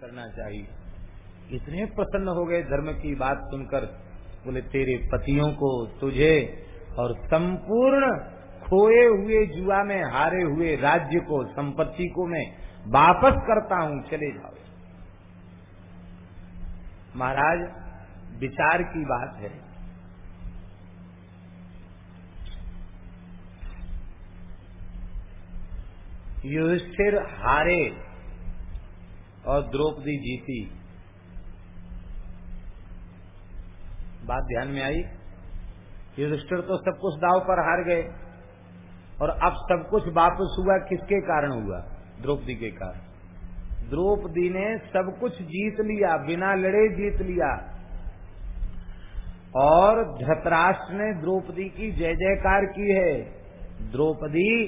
करना चाहिए। इतने प्रसन्न हो गए धर्म की बात सुनकर, बोले, तेरे पतियों को तुझे और संपूर्ण खोए हुए जुआ में, हारे हुए राज्य को, संपत्ति को मैं वापस करता हूँ, चले जाओ। महाराज, विचार की बात है। युधिष्ठिर हारे और द्रौपदी जीती। बात ध्यान में आई? युधिष्ठिर तो सब कुछ दाव पर हार गए। और अब सब कुछ वापस हुआ, किसके कारण हुआ? द्रौपदी के कारण। द्रौपदी ने सब कुछ जीत लिया, बिना लड़े जीत लिया। और धृतराष्ट्र ने द्रौपदी की जय जयकार की है। द्रौपदी,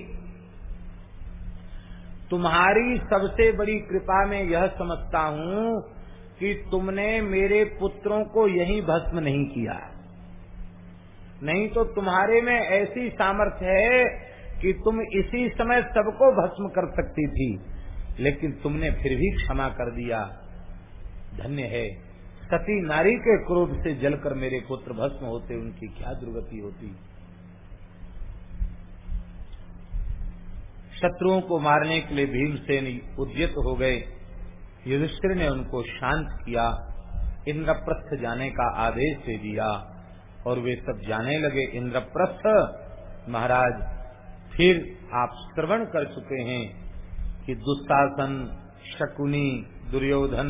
तुम्हारी सबसे बड़ी कृपा में यह समझता हूँ कि तुमने मेरे पुत्रों को यही भस्म नहीं किया। नहीं तो तुम्हारे में ऐसी सामर्थ्य है कि तुम इसी समय सबको भस्म कर सकती थी, लेकिन तुमने फिर भी क्षमा कर दिया। धन्य है। सती नारी के क्रोध से जलकर मेरे पुत्र भस्म होते, उनकी क्या दुर्गति होती। शत्रुओं को मारने के लिए भीमसेन उद्यत हो गए। युधिष्ठिर ने उनको शांत किया, इंद्रप्रस्थ जाने का आदेश दे दिया, और वे सब जाने लगे। इंद्रप्रस्थ, महाराज फिर आप श्रवण कर चुके हैं कि दुस्शासन शकुनी, दुर्योधन,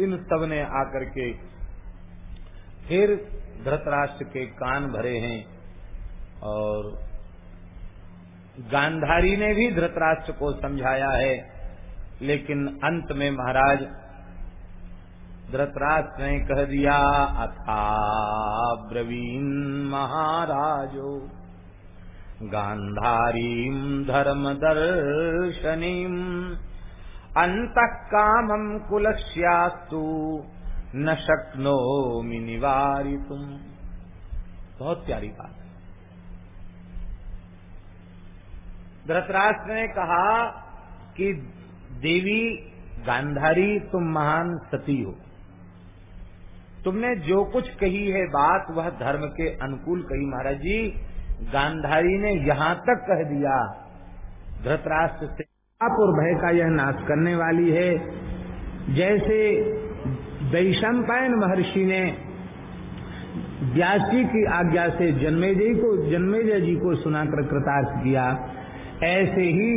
इन सबने आकर के फिर धृतराष्ट्र के कान भरे हैं और गांधारी ने भी धृतराष्ट्र को समझाया है। लेकिन अंत में महाराज, धृतराष्ट्र ने कह दिया अथा ब्रवीन महाराजो गांधारीम धर्म दर्शनीम अंत कामम कुलस्यास्तु न शक्नो निवारी बहुत प्यारी बात धृतराष्ट्र ने कहा कि देवी गांधारी, तुम महान सती हो। तुमने जो कुछ कही है बात, वह धर्म के अनुकूल कही, महाराज जी। गांधारी ने यहाँ तक कह दिया, धृतराष्ट्र से आप और भय का यह नाश करने वाली है। जैसे वैशंपायन महर्षि ने व्यास जी की आज्ञा से जन्मेजय को, जन्मेजय जी को सुनाकर कृतार्थ किया, ऐसे ही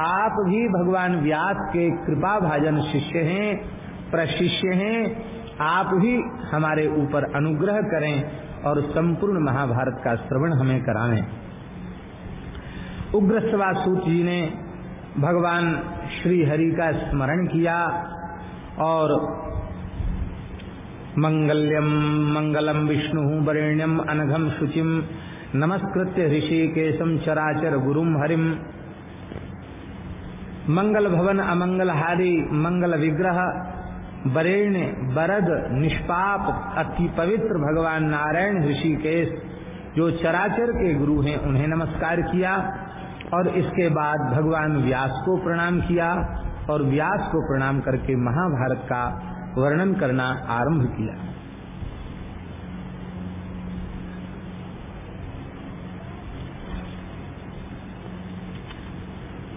आप भी भगवान व्यास के कृपा भाजन शिष्य हैं, प्रशिष्य हैं, आप भी हमारे ऊपर अनुग्रह करें। और संपूर्ण महाभारत का श्रवण हमें कराएँ। उग्र सूत जी ने भगवान श्री हरि का स्मरण किया और मंगल्यम, मंगलम, विष्णु, वरेण्यम अनघम शुचिम नमस्कृत्य ऋषिकेशम चराचर गुरुम हरिम मंगल भवन, अमंगल हारी, मंगल विग्रह बरेण्य, बरद, निष्पाप, अति पवित्र भगवान नारायण ऋषिकेश, जो चराचर के गुरु हैं, उन्हें नमस्कार किया और इसके बाद भगवान व्यास को प्रणाम किया और व्यास को प्रणाम करके महाभारत का वर्णन करना आरंभ किया।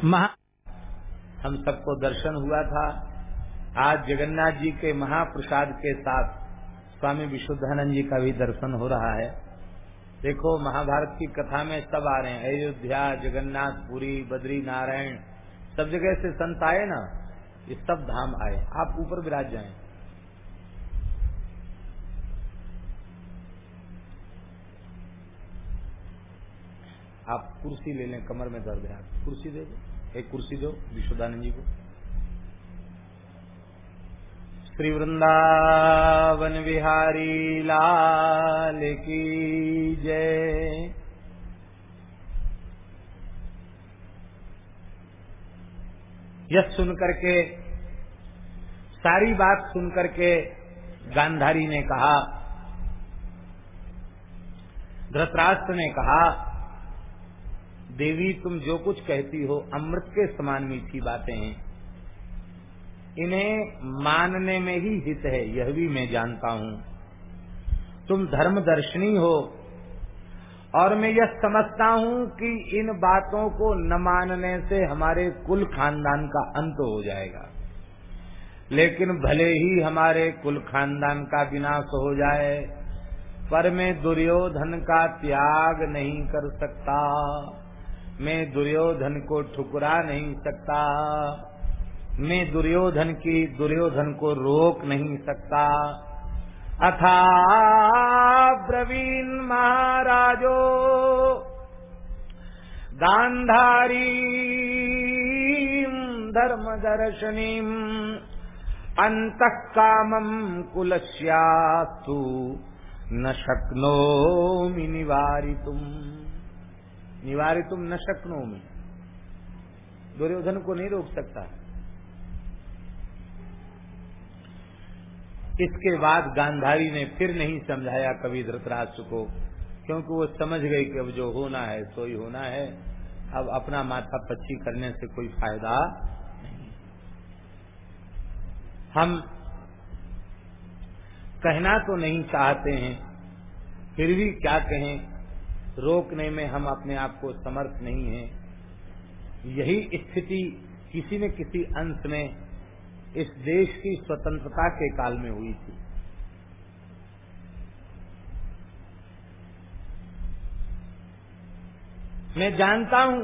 महा हम सबको दर्शन हुआ था। आज जगन्नाथ जी के महाप्रसाद के साथ स्वामी विशुद्धानंद जी का भी दर्शन हो रहा है। देखो, महाभारत की कथा में सब आ रहे हैं। अयोध्या, जगन्नाथ, पुरी, बद्री, नारायण, सब जगह से संत आए ना? ये सब धाम आए। आप ऊपर विराज जाए। आप कुर्सी ले लें, कमर में दर्द है। कुर्सी दे दो। एक कुर्सी दो विश्वदानंद जी को। श्री वृंदावन बिहारी लाल की जय। यह सुन करके सारी बात सुन करके गांधारी ने कहा, धृतराष्ट्र ने कहा, देवी, तुम जो कुछ कहती हो, अमृत के समान मीठी बातें हैं। इन्हें मानने में ही हित है, यह भी मैं जानता हूँ। तुम धर्म दर्शनी हो, और मैं यह समझता हूँ कि इन बातों को न मानने से हमारे कुल खानदान का अंत हो जाएगा। लेकिन भले ही हमारे कुल खानदान का विनाश हो जाए, पर मैं दुर्योधन का त्याग नहीं कर सकता, मैं दुर्योधन को ठुकरा नहीं सकता। मैं दुर्योधन की, दुर्योधन को रोक नहीं सकता। अथा ब्रवीण महाराजो, गांधारी धर्म दर्शनी अंत कामम कुलस्यास्तु न शक्नो निवारितुम। निवारितुम न शक्नो दुर्योधन को नहीं रोक सकता। इसके बाद गांधारी ने फिर नहीं समझाया कवि धृतराष्ट्र को, क्योंकि वो समझ गई कि अब जो होना है, सो ही होना है। अब अपना माथा पच्ची करने से कोई फ़ायदा नहीं। हम कहना तो नहीं चाहते हैं, फिर भी क्या कहें? रोकने में हम अपने आप को समर्थ नहीं हैं। यही स्थिति किसी न किसी अंश में इस देश की स्वतंत्रता के काल में हुई थी। मैं जानता हूँ,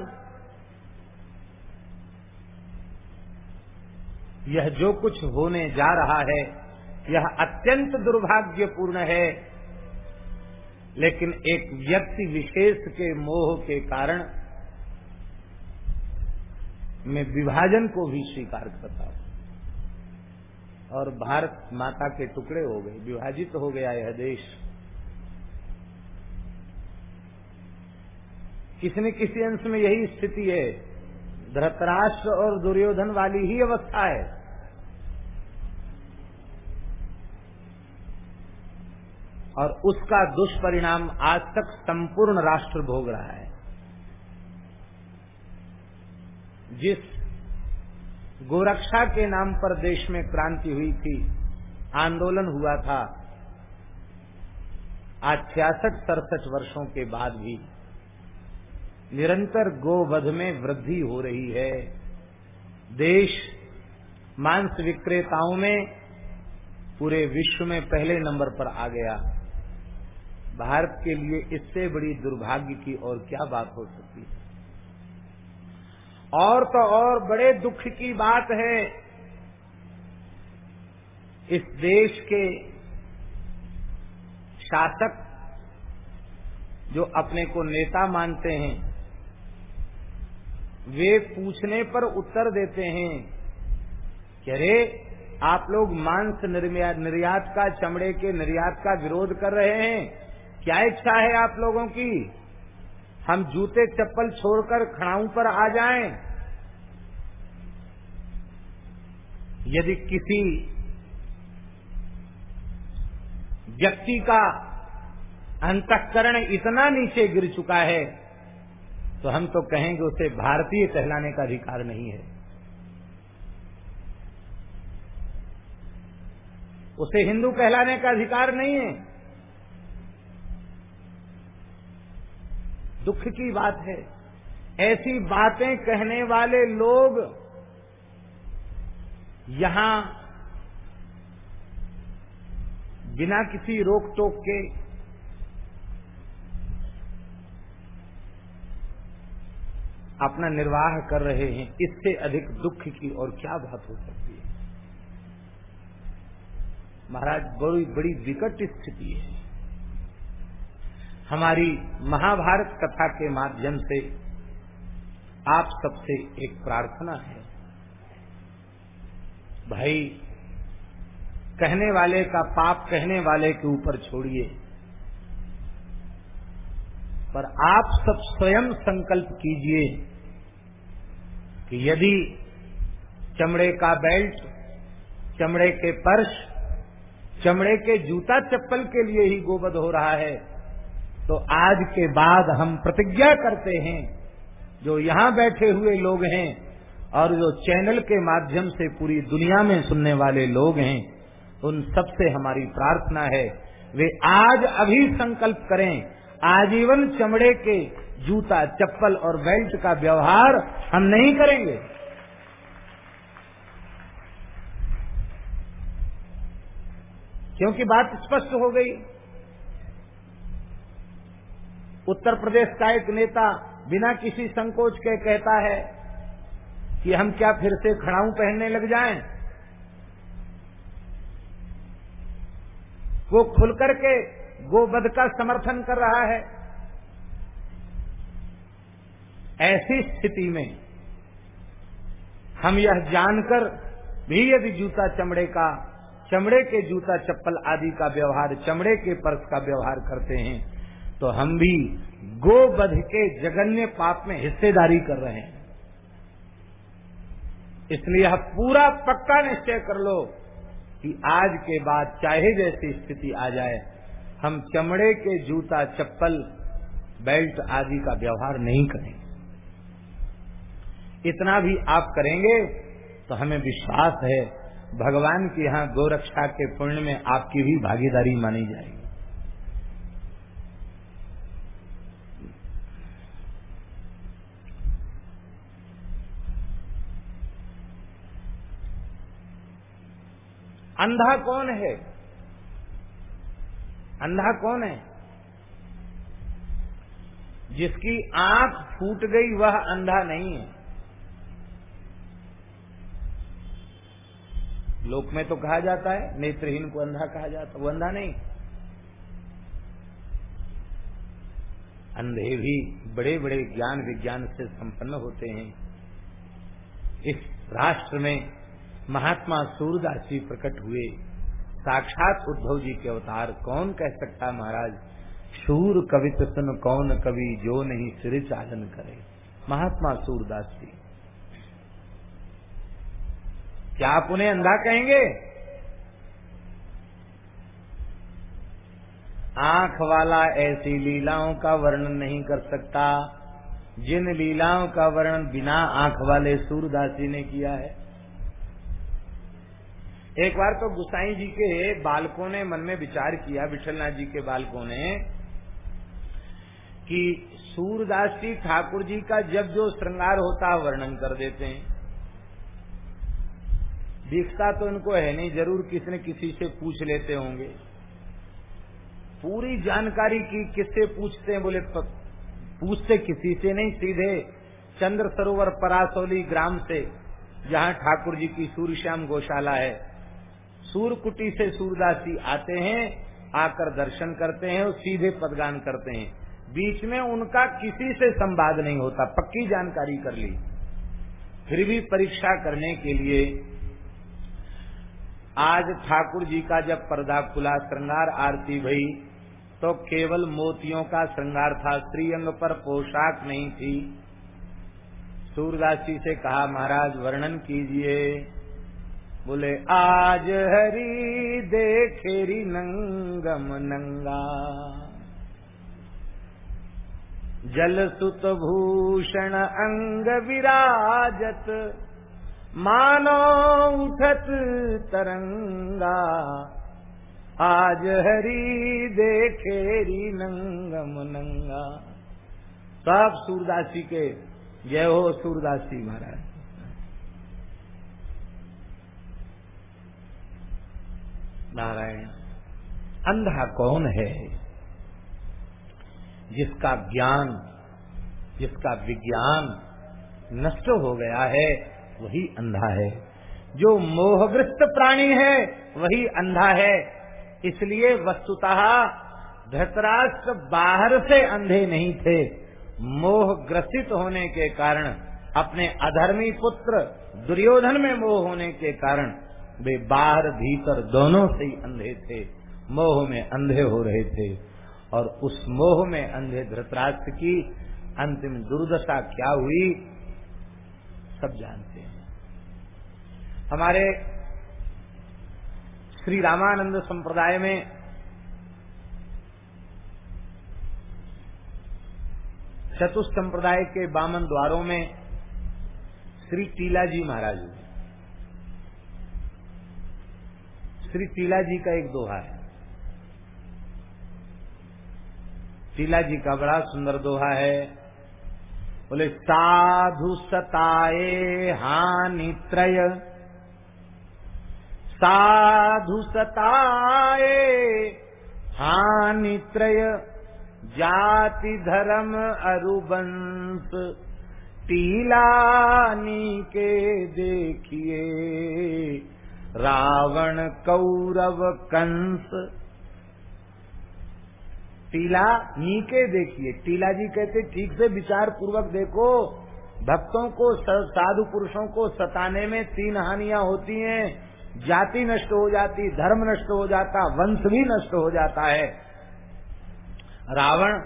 यह जो कुछ होने जा रहा है, यह अत्यंत दुर्भाग्यपूर्ण है, लेकिन एक व्यक्ति विशेष के मोह के कारण मैं विभाजन को भी स्वीकार करता हूँ। और भारत माता के टुकड़े हो गए, विभाजित हो गया यह देश। किसी न किसी अंश में यही स्थिति है। धृतराष्ट्र और दुर्योधन वाली ही अवस्था है। और उसका दुष्परिणाम आज तक संपूर्ण राष्ट्र भोग रहा है। जिस गोरक्षा के नाम पर देश में क्रांति हुई थी, आंदोलन हुआ था। आज छियासठ, सड़सठ वर्षों के बाद भी निरंतर गोवध में वृद्धि हो रही है। देश मांस विक्रेताओं में पूरे विश्व में पहले नंबर पर आ गया। भारत के लिए इससे बड़ी दुर्भाग्य की और क्या बात हो सकती है? और तो और बड़े दुख की बात है। इस देश के शासक जो अपने को नेता मानते हैं, वे पूछने पर उत्तर देते हैं कि अरे, आप लोग मांस निर्यात का, चमड़े के निर्यात का विरोध कर रहे हैं। क्या इच्छा है आप लोगों की? हम जूते चप्पल छोड़कर खड़ाऊ पर आ जाएँ। यदि किसी व्यक्ति का अंतकरण इतना नीचे गिर चुका है तो हम तो कहेंगे उसे भारतीय कहलाने का अधिकार नहीं है। उसे हिंदू कहलाने का अधिकार नहीं है। दुख की बात है। ऐसी बातें कहने वाले लोग यहाँ बिना किसी रोक टोक के अपना निर्वाह कर रहे हैं, इससे अधिक दुख की और क्या बात हो सकती है? महाराज, बड़ी बड़ी विकट स्थिति है। हमारी महाभारत कथा के माध्यम से आप सबसे एक प्रार्थना है। भाई, कहने वाले का पाप कहने वाले के ऊपर छोड़िए। पर आप सब स्वयं संकल्प कीजिए कि यदि चमड़े का बेल्ट, चमड़े के पर्स, चमड़े के जूता चप्पल के लिए ही गोवध हो रहा है तो आज के बाद हम प्रतिज्ञा करते हैं, जो यहाँ बैठे हुए लोग हैं और जो चैनल के माध्यम से पूरी दुनिया में सुनने वाले लोग हैं, उन सबसे हमारी प्रार्थना है, वे आज अभी संकल्प करें, आजीवन चमड़े के जूता, चप्पल और बेल्ट का व्यवहार हम नहीं करेंगे। क्योंकि बात स्पष्ट हो गई। उत्तर प्रदेश का एक नेता बिना किसी संकोच के कहता है कि हम क्या फिर से खड़ाऊ पहनने लग जाएँ? वो खुलकर के गोवध का समर्थन कर रहा है ऐसी स्थिति में हम यह जानकर भी यदि जूता चमड़े का, चमड़े के जूता चप्पल आदि का व्यवहार, चमड़े के पर्स का व्यवहार करते हैं तो हम भी गोवध के जगन्य पाप में हिस्सेदारी कर रहे हैं इसलिए यह पूरा पक्का निश्चय कर लो कि आज के बाद चाहे जैसी स्थिति आ जाए, हम चमड़े के जूता, चप्पल, बेल्ट आदि का व्यवहार नहीं करेंगे। इतना भी आप करेंगे तो हमें विश्वास है, भगवान के यहाँ गोरक्षा के पुण्य में आपकी भी भागीदारी मानी जाएगी। अंधा कौन है? अंधा कौन है? जिसकी आँख फूट गई, वह अंधा नहीं है। लोक में तो कहा जाता है, नेत्रहीन को अंधा कहा जाता वो अंधा नहीं। अंधे भी बड़े बड़े ज्ञान विज्ञान से संपन्न होते हैं। इस राष्ट्र में महात्मा सूरदास जी प्रकट हुए। साक्षात उद्धव जी के अवतार कौन कह सकता महाराज? शूर कवित सुन कौन कवि जो नहीं सिर चालन करे। महात्मा सूरदास। जी क्या आप उन्हें अंधा कहेंगे? आँख वाला ऐसी लीलाओं का वर्णन नहीं कर सकता। जिन लीलाओं का वर्णन बिना आँख वाले सूरदासी ने किया है एक बार तो गुसाई जी के बालकों ने मन में विचार किया, विठलनाथ जी के बालकों ने, कि सूरदास जी ठाकुर जी का जब जो श्रृंगार होता वर्णन कर देते हैं। दिखता तो इनको है नहीं, ज़रूर किसी न किसी से पूछ लेते होंगे। पूरी जानकारी की किससे पूछते हैं, बोले पूछते किसी से नहीं, सीधे चंद्र सरोवर परासौली ग्राम से, जहाँ ठाकुर जी की सूर्यश्याम गौशाला है। सूरकुटी से सूरदास जी आते हैं, आकर दर्शन करते हैं और सीधे पदगान करते हैं। बीच में उनका किसी से संवाद नहीं होता, पक्की जानकारी कर ली। फिर भी परीक्षा करने के लिए आज ठाकुर जी का जब पर्दा खुला श्रृंगार आरती भई तो केवल मोतियों का श्रृंगार था श्रीअंग पर पोशाक नहीं थी। सूरदास जी से कहा, महाराज, वर्णन कीजिए। बोले, आज हरी देखेरी नंगम नंगा। जल सुत भूषण अंग विराजत, मानो उठत तरंगा। आज हरी देखेरी नंगम नंगा। सब सूरदासी के, जय हो सूरदासी महाराज। नारायण, अंधा कौन है? जिसका ज्ञान, जिसका विज्ञान नष्ट हो गया है, वही अंधा है। जो मोहग्रस्त प्राणी है, वही अंधा है। इसलिए वस्तुतः धृतराष्ट्र बाहर से अंधे नहीं थे। मोह ग्रसित होने के कारण, अपने अधर्मी पुत्र दुर्योधन में मोह होने के कारण वे बाहर भीतर दोनों से ही अंधे थे। मोह में अंधे हो रहे थे। और उस मोह में अंधे धृतराष्ट्र की अंतिम दुर्दशा क्या हुई? सब जानते हैं। हमारे श्री रामानंद संप्रदाय में चतुष संप्रदाय के बामन द्वारों में श्री टीला जी महाराज श्री टीला जी का एक दोहा है। टीला जी का बड़ा सुंदर दोहा है। बोले, साधु सताए हानि त्रय। साधु सताए हानि त्रय। जाति धर्म अरुबंस। टीलानी के देखिए। रावण कौरव कंस। टीला, नीके देखिए। टीला जी कहते, ठीक से विचार पूर्वक देखो, भक्तों को साधु पुरुषों को सताने में तीन हानियाँ होती हैं। जाति नष्ट हो जाती, धर्म नष्ट हो जाता, वंश भी नष्ट हो जाता है। रावण,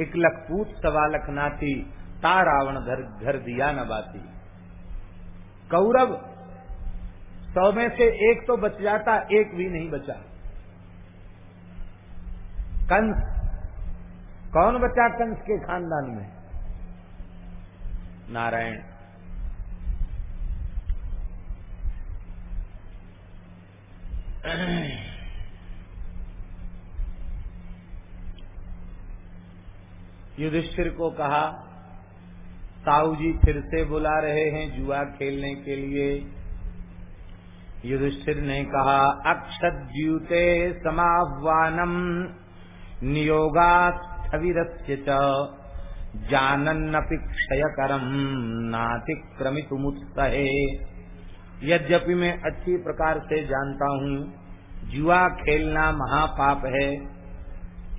एक लखपूत सवा लखनाती, ता रावण घर घर दिया न बाती कौरव सौ में से एक तो बच जाता, एक भी नहीं बचा। कंस, कौन बचा कंस के खानदान में? नारायण। युधिष्ठिर को कहा, ताऊ जी फिर से बुला रहे हैं जुआ खेलने के लिए। युधिष्ठिर ने कहा अक्षत द्यूते समाह्वानम नियोगा स्थविरस्य जानन्नपि क्षयकरम, नातिक्रमितुमुत्सहे। यद्यपि मैं अच्छी प्रकार से जानता हूँ, जुआ खेलना महापाप है,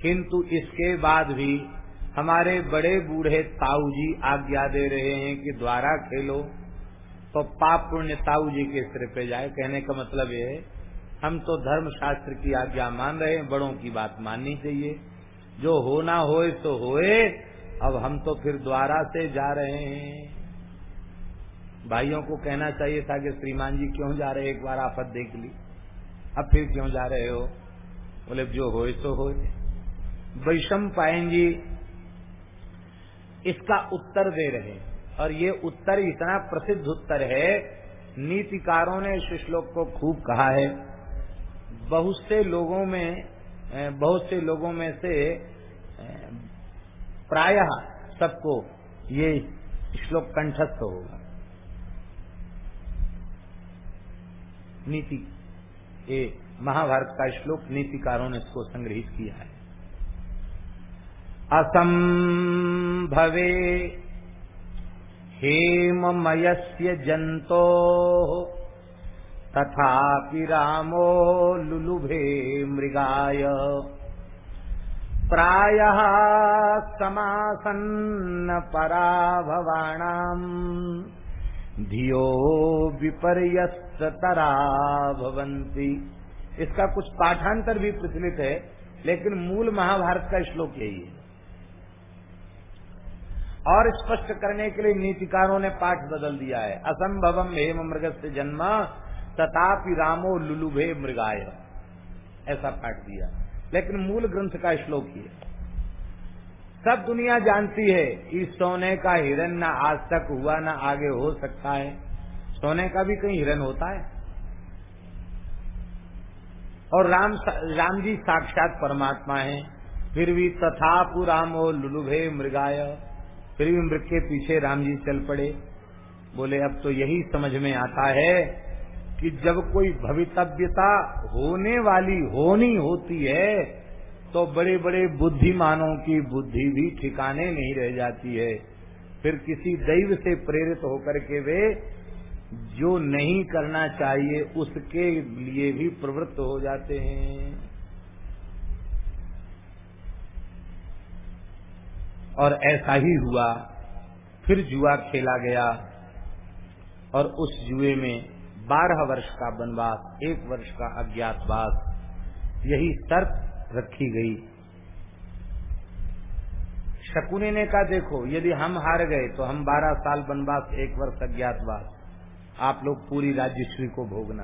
किंतु इसके बाद भी हमारे बड़े बूढ़े ताऊ जी आज्ञा दे रहे हैं कि द्वारा खेलो। तो पाप पुण्य ताऊ जी के सिर पे जाए। कहने का मतलब ये है, हम तो धर्म शास्त्र की आज्ञा मान रहे हैं, बड़ों की बात माननी चाहिए। जो होना होए तो होए। अब हम तो फिर द्वारा से जा रहे हैं। भाइयों को कहना चाहिए था कि श्रीमान जी क्यों जा रहे एक बार आफत देख ली। अब फिर क्यों जा रहे हो? बोले, जो होए तो होए। वैषम जी, इसका उत्तर दे रहे और ये उत्तर इतना प्रसिद्ध उत्तर है, नीतिकारों ने इस श्लोक को खूब कहा है। बहुत से लोगों में बहुत से लोगों में से प्रायः सबको ये श्लोक कंठस्थ होगा। नीति, ये महाभारत का श्लोक नीतिकारों ने इसको संग्रहित किया है। असम्भवे हेममयस्य जन्तोः, तथापि रामो लुलुभे मृगाय। प्रायः समासन्न पराभवाणाम् धियो विपर्यस्तरा भवन्ति इसका कुछ पाठांतर भी प्रचलित है, लेकिन मूल महाभारत का श्लोक यही है। और स्पष्ट करने के लिए नीतिकारों ने पाठ बदल दिया है। असंभवम हेम मृग से जन्म, तथापि रामो लुलुभे मृगाय। ऐसा पाठ दिया। लेकिन मूल ग्रंथ का श्लोक ही सब दुनिया जानती है, इस सोने का हिरण न आज तक हुआ न आगे हो सकता है। सोने का भी कहीं हिरण होता है। और राम राम जी साक्षात परमात्मा है। फिर भी तथापु रामो लुलुभे मृगाय। फिर भी मृग के पीछे राम जी चल पड़े। बोले, अब तो यही समझ में आता है कि जब कोई भवितव्यता होने वाली होनी होती है तो बड़े बड़े बुद्धिमानों की बुद्धि भी ठिकाने नहीं रह जाती है। फिर किसी दैव से प्रेरित होकर के वे जो नहीं करना चाहिए, उसके लिए भी प्रवृत्त हो जाते हैं। और ऐसा ही हुआ। फिर जुआ खेला गया और उस जुए में बारह वर्ष का वनवास, एक वर्ष का अज्ञातवास, यही शर्त रखी गई। शकुने ने कहा, देखो, यदि हम हार गए तो हम बारह साल वनवास, एक वर्ष अज्ञातवास। आप लोग पूरी राज्यश्री को भोगना।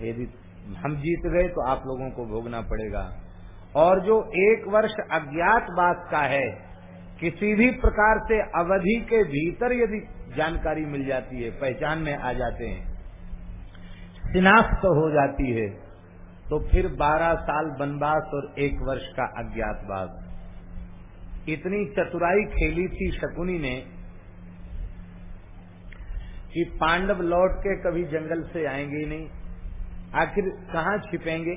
यदि हम जीत गए तो आप लोगों को भोगना पड़ेगा। और जो एक वर्ष अज्ञातवास का है किसी भी प्रकार से अवधि के भीतर यदि जानकारी मिल जाती है, पहचान में आ जाते हैं शिनाख्त हो जाती है तो फिर 12 साल वनवास और एक वर्ष का अज्ञातवास। इतनी चतुराई खेली थी शकुनी ने कि पांडव लौट के कभी जंगल से आएँगे ही नहीं। आखिर कहाँ छिपेंगे?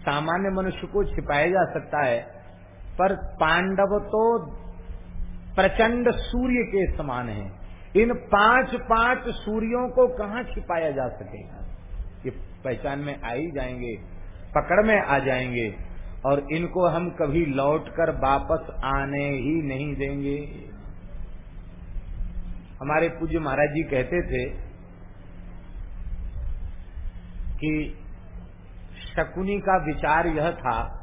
सामान्य मनुष्य को छिपाया जा सकता है, पर पांडव तो प्रचंड सूर्य के समान हैं। इन पाँच पाँच सूर्यों को कहाँ छिपाया जा सकेगा ये पहचान में आ ही जाएँगे, पकड़ में आ जाएँगे, और इनको हम कभी लौटकर वापस आने ही नहीं देंगे हमारे पूज्य महाराज जी कहते थे कि शकुनी का विचार यह था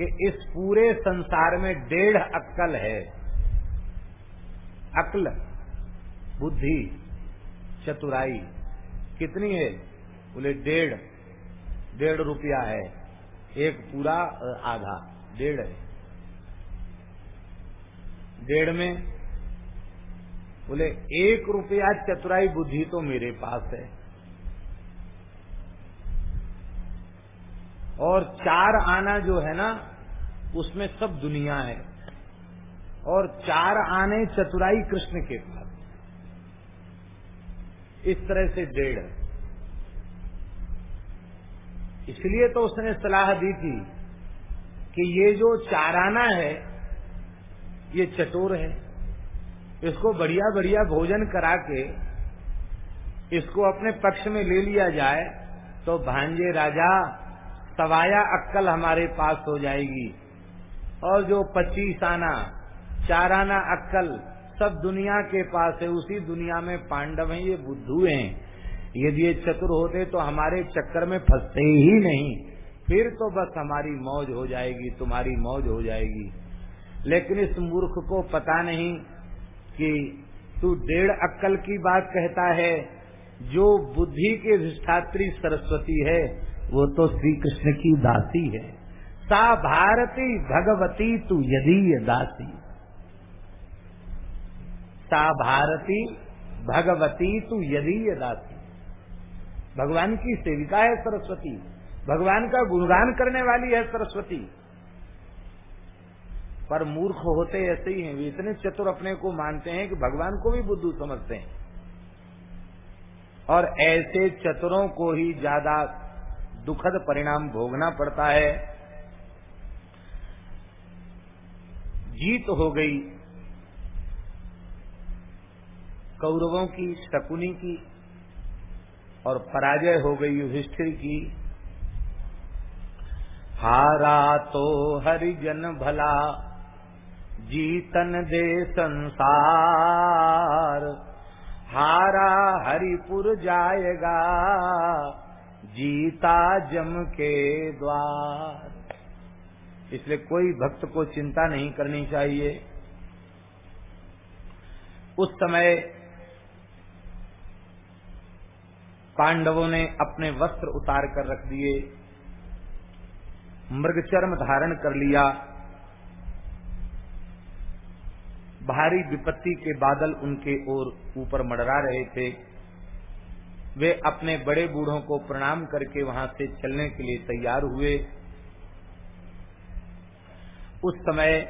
कि इस पूरे संसार में डेढ़ अक्कल है। अक्ल, बुद्धि, चतुराई। कितनी है? बोले, डेढ़। डेढ़ रुपया है। एक पूरा आधा। डेढ़ है। डेढ़ में, बोले, एक रुपया चतुराई बुद्धि तो मेरे पास है। और चार आना जो है ना, उसमें सब दुनिया है। और चार आने चतुराई कृष्ण के पास इस तरह से डेढ़। इसलिए तो उसने सलाह दी थी कि ये जो चाराना है, ये चतुर है। इसको बढ़िया बढ़िया भोजन करा के, इसको अपने पक्ष में ले लिया जाए तो भांजे राजा सवाया अक्कल हमारे पास हो जाएगी। और जो पच्चीस आना, चार आना अक्कल सब दुनिया के पास है, उसी दुनिया में पांडव हैं, ये बुद्धू हैं। यदि ये चतुर होते तो हमारे चक्कर में फंसते ही नहीं। फिर तो बस हमारी मौज हो जाएगी, तुम्हारी मौज हो जाएगी। लेकिन इस मूर्ख को पता नहीं कि तू डेढ़ अक्कल की बात कहता है, जो बुद्धि के अधिष्ठात्री सरस्वती है। वो तो श्री कृष्ण की दासी है। सा भारती भगवती तू यदि दासी। सा भारती भगवती तू यदि दासी। भगवान की सेविका है सरस्वती। भगवान का गुणगान करने वाली है सरस्वती। पर मूर्ख होते ऐसे ही हैं। वे इतने चतुर अपने को मानते हैं कि भगवान को भी बुद्धू समझते हैं। और ऐसे चतुरों को ही ज़्यादा दुखद परिणाम भोगना पड़ता है। जीत हो गई। कौरवों की, शकुनी की और पराजय हो गई युधिष्ठिर की। हारा तो हरिजन भला, जीतन दे संसार। हारा हरिपुर जाएगा जीता जम के द्वार। इसलिए कोई भक्त को चिंता नहीं करनी चाहिए। उस समय पांडवों ने अपने वस्त्र उतार कर रख दिए। मृगचर्म धारण कर लिया। भारी विपत्ति के बादल उनके ओर ऊपर मडरा रहे थे। वे अपने बड़े बूढ़ों को प्रणाम करके वहाँ से चलने के लिए तैयार हुए। उस समय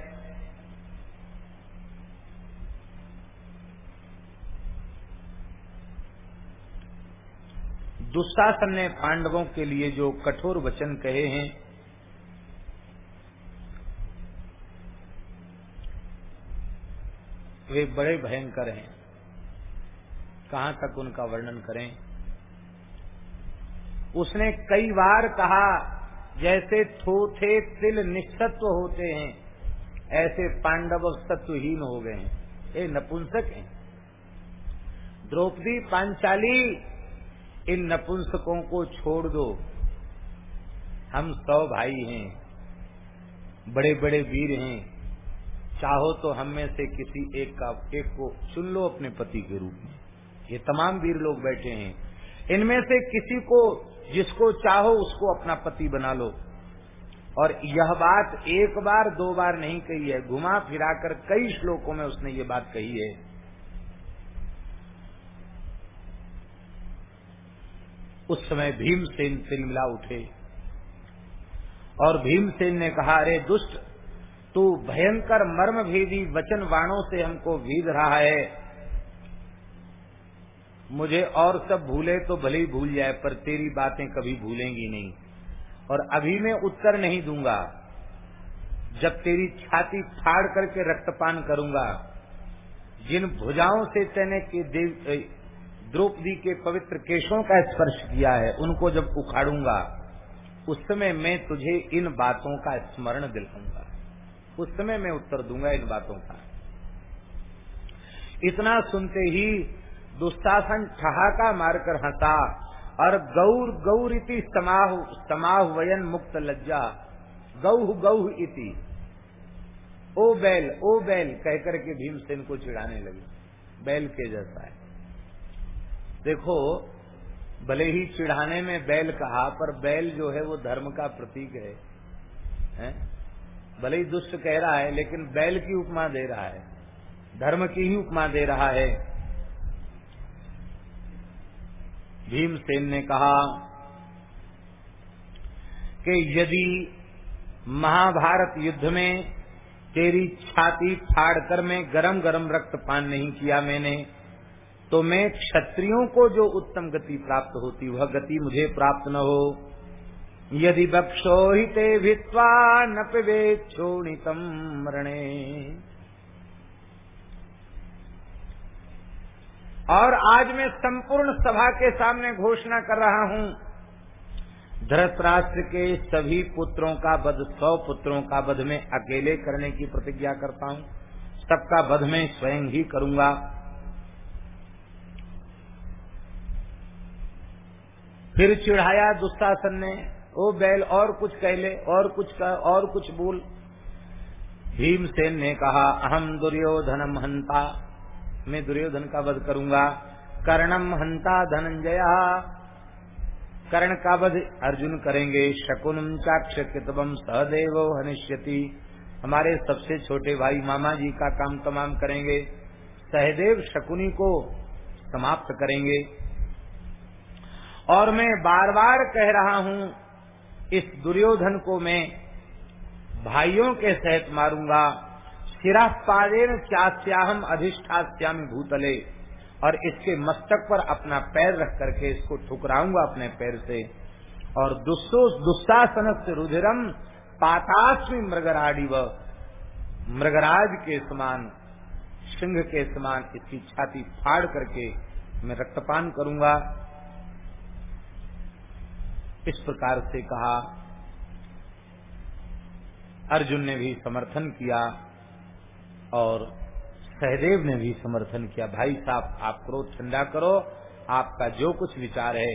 दुशासन ने पांडवों के लिए जो कठोर वचन कहे हैं, वे बड़े भयंकर हैं। कहाँ तक उनका वर्णन करें? उसने कई बार कहा, जैसे थोथे तिल निश्चत्व होते हैं, ऐसे पांडव सत्वहीन हो गए हैं। ये नपुंसक हैं। द्रौपदी पांचाली, इन नपुंसकों को छोड़ दो। हम सौ भाई हैं बड़े बड़े वीर हैं। चाहो तो हम में से किसी एक का, एक को चुन लो अपने पति के रूप में। ये तमाम वीर लोग बैठे हैं। इनमें से किसी को जिसको चाहो उसको अपना पति बना लो। और यह बात एक बार, दो बार नहीं कही है। घुमा फिराकर कई श्लोकों में उसने ये बात कही है। उस समय भीमसेन तिलमिला उठे। और भीमसेन ने कहा, अरे दुष्ट, तू भयंकर मर्म भेदी वचन वाणों से हमको भीद रहा है। मुझे और सब भूले तो भले ही भूल जाए, पर तेरी बातें कभी भूलेंगी नहीं। और अभी मैं उत्तर नहीं दूँगा। जब तेरी छाती फाड़ करके रक्तपान करूँगा, जिन भुजाओं से तेने के देव द्रौपदी के पवित्र केशों का स्पर्श किया है, उनको जब उखाड़ूँगा, उस समय मैं तुझे इन बातों का स्मरण दिलाऊँगा। उस समय मैं उत्तर दूँगा इन बातों का। इतना सुनते ही दुस्शासन ठहाका मारकर हंसा और गौर गौर इति समाह समाह वयन मुक्त लज्जा। गौह गौह इति। ओ बैल ओ बैल कहकर के भीमसेन को चिढ़ाने लगे। बैल के जैसा है। देखो भले ही चिढ़ाने में बैल कहा पर बैल जो है वो धर्म का प्रतीक है, है? भले ही दुष्ट कह रहा है लेकिन बैल की उपमा दे रहा है। धर्म की ही उपमा दे रहा है। भीमसेन ने कहा कि यदि महाभारत युद्ध में तेरी छाती फाड़कर में गरम गरम रक्तपान नहीं किया मैंने तो मैं क्षत्रियों को जो उत्तम गति प्राप्त होती, वह गति मुझे प्राप्त न हो। यदि बक्षो ही ते भित्वा न पिवेक्षोणितम मरणे। और आज मैं संपूर्ण सभा के सामने घोषणा कर रहा हूँ। धृतराष्ट्र के सभी पुत्रों का वध, सौ पुत्रों का वध में अकेले करने की प्रतिज्ञा करता हूँ। सबका वध में स्वयं ही करूँगा। फिर चिढ़ाया दुस्शासन ने, ओ बैल, और कुछ कह ले, और कुछ कह, और कुछ बोल। भीमसेन ने कहा अहम दुर्योधनम हंता मैं दुर्योधन का वध करूँगा। कर्णम हंता धनंजया। कर्ण का वध अर्जुन करेंगे। शकुनम चाक्ष कितबम सहदेव हनिष्यति। हमारे सबसे छोटे भाई मामा जी का काम तमाम करेंगे। सहदेव शकुनी को समाप्त करेंगे। और मैं बार बार कह रहा हूँ, इस दुर्योधन को मैं भाइयों के सहित मारूँगा। सिरा पादेन चास्याहम अधिष्ठास्यामी भूतले। और इसके मस्तक पर अपना पैर रख करके इसको ठुकराऊँगा अपने पैर से। और दुस्सासन से रुधिरम पाताश्मी मृगराड़ी व मृगराज के समान, सिंह के समान इसकी छाती फाड़ करके मैं रक्तपान करूँगा। इस प्रकार से कहा। अर्जुन ने भी समर्थन किया। और सहदेव ने भी समर्थन किया, भाई साहब, आप क्रोध ठंडा करो, आपका जो कुछ विचार है,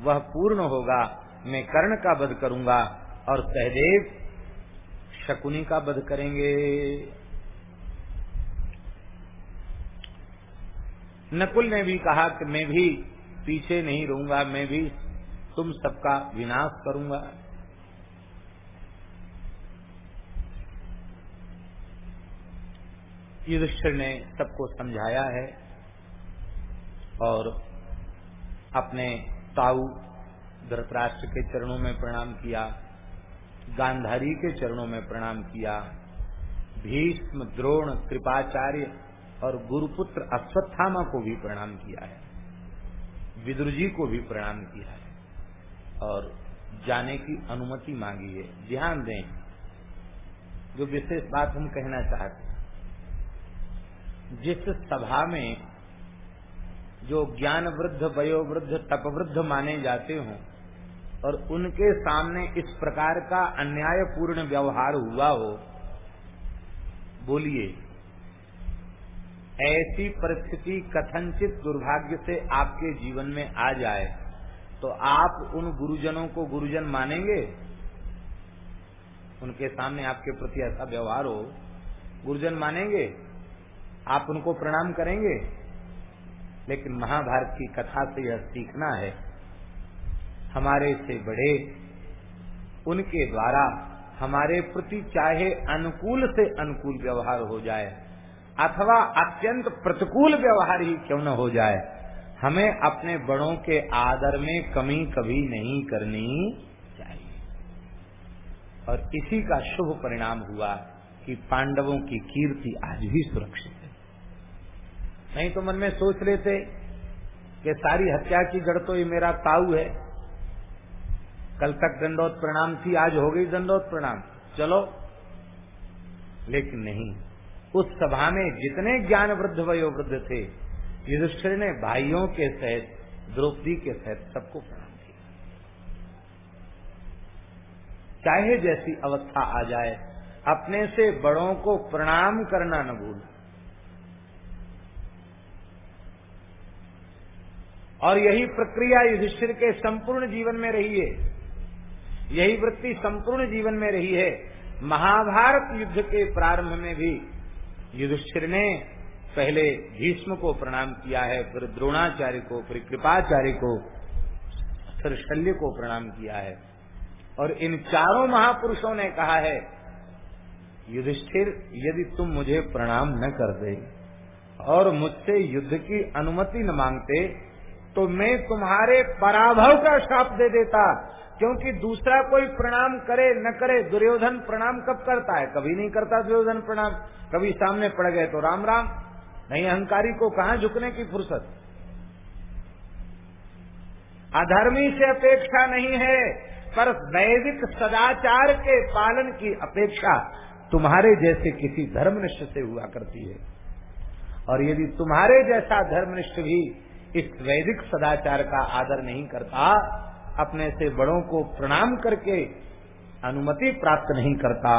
वह पूर्ण होगा, मैं कर्ण का वध करूँगा और सहदेव शकुनी का वध करेंगे। नकुल ने भी कहा कि मैं भी पीछे नहीं रहूँगा, मैं भी तुम सबका विनाश करूँगा। युधिष्ठिर ने सबको समझाया है और अपने ताऊ धृतराष्ट्र के चरणों में प्रणाम किया, गांधारी के चरणों में प्रणाम किया, भीष्म, द्रोण, कृपाचार्य और गुरुपुत्र अश्वत्थामा को भी प्रणाम किया है विदुर जी को भी प्रणाम किया है और जाने की अनुमति मांगी है। ध्यान दें, जो विशेष बात हम कहना चाहते जिस सभा में जो ज्ञान वृद्ध वयोवृद्ध, तपवृद्ध माने जाते हों और उनके सामने इस प्रकार का अन्यायपूर्ण व्यवहार हुआ हो, बोलिए, ऐसी परिस्थिति कथनचित दुर्भाग्य से आपके जीवन में आ जाए तो आप उन गुरुजनों को गुरुजन मानेंगे? उनके सामने आपके प्रति ऐसा व्यवहार हो, गुरुजन मानेंगे? आप उनको प्रणाम करेंगे? लेकिन महाभारत की कथा से यह सीखना है, हमारे से बड़े, उनके द्वारा हमारे प्रति चाहे अनुकूल से अनुकूल व्यवहार हो जाए, अथवा अत्यंत प्रतिकूल व्यवहार ही क्यों न हो जाए, हमें अपने बड़ों के आदर में कमी कभी नहीं करनी चाहिए। और इसी का शुभ परिणाम हुआ कि पांडवों की कीर्ति आज भी सुरक्षित नहीं तो मन में सोच लेते कि सारी हत्या की जड़ तो ये मेरा ताऊ है। कल तक दंडोत प्रणाम थी, आज हो गई दंडोत प्रणाम। चलो। लेकिन नहीं, उस सभा में जितने ज्ञान वृद्ध वयो वृद्ध थे, युधिष्ठिर ने भाइयों के सहित, द्रौपदी के सहित सबको प्रणाम किया। चाहे जैसी अवस्था आ जाए, अपने से बड़ों को प्रणाम करना न भूल और यही प्रक्रिया युधिष्ठिर के संपूर्ण जीवन में रही है। यही वृत्ति संपूर्ण जीवन में रही है। महाभारत युद्ध के प्रारंभ में भी युधिष्ठिर ने पहले भीष्म को प्रणाम किया है, फिर द्रोणाचार्य को, फिर कृपाचार्य को, फिर शल्य को प्रणाम किया है। और इन चारों महापुरुषों ने कहा है, युधिष्ठिर, यदि तुम मुझे प्रणाम न कर दे और मुझसे युद्ध की अनुमति न मांगते तो मैं तुम्हारे पराभव का श्राप दे देता। क्योंकि दूसरा कोई प्रणाम करे, न करे, दुर्योधन प्रणाम कब करता है? कभी नहीं करता दुर्योधन प्रणाम। कभी सामने पड़ गए तो राम राम। नहीं, अहंकारी को कहा झुकने की फुर्सत? अधर्मी से अपेक्षा नहीं है, पर वैदिक सदाचार के पालन की अपेक्षा तुम्हारे जैसे किसी धर्मनिष्ठ से हुआ करती है। और यदि तुम्हारे जैसा धर्मनिष्ठ भी इस वैदिक सदाचार का आदर नहीं करता, अपने से बड़ों को प्रणाम करके अनुमति प्राप्त नहीं करता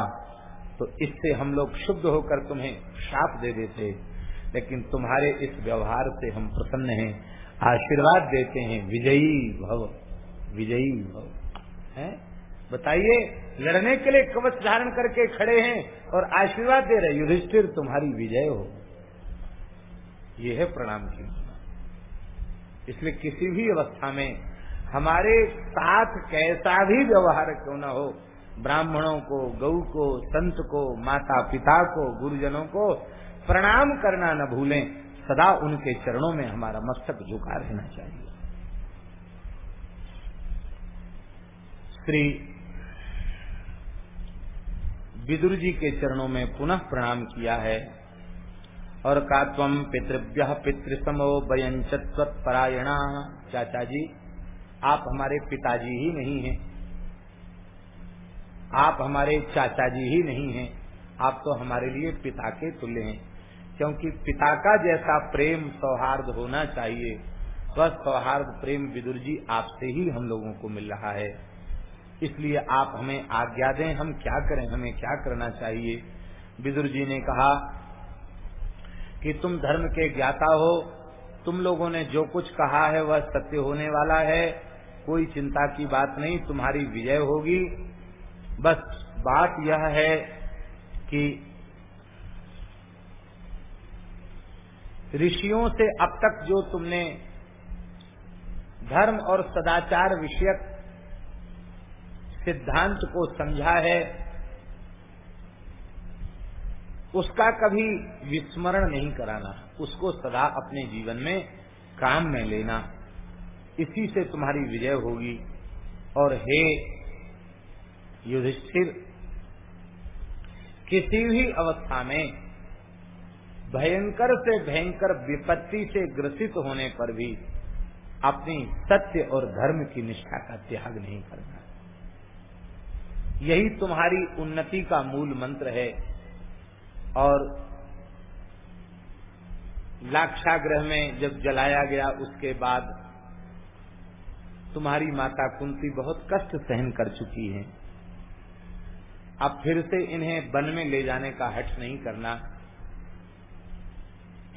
तो इससे हम लोग शुद्ध होकर तुम्हें शाप दे देते लेकिन तुम्हारे इस व्यवहार से हम प्रसन्न हैं, आशीर्वाद देते हैं, विजयी भव विजयी भव। है? बताइए, लड़ने के लिए कवच धारण करके खड़े हैं और आशीर्वाद दे रहे युधिष्ठिर तुम्हारी विजय हो। ये है प्रणाम की इसलिए किसी भी अवस्था में हमारे साथ कैसा भी व्यवहार क्यों न हो, ब्राह्मणों को, गऊ को, संत को माता पिता को, गुरुजनों को प्रणाम करना न भूलें, सदा उनके चरणों में हमारा मस्तक झुका रहना चाहिए। श्री विदुर जी के चरणों में पुनः प्रणाम किया है। और का तम पितृभ्य पितृसमो परायणा चाचा जी, आप हमारे पिताजी ही नहीं हैं। आप हमारे चाचा जी ही नहीं हैं। आप तो हमारे लिए पिता के तुल्य हैं। क्योंकि पिता का जैसा प्रेम सौहार्द होना चाहिए, वह सौहार्द प्रेम विदुर जी आपसे ही हम लोगों को मिल रहा है। इसलिए आप हमें आज्ञा दें, हम क्या करें, हमें क्या करना चाहिए? विदुर जी ने कहा कि तुम धर्म के ज्ञाता हो। तुम लोगों ने जो कुछ कहा है, वह सत्य होने वाला है। कोई चिंता की बात नहीं, तुम्हारी विजय होगी। बस बात यह है कि ऋषियों से अब तक जो तुमने धर्म और सदाचार विषयक सिद्धांत को समझा है उसका कभी विस्मरण नहीं कराना, उसको सदा अपने जीवन में काम में लेना। इसी से तुम्हारी विजय होगी। और हे युधिष्ठिर, किसी भी अवस्था में भयंकर से भयंकर विपत्ति से ग्रसित होने पर भी अपनी सत्य और धर्म की निष्ठा का त्याग नहीं करना। यही तुम्हारी उन्नति का मूल मंत्र है। और लाक्षाग्रह में जब जलाया गया, उसके बाद तुम्हारी माता कुंती बहुत कष्ट सहन कर चुकी है। अब फिर से इन्हें वन में ले जाने का हट नहीं करना।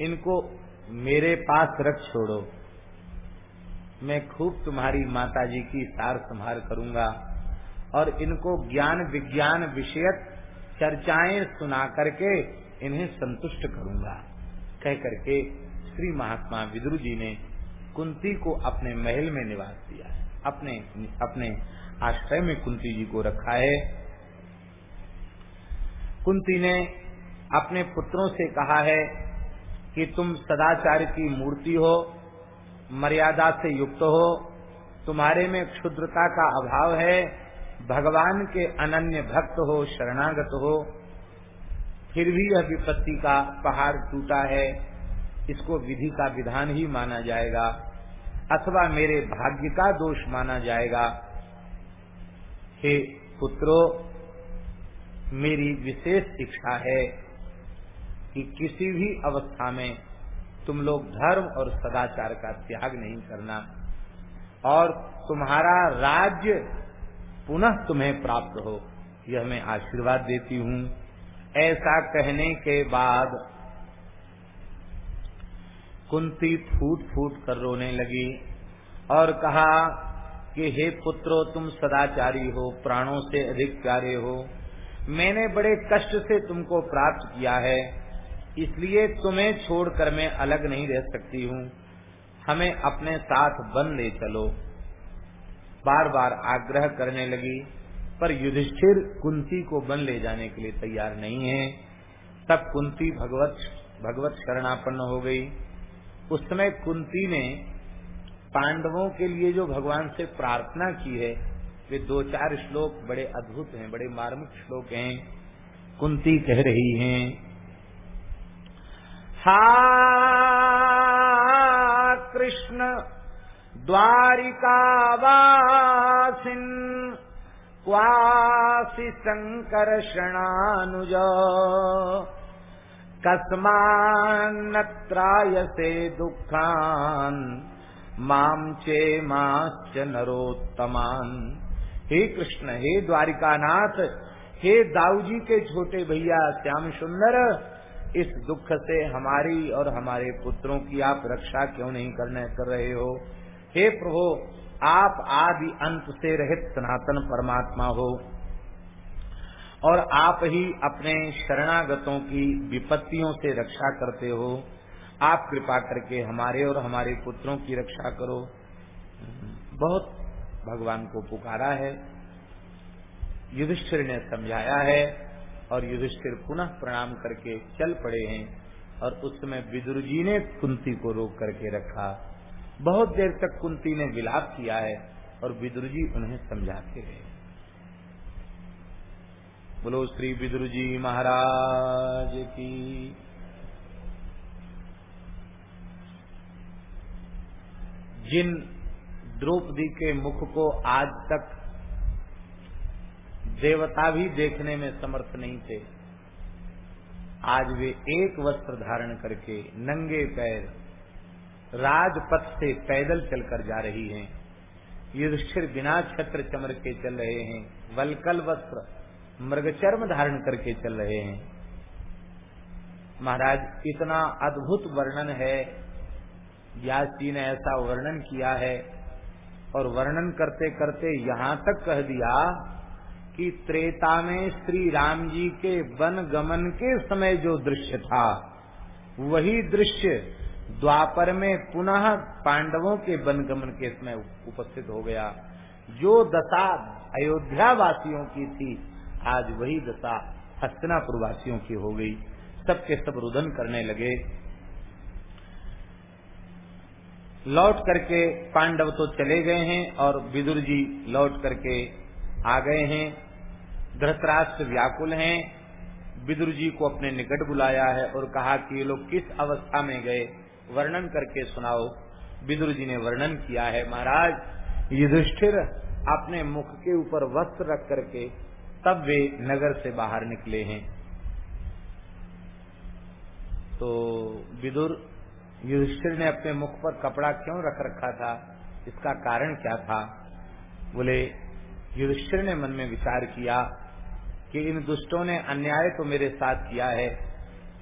इनको मेरे पास रख छोड़ो। मैं खूब तुम्हारी माताजी की सार संभार करूँगा और इनको ज्ञान विज्ञान विषयक चर्चाएँ सुना करके इन्हें संतुष्ट करूँगा। कह करके श्री महात्मा विदुर जी ने कुंती को अपने महल में निवास दिया। अपने अपने आश्रय में कुंती जी को रखा है। कुंती ने अपने पुत्रों से कहा है कि तुम सदाचार की मूर्ति हो, मर्यादा से युक्त हो, तुम्हारे में क्षुद्रता का अभाव है भगवान के अनन्य भक्त हो, शरणागत हो, फिर भी यह विपत्ति का पहाड़ टूटा है, इसको विधि का विधान ही माना जाएगा, अथवा मेरे भाग्य का दोष माना जाएगा। हे पुत्रो, मेरी विशेष इच्छा है कि किसी भी अवस्था में तुम लोग धर्म और सदाचार का त्याग नहीं करना, और तुम्हारा राज्य पुनः तुम्हें प्राप्त हो। यह मैं आशीर्वाद देती हूँ। ऐसा कहने के बाद कुंती फूट फूट कर रोने लगी और कहा कि, हे पुत्रो, तुम सदाचारी हो, प्राणों से अधिक प्यारे हो। मैंने बड़े कष्ट से तुमको प्राप्त किया है, इसलिए तुम्हें छोड़कर मैं अलग नहीं रह सकती हूँ। हमें अपने साथ बन ले चलो। बार बार आग्रह करने लगी, पर युधिष्ठिर कुंती को बन ले जाने के लिए तैयार नहीं है। तब कुंती भगवत भगवत शरणापन्न हो गई। उस समय कुंती ने पांडवों के लिए जो भगवान से प्रार्थना की है, वे दो चार श्लोक बड़े अद्भुत हैं, बड़े मार्मिक श्लोक हैं। कुंती कह रही हैं, हा कृष्ण द्वारिकावासिन् क्वासि सङ्कर्षणानुज कस्मान्नत्रायसे दुःखान् माम चे माश्च नरोत्तमान। हे कृष्ण, हे द्वारिकानाथ, हे दाऊजी के छोटे भैया श्याम सुंदर, इस दुख से हमारी और हमारे पुत्रों की आप रक्षा क्यों नहीं करने कर रहे हो? हे प्रभु, आप आदि अंत से रहित सनातन परमात्मा हो। और आप ही अपने शरणागतों की विपत्तियों से रक्षा करते हो। आप कृपा करके हमारे और हमारे पुत्रों की रक्षा करो। बहुत भगवान को पुकारा है। युधिष्ठिर ने समझाया है और युधिष्ठिर पुनः प्रणाम करके चल पड़े हैं और उस समय विदुर जी ने कुंती को रोक करके रखा। बहुत देर तक कुंती ने विलाप किया है और विदुर जी उन्हें समझाते रहे। बोलो, श्री विदुर जी महाराज की जिन द्रौपदी के मुख को आज तक देवता भी देखने में समर्थ नहीं थे, आज वे एक वस्त्र धारण करके नंगे पैर राजपथ से पैदल चलकर जा रही हैं। युधिष्ठिर बिना छत्र चमर के चल रहे हैं। वलकल वस्त्र मृगचर्म धारण करके चल रहे हैं। महाराज, इतना अद्भुत वर्णन है। व्यास जी ने ऐसा वर्णन किया है और वर्णन करते करते यहाँ तक कह दिया कि त्रेता में श्री राम जी के वन गमन के समय जो दृश्य था, वही दृश्य द्वापर में पुनः पांडवों के वनगमन के समय उपस्थित हो गया। जो दशा अयोध्या वासियों की थी, आज वही दशा हस्तनापुर वासियों की हो गई। सबके सब रुदन करने लगे। लौट करके पांडव तो चले गए हैं और विदुर जी लौट करके आ गए हैं। धृतराष्ट्र व्याकुल हैं। विदुर जी को अपने निकट बुलाया है और कहा कि ये लोग किस अवस्था में गए? वर्णन करके सुनाओ। विदुर जी ने वर्णन किया है, महाराज, युधिष्ठिर अपने मुख के ऊपर वस्त्र रख करके तब वे नगर से बाहर निकले हैं। तो विदुर, युधिष्ठिर ने अपने मुख पर कपड़ा क्यों रख रखा था? इसका कारण क्या था? बोले, युधिष्ठिर ने मन में विचार किया कि इन दुष्टों ने अन्याय तो मेरे साथ किया है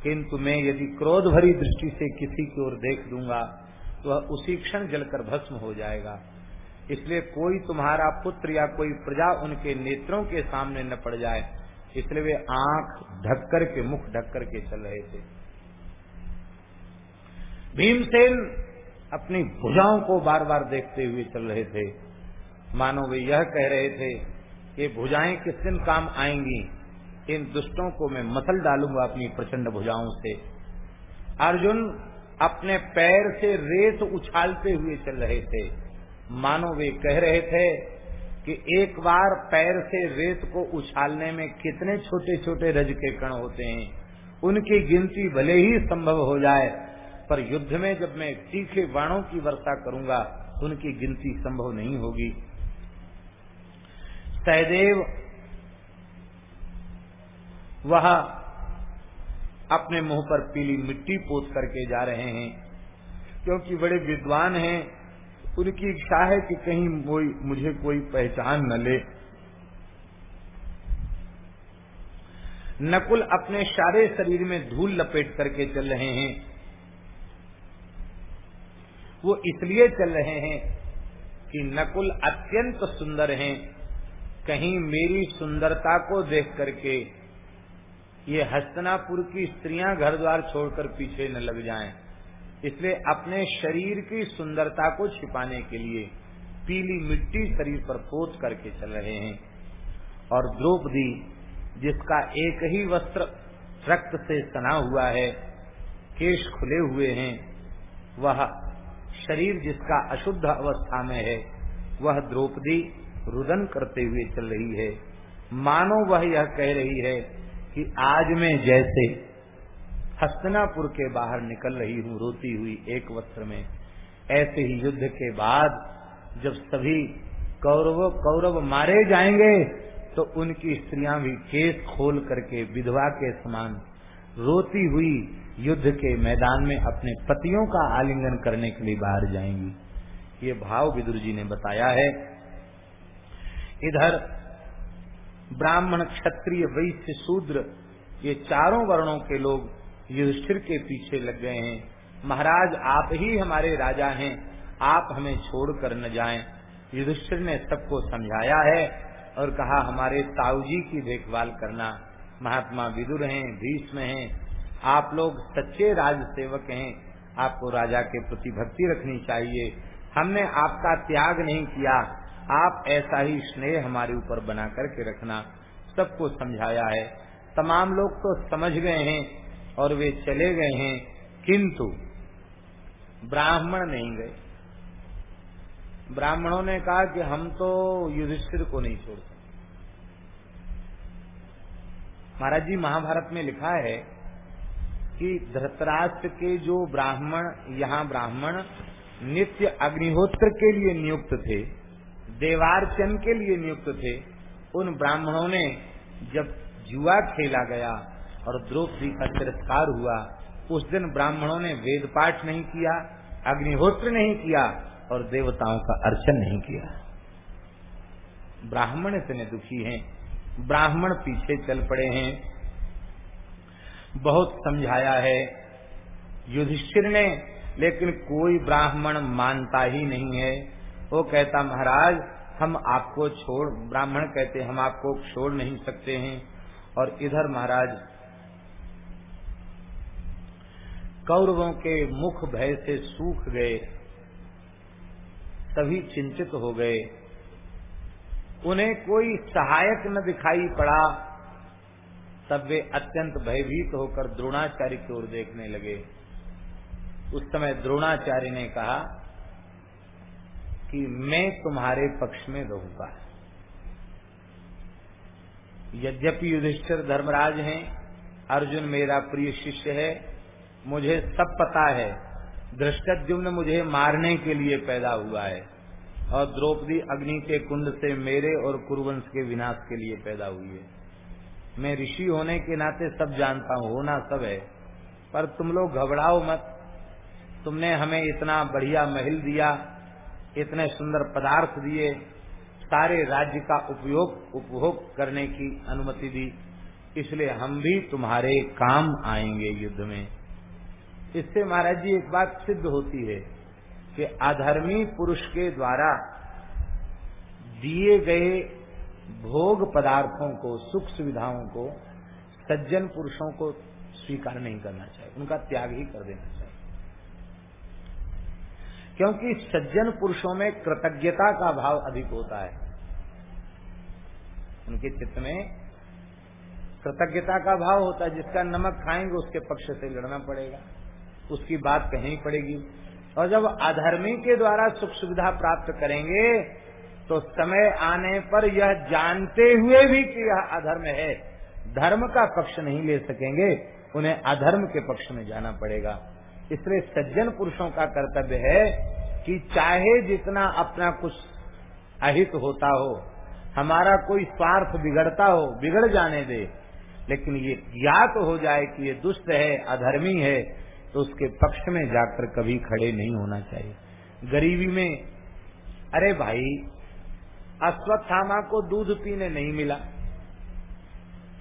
किंतु मैं यदि क्रोध भरी दृष्टि से किसी की ओर देख दूँगा तो वह उसी क्षण जलकर भस्म हो जाएगा। इसलिए कोई तुम्हारा पुत्र या कोई प्रजा उनके नेत्रों के सामने न पड़ जाए। इसलिए वे आँख ढककर के मुख ढककर के चल रहे थे। भीमसेन अपनी भुजाओं को बार बार देखते हुए चल रहे थे। मानो वे यह कह रहे थे कि भुजाएँ किस दिन काम आएँगी? इन दुष्टों को मैं मसल डालूँगा अपनी प्रचंड भुजाओं से। अर्जुन अपने पैर से रेत उछालते हुए चल रहे थे। मानो वे कह रहे थे कि एक बार पैर से रेत को उछालने में कितने छोटे छोटे रज के कण होते हैं। उनकी गिनती भले ही संभव हो जाए, पर युद्ध में जब मैं तीखे बाणों की वर्षा करूँगा उनकी गिनती संभव नहीं होगी। सहदेव वह अपने मुँह पर पीली मिट्टी पोत करके जा रहे हैं, क्योंकि बड़े विद्वान हैं, उनकी इच्छा है कि कहीं कोई, मुझे कोई पहचान न ले। नकुल अपने सारे शरीर में धूल लपेट करके चल रहे हैं। वो इसलिए चल रहे हैं कि नकुल अत्यंत सुंदर हैं। कहीं मेरी सुंदरता को देख करके ये हस्तनापुर की स्त्रियाँ घर द्वार छोड़कर पीछे न लग जाएँ। इसलिए अपने शरीर की सुंदरता को छिपाने के लिए पीली मिट्टी शरीर पर पोत करके चल रहे हैं। और द्रौपदी, जिसका एक ही वस्त्र रक्त से सना हुआ है, केश खुले हुए हैं, वह शरीर जिसका अशुद्ध अवस्था में है, वह द्रौपदी रुदन करते हुए चल रही है। मानो वह यह कह रही है कि आज मैं जैसे हस्तनापुर के बाहर निकल रही हूँ, रोती हुई एक वस्त्र में, ऐसे ही युद्ध के बाद जब सभी कौरव कौरव मारे जाएँगे तो उनकी स्त्रियाँ भी केस खोल करके विधवा के समान रोती हुई युद्ध के मैदान में अपने पतियों का आलिंगन करने के लिए बाहर जाएँगी। ये भाव विदुर जी ने बताया है। इधर ब्राह्मण क्षत्रिय वैश्य शूद्र, ये चारों वर्णों के लोग युधिष्ठिर के पीछे लग गए हैं। महाराज, आप ही हमारे राजा हैं, आप हमें छोड़कर न जाएँ। युधिष्ठिर ने सबको समझाया है और कहा, हमारे ताऊ जी की देखभाल करना। महात्मा विदुर हैं, भीष्म हैं, आप लोग सच्चे राज सेवक हैं, आपको राजा के प्रति भक्ति रखनी चाहिए। हमने आपका त्याग नहीं किया आप ऐसा ही स्नेह हमारे ऊपर बना करके रखना सबको समझाया है। तमाम लोग तो समझ गए हैं और वे चले गए हैं, किंतु ब्राह्मण नहीं गए। ब्राह्मणों ने कहा कि हम तो युधिष्ठिर को नहीं छोड़ते। महाराज जी, महाभारत में लिखा है कि धृतराष्ट्र के जो ब्राह्मण, यहाँ ब्राह्मण नित्य अग्निहोत्र के लिए नियुक्त थे देवार्चन के लिए नियुक्त थे। उन ब्राह्मणों ने जब जुआ खेला गया और द्रौपदी का तिरस्कार हुआ, उस दिन ब्राह्मणों ने वेद पाठ नहीं किया, अग्निहोत्र नहीं किया और देवताओं का अर्चन नहीं किया। ब्राह्मण इतने दुखी हैं। ब्राह्मण पीछे चल पड़े हैं। बहुत समझाया है। युधिष्ठिर ने, लेकिन कोई ब्राह्मण मानता ही नहीं है। वो कहता, महाराज, हम आपको छोड़, ब्राह्मण कहते, हम आपको छोड़ नहीं सकते हैं। और इधर, महाराज, कौरवों के मुख भय से सूख गए सभी चिंतित हो गए। उन्हें कोई सहायक न दिखाई पड़ा, तब वे अत्यंत भयभीत होकर द्रोणाचार्य की ओर देखने लगे। उस समय द्रोणाचार्य ने कहा कि मैं तुम्हारे पक्ष में रहूँगा। यद्यपि युधिष्ठिर धर्मराज हैं, अर्जुन मेरा प्रिय शिष्य है, मुझे सब पता है दृष्टद्युम्न मुझे मारने के लिए पैदा हुआ है, और द्रौपदी अग्नि के कुंड से मेरे और कुरुवंश के विनाश के लिए पैदा हुई है। मैं ऋषि होने के नाते सब जानता हूँ, होना सब है, पर तुम लोग घबराओ मत। तुमने हमें इतना बढ़िया महल दिया इतने सुंदर पदार्थ दिए, सारे राज्य का उपयोग, उपभोग करने की अनुमति दी। इसलिए हम भी तुम्हारे काम आएँगे युद्ध में। इससे महाराज जी, एक बात सिद्ध होती है कि अधर्मी पुरुष के द्वारा दिए गए भोग पदार्थों को, सुख सुविधाओं को, सज्जन पुरुषों को स्वीकार नहीं करना चाहिए। उनका त्याग ही कर देना चाहिए। क्योंकि सज्जन पुरुषों में कृतज्ञता का भाव अधिक होता है। उनके चित्त में कृतज्ञता का भाव होता है, जिसका नमक खाएँगे उसके पक्ष से लड़ना पड़ेगा। उसकी बात कहनी पड़ेगी। और जब अधर्मी के द्वारा सुख सुविधा प्राप्त करेंगे तो समय आने पर यह जानते हुए भी कि यह अधर्म है। धर्म का पक्ष नहीं ले सकेंगे, उन्हें अधर्म के पक्ष में जाना पड़ेगा। इसलिए सज्जन पुरुषों का कर्तव्य है कि चाहे जितना अपना कुछ अहित होता हो, हमारा कोई स्वार्थ बिगड़ता हो, बिगड़ जाने दे, लेकिन ये ज्ञात हो जाए कि ये दुष्ट है, अधर्मी है तो उसके पक्ष में जाकर कभी खड़े नहीं होना चाहिए। गरीबी में, अरे भाई अश्वत्थामा को दूध पीने नहीं मिला।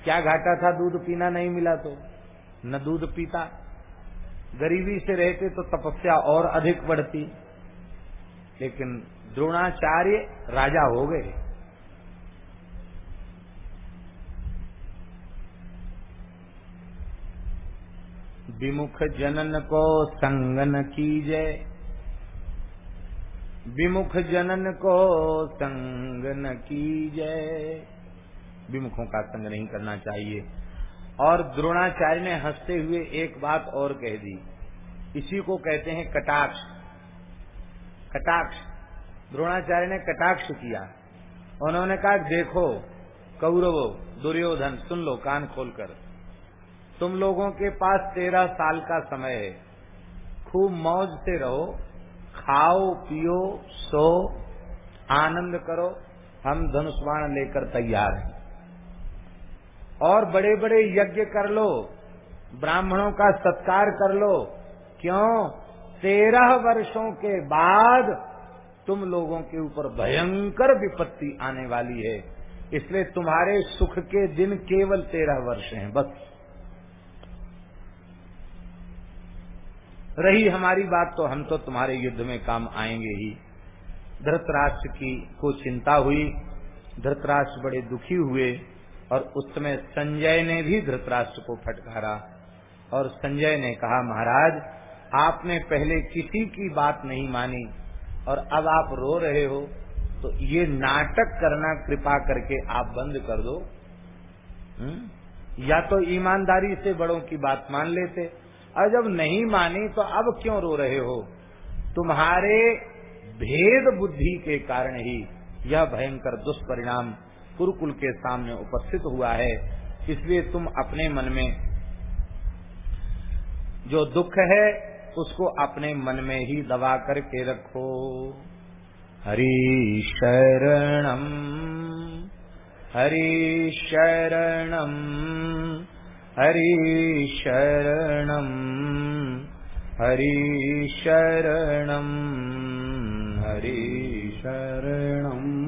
क्या घाटा था दूध पीना नहीं मिला तो? न दूध पीता। गरीबी से रहते तो तपस्या और अधिक बढ़ती। लेकिन द्रोणाचार्य राजा हो गए। विमुख जनन को संगन कीजे। विमुख जनन को संगन कीजे। विमुखों का संग नहीं करना चाहिए। और द्रोणाचार्य ने हँसते हुए एक बात और कह दी। इसी को कहते हैं कटाक्ष। कटाक्ष। द्रोणाचार्य ने कटाक्ष किया। उन्होंने कहा, देखो, कौरवो, दुर्योधन, सुन लो कान खोलकर। तुम लोगों के पास तेरह साल का समय है। खूब मौज से रहो, खाओ, पियो, सो, आनंद करो। हम धनुष्वाण लेकर तैयार हैं। और बड़े बड़े यज्ञ कर लो, ब्राह्मणों का सत्कार कर लो। क्यों? तेरह वर्षों के बाद तुम लोगों के ऊपर भयंकर विपत्ति आने वाली है। इसलिए तुम्हारे सुख के दिन केवल तेरह वर्ष हैं, बस। रही हमारी बात तो हम तो तुम्हारे युद्ध में काम आएँगे ही। धृतराष्ट्र की को चिंता हुई, धृतराष्ट्र बड़े दुखी हुए। और उस समय संजय ने भी धृतराष्ट्र को फटकारा और संजय ने कहा, महाराज, आपने पहले किसी की बात नहीं मानी और अब आप रो रहे हो तो ये नाटक करना कृपा करके आप बंद कर दो हुँ? हम्म? या तो ईमानदारी से बड़ों की बात मान लेते, और जब नहीं मानी तो अब क्यों रो रहे हो तुम्हारे भेद बुद्धि के कारण ही यह भयंकर दुष्परिणाम कुरुकुल के सामने उपस्थित हुआ है। इसलिए तुम अपने मन में जो दुख है, उसको अपने मन में ही दबा करके रखो। हरि शरणम हरि शरणम हरि शरणम हरि शरणम हरि शरणम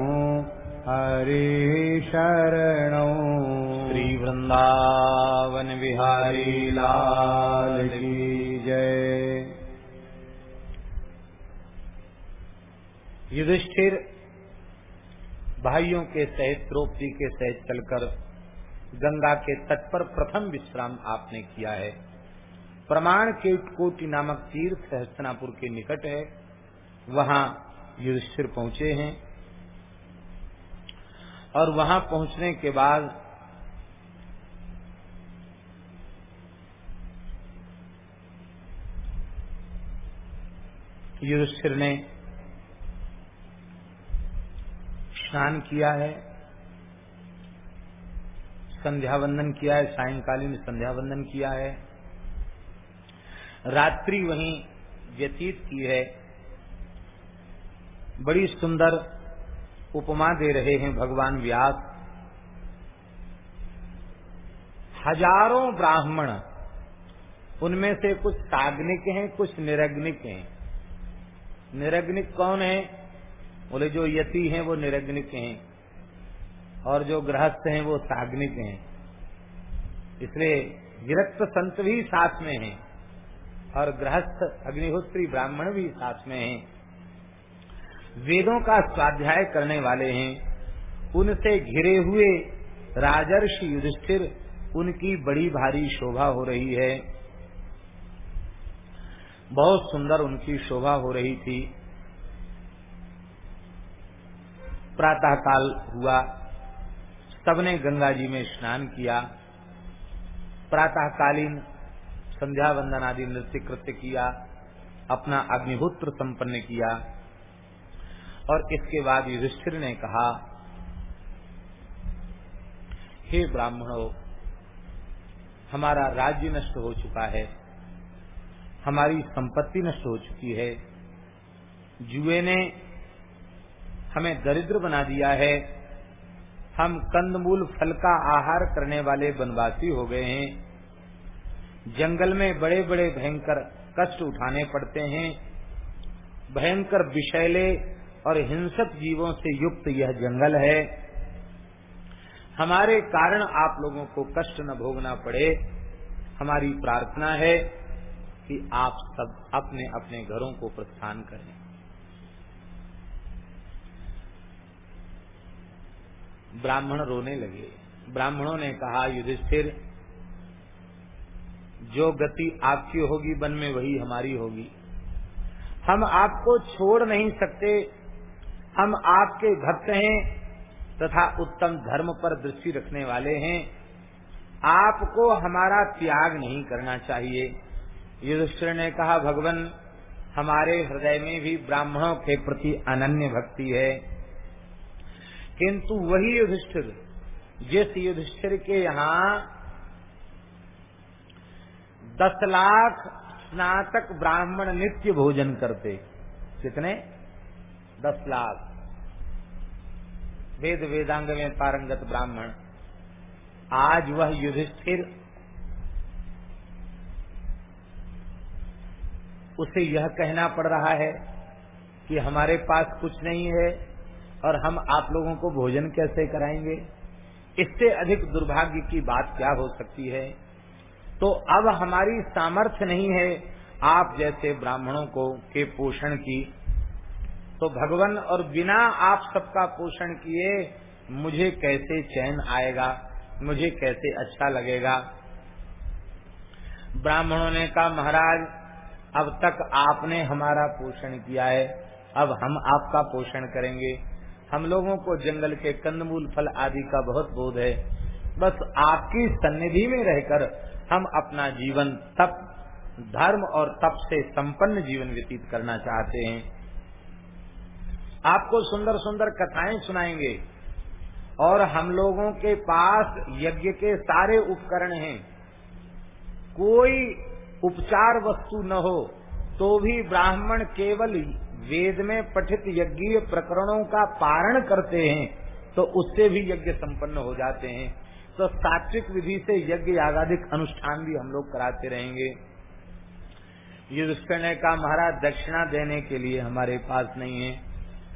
हरि शरण। श्री वृंदावन बिहारी लाल की जय। युधिष्ठिर भाइयों के सहित, द्रौपदी के सहित चलकर गंगा के तट पर प्रथम विश्राम आपने किया है। प्रमाण के कोटि नामक तीर्थ हस्तनापुर के निकट है। वहाँ युधिष्ठिर पहुँचे हैं। और वहाँ पहुँचने के बाद युधिष्ठिर ने स्नान किया है संध्या वंदन किया है, सायंकालीन संध्या वंदन किया है। रात्रि वहीं व्यतीत की है। बड़ी सुंदर उपमा दे रहे हैं भगवान व्यास। हज़ारों ब्राह्मण, उनमें से कुछ साग्निक हैं, कुछ निरग्निक हैं। निरग्निक कौन है? बोले, जो यति हैं, वो निरग्निक हैं। और जो गृहस्थ हैं, वो साग्निक हैं। इसलिए विरक्त संत भी साथ में हैं और गृहस्थ अग्निहोत्री ब्राह्मण भी साथ में हैं। वेदों का स्वाध्याय करने वाले हैं। उनसे घिरे हुए राजर्षि युधिष्ठिर उनकी बड़ी भारी शोभा हो रही है। बहुत सुंदर उनकी शोभा हो रही थी। प्रातः काल हुआ। सबने गंगा जी में स्नान किया। प्रातःकालीन संध्या वंदन आदि नृत्य कृत्य किया। अपना अग्निहोत्र संपन्न किया। और इसके बाद युधिष्ठिर ने कहा, हे ब्राह्मणों, हमारा राज्य नष्ट हो चुका है, हमारी संपत्ति नष्ट हो चुकी है। जुए ने हमें दरिद्र बना दिया है। हम कंदमूल फल का आहार करने वाले वनवासी हो गए हैं। जंगल में बड़े बड़े भयंकर कष्ट उठाने पड़ते हैं। भयंकर विषैले और हिंसक जीवों से युक्त यह जंगल है। हमारे कारण आप लोगों को कष्ट न भोगना पड़े। हमारी प्रार्थना है कि आप सब अपने अपने घरों को प्रस्थान करें। ब्राह्मण रोने लगे। ब्राह्मणों ने कहा, युधिष्ठिर, जो गति आपकी होगी, वन में वही हमारी होगी। हम आपको छोड़ नहीं सकते हम आपके भक्त हैं तथा उत्तम धर्म पर दृष्टि रखने वाले हैं। आपको हमारा त्याग नहीं करना चाहिए। युधिष्ठिर ने कहा, भगवान, हमारे हृदय में भी ब्राह्मणों के प्रति अनन्य भक्ति है। किंतु वही युधिष्ठिर, जिस युधिष्ठिर के यहाँ दस लाख स्नातक ब्राह्मण नित्य भोजन करते, कितने? दस लाख। वेद वेदांग में पारंगत ब्राह्मण। आज वह युधिष्ठिर उसे यह कहना पड़ रहा है कि हमारे पास कुछ नहीं है और हम आप लोगों को भोजन कैसे कराएँगे? इससे अधिक दुर्भाग्य की बात क्या हो सकती है? तो अब हमारी सामर्थ्य नहीं है आप जैसे ब्राह्मणों को के पोषण की तो भगवान और बिना आप सबका पोषण किए मुझे कैसे चैन आएगा? मुझे कैसे अच्छा लगेगा? ब्राह्मणों ने कहा, महाराज, अब तक आपने हमारा पोषण किया है। अब हम आपका पोषण करेंगे। हम लोगों को जंगल के कंदमूल, फल आदि का बहुत बोध है। बस आपकी सन्निधि में रहकर हम अपना जीवन, तप, धर्म और तप से संपन्न जीवन व्यतीत करना चाहते हैं। आपको सुंदर सुंदर कथाएँ सुनाएँगे। और हम लोगों के पास यज्ञ के सारे उपकरण हैं। कोई उपचार वस्तु न हो तो भी ब्राह्मण केवल वेद में पठित यज्ञीय प्रकरणों का पारण करते हैं तो उससे भी यज्ञ संपन्न हो जाते हैं। तो सात्विक विधि से यज्ञ यागाधिक अनुष्ठान भी हम लोग कराते रहेंगे। युधिष्ठिर ने कहा, महाराज, दक्षिणा देने के लिए हमारे पास नहीं है।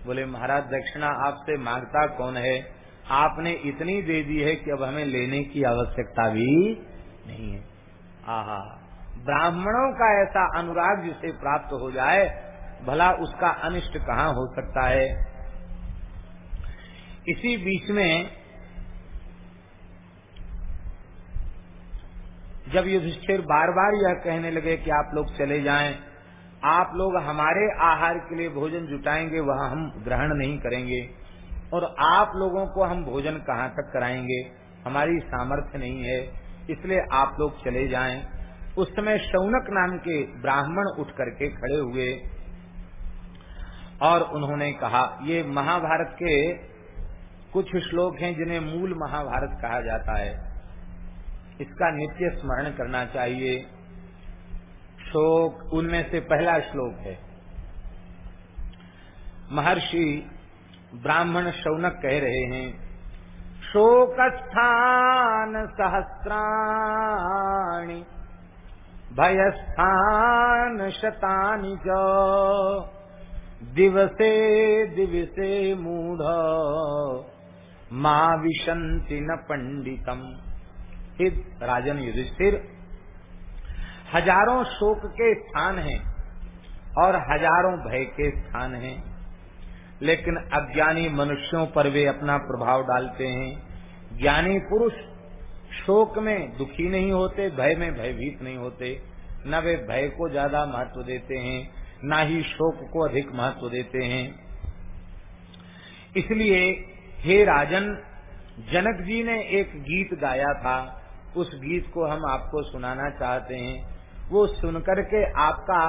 बोले, महाराज, दक्षिणा आपसे माँगता कौन है? आपने इतनी दे दी है कि अब हमें लेने की आवश्यकता भी नहीं है। आहा, ब्राह्मणों का ऐसा अनुराग जिसे प्राप्त हो जाए, भला उसका अनिष्ट कहाँ हो सकता है? इसी बीच में, जब युधिष्ठिर बार बार यह कहने लगे कि आप लोग चले जाएँ आप लोग हमारे आहार के लिए भोजन जुटाएँगे, वह हम ग्रहण नहीं करेंगे। और आप लोगों को हम भोजन कहाँ तक कराएँगे, हमारी सामर्थ्य नहीं है, इसलिए आप लोग चले जाएँ। उस समय शौनक नाम के ब्राह्मण उठ करके खड़े हुए और उन्होंने कहा, ये महाभारत के कुछ श्लोक हैं जिन्हें मूल महाभारत कहा जाता है। इसका नित्य स्मरण करना चाहिए। शोक उनमें से पहला श्लोक है। महर्षि ब्राह्मण शौनक कह रहे हैं, शोकस्थान सहस्राणि, भयस्थान शतानि च, दिवसे दिवसे मूढ़, माँ विशंति न पंडितम। हित राजन युधिष्ठिर हज़ारों शोक के स्थान हैं और हज़ारों भय के स्थान हैं। लेकिन अज्ञानी मनुष्यों पर वे अपना प्रभाव डालते हैं। ज्ञानी पुरुष शोक में दुखी नहीं होते, भय में भयभीत नहीं होते। न वे भय को ज़्यादा महत्व देते हैं, न ही शोक को अधिक महत्व देते हैं। इसलिए हे राजन, जनक जी ने एक गीत गाया था। उस गीत को हम आपको सुनाना चाहते हैं। वो सुनकर के आपका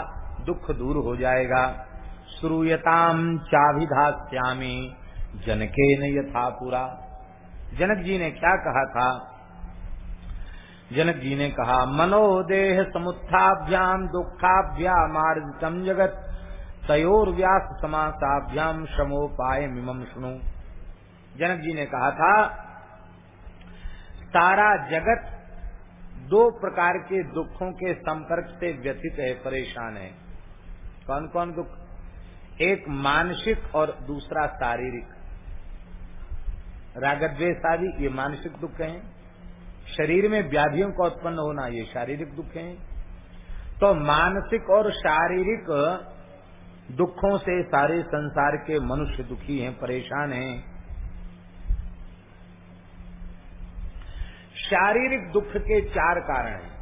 दुख दूर हो जाएगा। श्रूयताम चाभिधास्यामी, जनके न यथा पूरा। जनक जी ने क्या कहा था? जनक जी ने कहा, मनोदेह समुत्थाभ्याम दुखाभ्याम आर्जितम जगत तयोर व्यास समासाभ्याम श्रमोपाय मिमम सुनो जनक जी ने कहा था, सारा जगत दो प्रकार के दुखों के संपर्क से व्यथित है, परेशान है। कौन कौन दुख? एक मानसिक और दूसरा शारीरिक। रागद्वेश आदि ये मानसिक दुख हैं। शरीर में व्याधियों का उत्पन्न होना, ये शारीरिक दुख हैं। तो मानसिक और शारीरिक दुखों से सारे संसार के मनुष्य दुखी हैं, परेशान हैं। शारीरिक दुख के चार कारण हैं।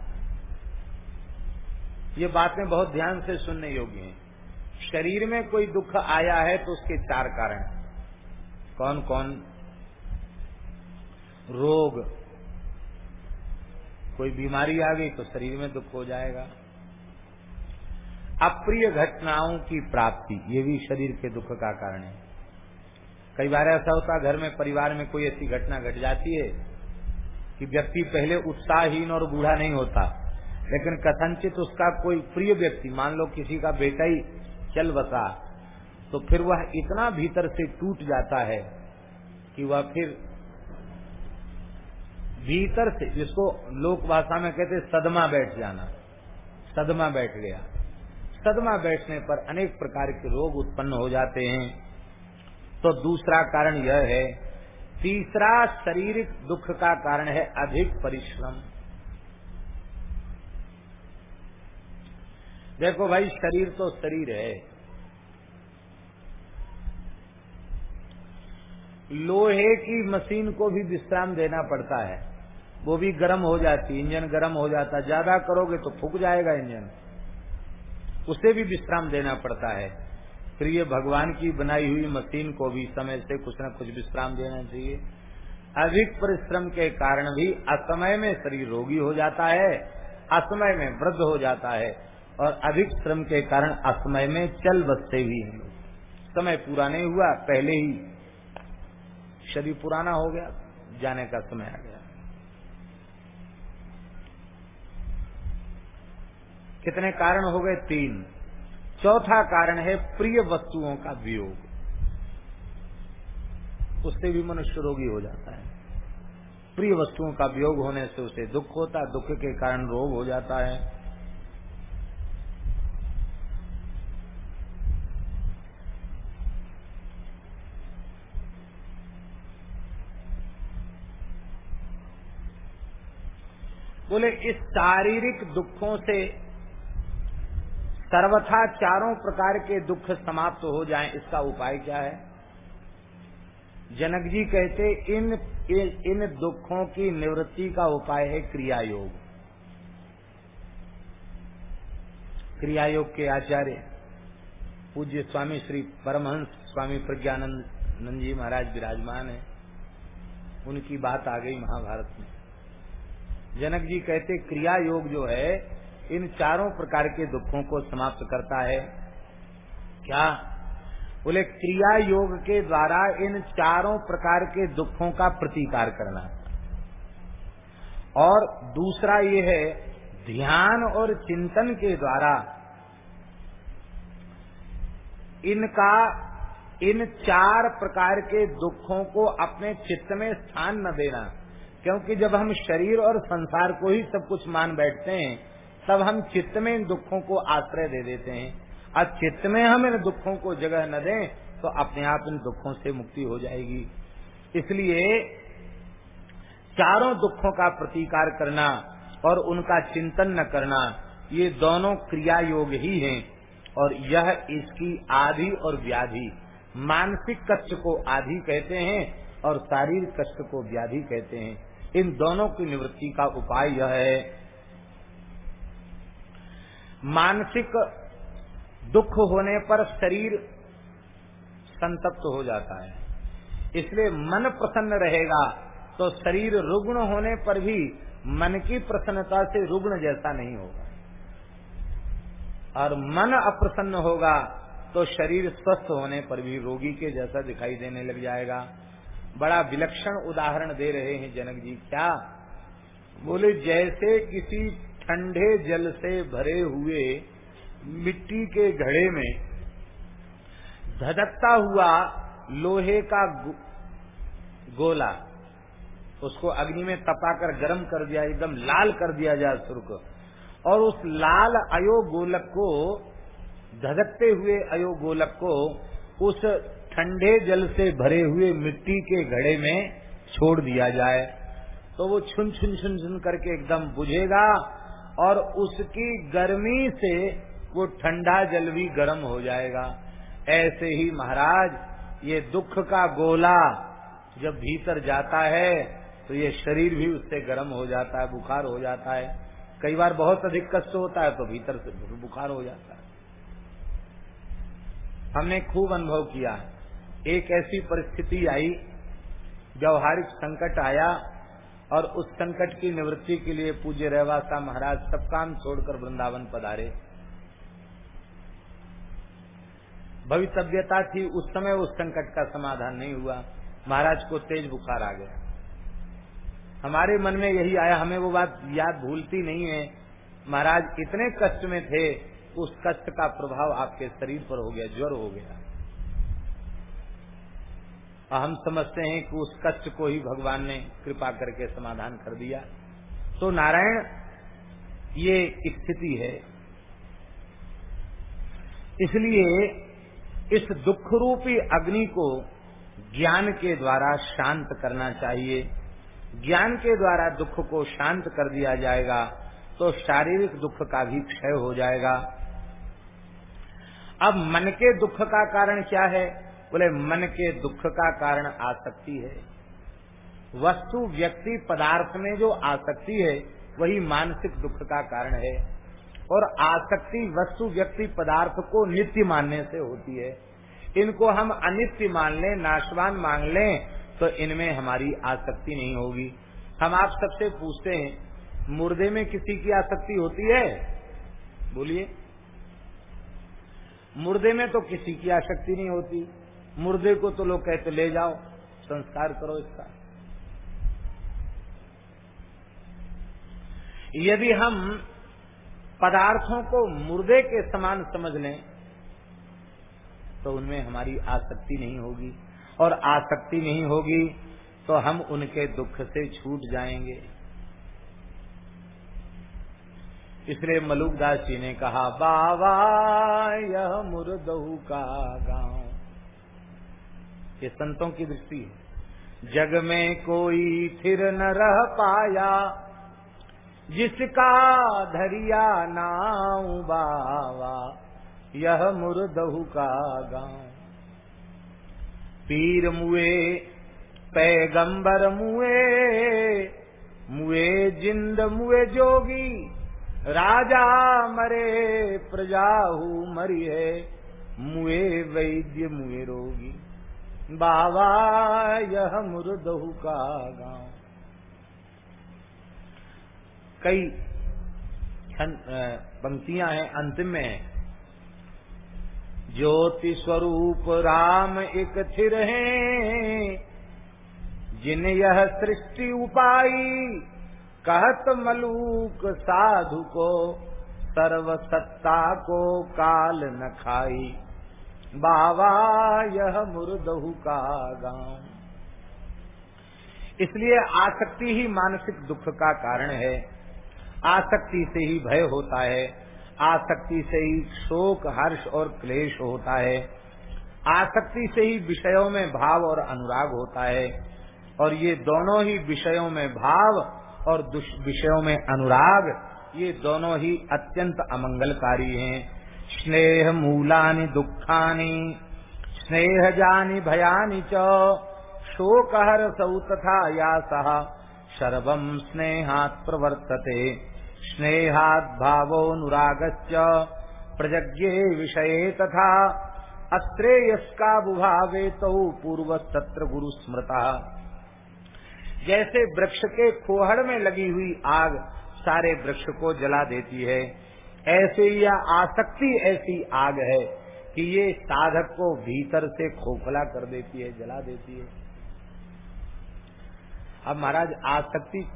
ये बातें बहुत ध्यान से सुनने योग्य हैं। शरीर में कोई दुख आया है तो उसके चार कारण कौन कौन रोग। कोई बीमारी आ गई तो शरीर में दुख हो जाएगा। अप्रिय घटनाओं की प्राप्ति, ये भी शरीर के दुख का कारण है। कई बार ऐसा होता घर में, परिवार में कोई ऐसी घटना घट जाती है कि व्यक्ति पहले उत्साहहीन और बूढ़ा नहीं होता। लेकिन कथनचित उसका कोई प्रिय व्यक्ति, मान लो किसी का बेटा ही चल बसा तो फिर वह इतना भीतर से टूट जाता है कि वह फिर भीतर से, जिसको लोक भाषा में कहते सदमा बैठ जाना, सदमा बैठ गया। सदमा बैठने पर अनेक प्रकार के रोग उत्पन्न हो जाते हैं। तो दूसरा कारण यह है तीसरा शारीरिक दुख का कारण है अधिक परिश्रम। देखो भाई, शरीर तो शरीर है। लोहे की मशीन को भी विश्राम देना पड़ता है। वो भी गर्म हो जाती, इंजन गर्म हो जाता, ज़्यादा करोगे तो फूक जाएगा इंजन। उसे भी विश्राम देना पड़ता है। फिर ये भगवान की बनाई हुई मशीन को भी समय से कुछ न कुछ विश्राम देना चाहिए। अधिक परिश्रम के कारण भी असमय में शरीर रोगी हो जाता है, असमय में वृद्ध हो जाता है और अधिक श्रम के कारण असमय में चल बसते भी हैं समय पूरा नहीं हुआ, पहले ही शरीर पुराना हो गया, जाने का समय आ गया। कितने कारण हो गए? तीन। चौथा कारण है प्रिय वस्तुओं का वियोग। उससे भी मनुष्य रोगी हो जाता है। प्रिय वस्तुओं का वियोग होने से उसे दुख होता है, दुख के कारण रोग हो जाता है। बोले, इस शारीरिक दुखों से सर्वथा चारों प्रकार के दुख समाप्त हो जाएँ, इसका उपाय क्या है? जनक जी कहते, इन इन दुखों की निवृत्ति का उपाय है क्रिया योग क्रिया योग के आचार्य पूज्य स्वामी श्री परमहंस, स्वामी प्रज्ञानंद जी महाराज विराजमान है। उनकी बात आ गई महाभारत में। जनक जी कहते क्रिया योग जो है इन चारों प्रकार के दुखों को समाप्त करता है। क्या? बोले, क्रिया योग के द्वारा इन चारों प्रकार के दुखों का प्रतिकार करना। और दूसरा ये है, ध्यान और चिंतन के द्वारा इनका, इन चार प्रकार के दुखों को अपने चित्त में स्थान न देना। क्योंकि जब हम शरीर और संसार को ही सब कुछ मान बैठते हैं तब हम चित्त में इन दुखों को आश्रय दे देते हैं। और चित्त में हम इन दुखों को जगह न दें तो अपने आप इन दुखों से मुक्ति हो जाएगी। इसलिए चारों दुखों का प्रतिकार करना और उनका चिंतन न करना, ये दोनों क्रिया योग ही हैं। और यह इसकी आधि और व्याधि, मानसिक कष्ट को आधि कहते हैं और शारीरिक कष्ट को व्याधि कहते हैं। इन दोनों की निवृत्ति का उपाय यह है मानसिक दुख होने पर शरीर संतप्त हो जाता है। इसलिए मन प्रसन्न रहेगा तो शरीर रुग्ण होने पर भी मन की प्रसन्नता से रुग्ण जैसा नहीं होगा। और मन अप्रसन्न होगा तो शरीर स्वस्थ होने पर भी रोगी के जैसा दिखाई देने लग जाएगा। बड़ा विलक्षण उदाहरण दे रहे हैं जनक जी। क्या? बोले, जैसे किसी ठंडे जल से भरे हुए मिट्टी के घड़े में धधकता हुआ लोहे का गोला, उसको अग्नि में तपाकर गर्म कर दिया, एकदम लाल कर दिया जाए सुर्ख। और उस लाल अयो गोलक को, धधकते हुए अयो गोलक को, उस ठंडे जल से भरे हुए मिट्टी के घड़े में छोड़ दिया जाए। तो वो छुन छुन छुन छुन करके एकदम बुझेगा और उसकी गर्मी से वो ठंडा जल भी गर्म हो जाएगा। ऐसे ही महाराज, ये दुख का गोला जब भीतर जाता है तो ये शरीर भी उससे गर्म हो जाता है, बुखार हो जाता है। कई बार बहुत अधिक कष्ट होता है तो भीतर से बुखार हो जाता है। हमने खूब अनुभव किया। एक ऐसी परिस्थिति आई, व्यवहारिक संकट आया और उस संकट की निवृत्ति के लिए पूज्य रहवासा महाराज सब काम छोड़कर वृंदावन पधारे। भवितव्यता थी, उस समय उस संकट का समाधान नहीं हुआ। महाराज को तेज बुखार आ गया। हमारे मन में यही आया, हमें वो बात याद भूलती नहीं है। महाराज इतने कष्ट में थे, उस कष्ट का प्रभाव आपके शरीर पर हो गया, ज्वर हो गया। हम समझते हैं कि उस कष्ट को ही भगवान ने कृपा करके समाधान कर दिया। तो नारायण, ये स्थिति है। इसलिए इस दुख रूपी अग्नि को ज्ञान के द्वारा शांत करना चाहिए। ज्ञान के द्वारा दुख को शांत कर दिया जाएगा तो शारीरिक दुख का भी क्षय हो जाएगा। अब मन के दुख का कारण क्या है? बोले, मन के दुख का कारण आसक्ति है। वस्तु, व्यक्ति, पदार्थ में जो आसक्ति है, वही मानसिक दुख का कारण है। और आसक्ति, वस्तु, व्यक्ति, पदार्थ को नित्य मानने से होती है। इनको हम अनित्य मान लें, नाशवान मान लें तो इनमें हमारी आसक्ति नहीं होगी। हम आप सबसे पूछते हैं, मुर्दे में किसी की आसक्ति होती है? बोलिए। मुर्दे में तो किसी की आसक्ति नहीं होती। मुर्दे को तो लोग कहते, ले जाओ, संस्कार करो इसका। यदि हम पदार्थों को मुर्दे के समान समझ लें तो उनमें हमारी आसक्ति नहीं होगी। और आसक्ति नहीं होगी तो हम उनके दुख से छूट जाएँगे। इसलिए मलुकदास जी ने कहा, बाबा, यह मुर्दहू का गाँव ये संतों की दृष्टि है। जग में कोई फिर न रह पाया, जिसका धरिया नाव बावा, यह मुर्दहु का गाँव। पीर मुए, पैगंबर मुए मुए जिंद मुए जोगी, राजा मरे, प्रजाहू मरी है मुए वैद्य मुए रोगी। बाबा, यह मुर्दहु का गाँव। कई पंक्तियाँ हैं, अंतिम में ज्योति स्वरूप राम एक थिर है जिन यह सृष्टि उपाई। कहत मलूक साधु को सर्व सत्ता को काल न खाई। बाबा यह मुर्दहु का गाँव। इसलिए आसक्ति ही मानसिक दुख का कारण है। आसक्ति से ही भय होता है। आसक्ति से ही शोक, हर्ष और क्लेश होता है। आसक्ति से ही विषयों में भाव और अनुराग होता है। और ये दोनों ही विषयों में भाव और विषयों में अनुराग, ये दोनों ही अत्यंत अमंगलकारी हैं। स्नेह मूलानि दुखानि स्नेह जानी भयानी च शोकहर सौ तथा या सह शर्वम स्नेहात् प्रवर्तते, स्नेहात् भावोनुरागश्च प्रज्ञे विषये तथा अत्रेयस्का बुभावे तो पूर्व सत्र गुरु स्मृता जैसे वृक्ष के खोहड़ में लगी हुई आग सारे वृक्ष को जला देती है ऐसे यह आसक्ति ऐसी आग है कि ये साधक को भीतर से खोखला कर देती है, जला देती है। अब महाराज, आसक्ति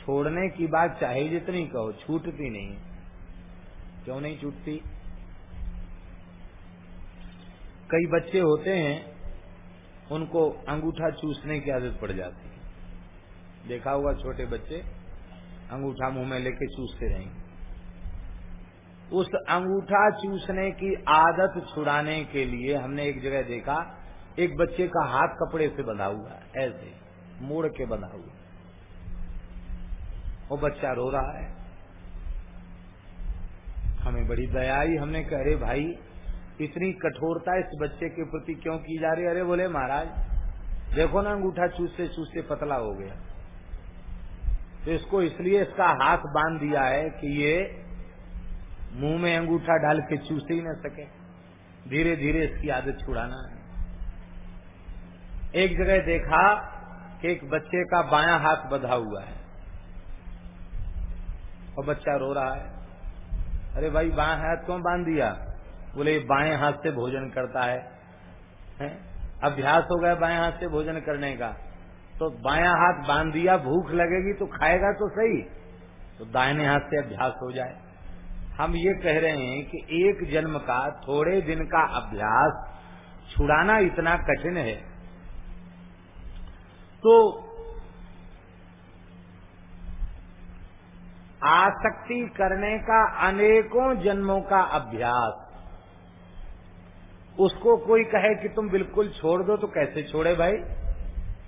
छोड़ने की बात चाहे जितनी कहो, छूटती नहीं। क्यों नहीं छूटती? कई बच्चे होते हैं, उनको अंगूठा चूसने की आदत पड़ जाती है। देखा हुआ छोटे बच्चे, अंगूठा मुँह में लेके चूसते रहेंगे। उस अंगूठा चूसने की आदत छुड़ाने के लिए हमने एक जगह देखा, एक बच्चे का हाथ कपड़े से बंधा हुआ है, ऐसे, मोड़ के बंधा हुआ वो बच्चा रो रहा है। हमें बड़ी दया आई, हमने कह रहे भाई, इतनी कठोरता इस बच्चे के प्रति क्यों की जा रही अरे, बोले, महाराज, देखो ना, अंगूठा चूसते चूसते पतला हो गया। तो इसको इसलिए इसका हाथ बाँध दिया है कि ये मुँह में अंगूठा डाल के चूसे ही न सके। धीरे धीरे इसकी आदत छुड़ाना है। एक जगह देखा कि एक बच्चे का बायां हाथ बधा हुआ है। और बच्चा रो रहा है। अरे भाई बाएँ हाथ क्यों बाँध दिया? बोले बाएँ हाथ से भोजन करता है, है? अभ्यास हो गया बाएँ हाथ से भोजन करने का। तो बायां हाथ बाँध दिया भूख लगेगी तो खाएगा तो सही। तो दाहिने हाथ से अभ्यास हो जाए। हम ये कह रहे हैं कि एक जन्म का थोड़े दिन का अभ्यास छुड़ाना इतना कठिन है। तो आसक्ति करने का अनेकों जन्मों का अभ्यास, उसको कोई कहे कि तुम बिल्कुल छोड़ दो तो कैसे छोड़े भाई?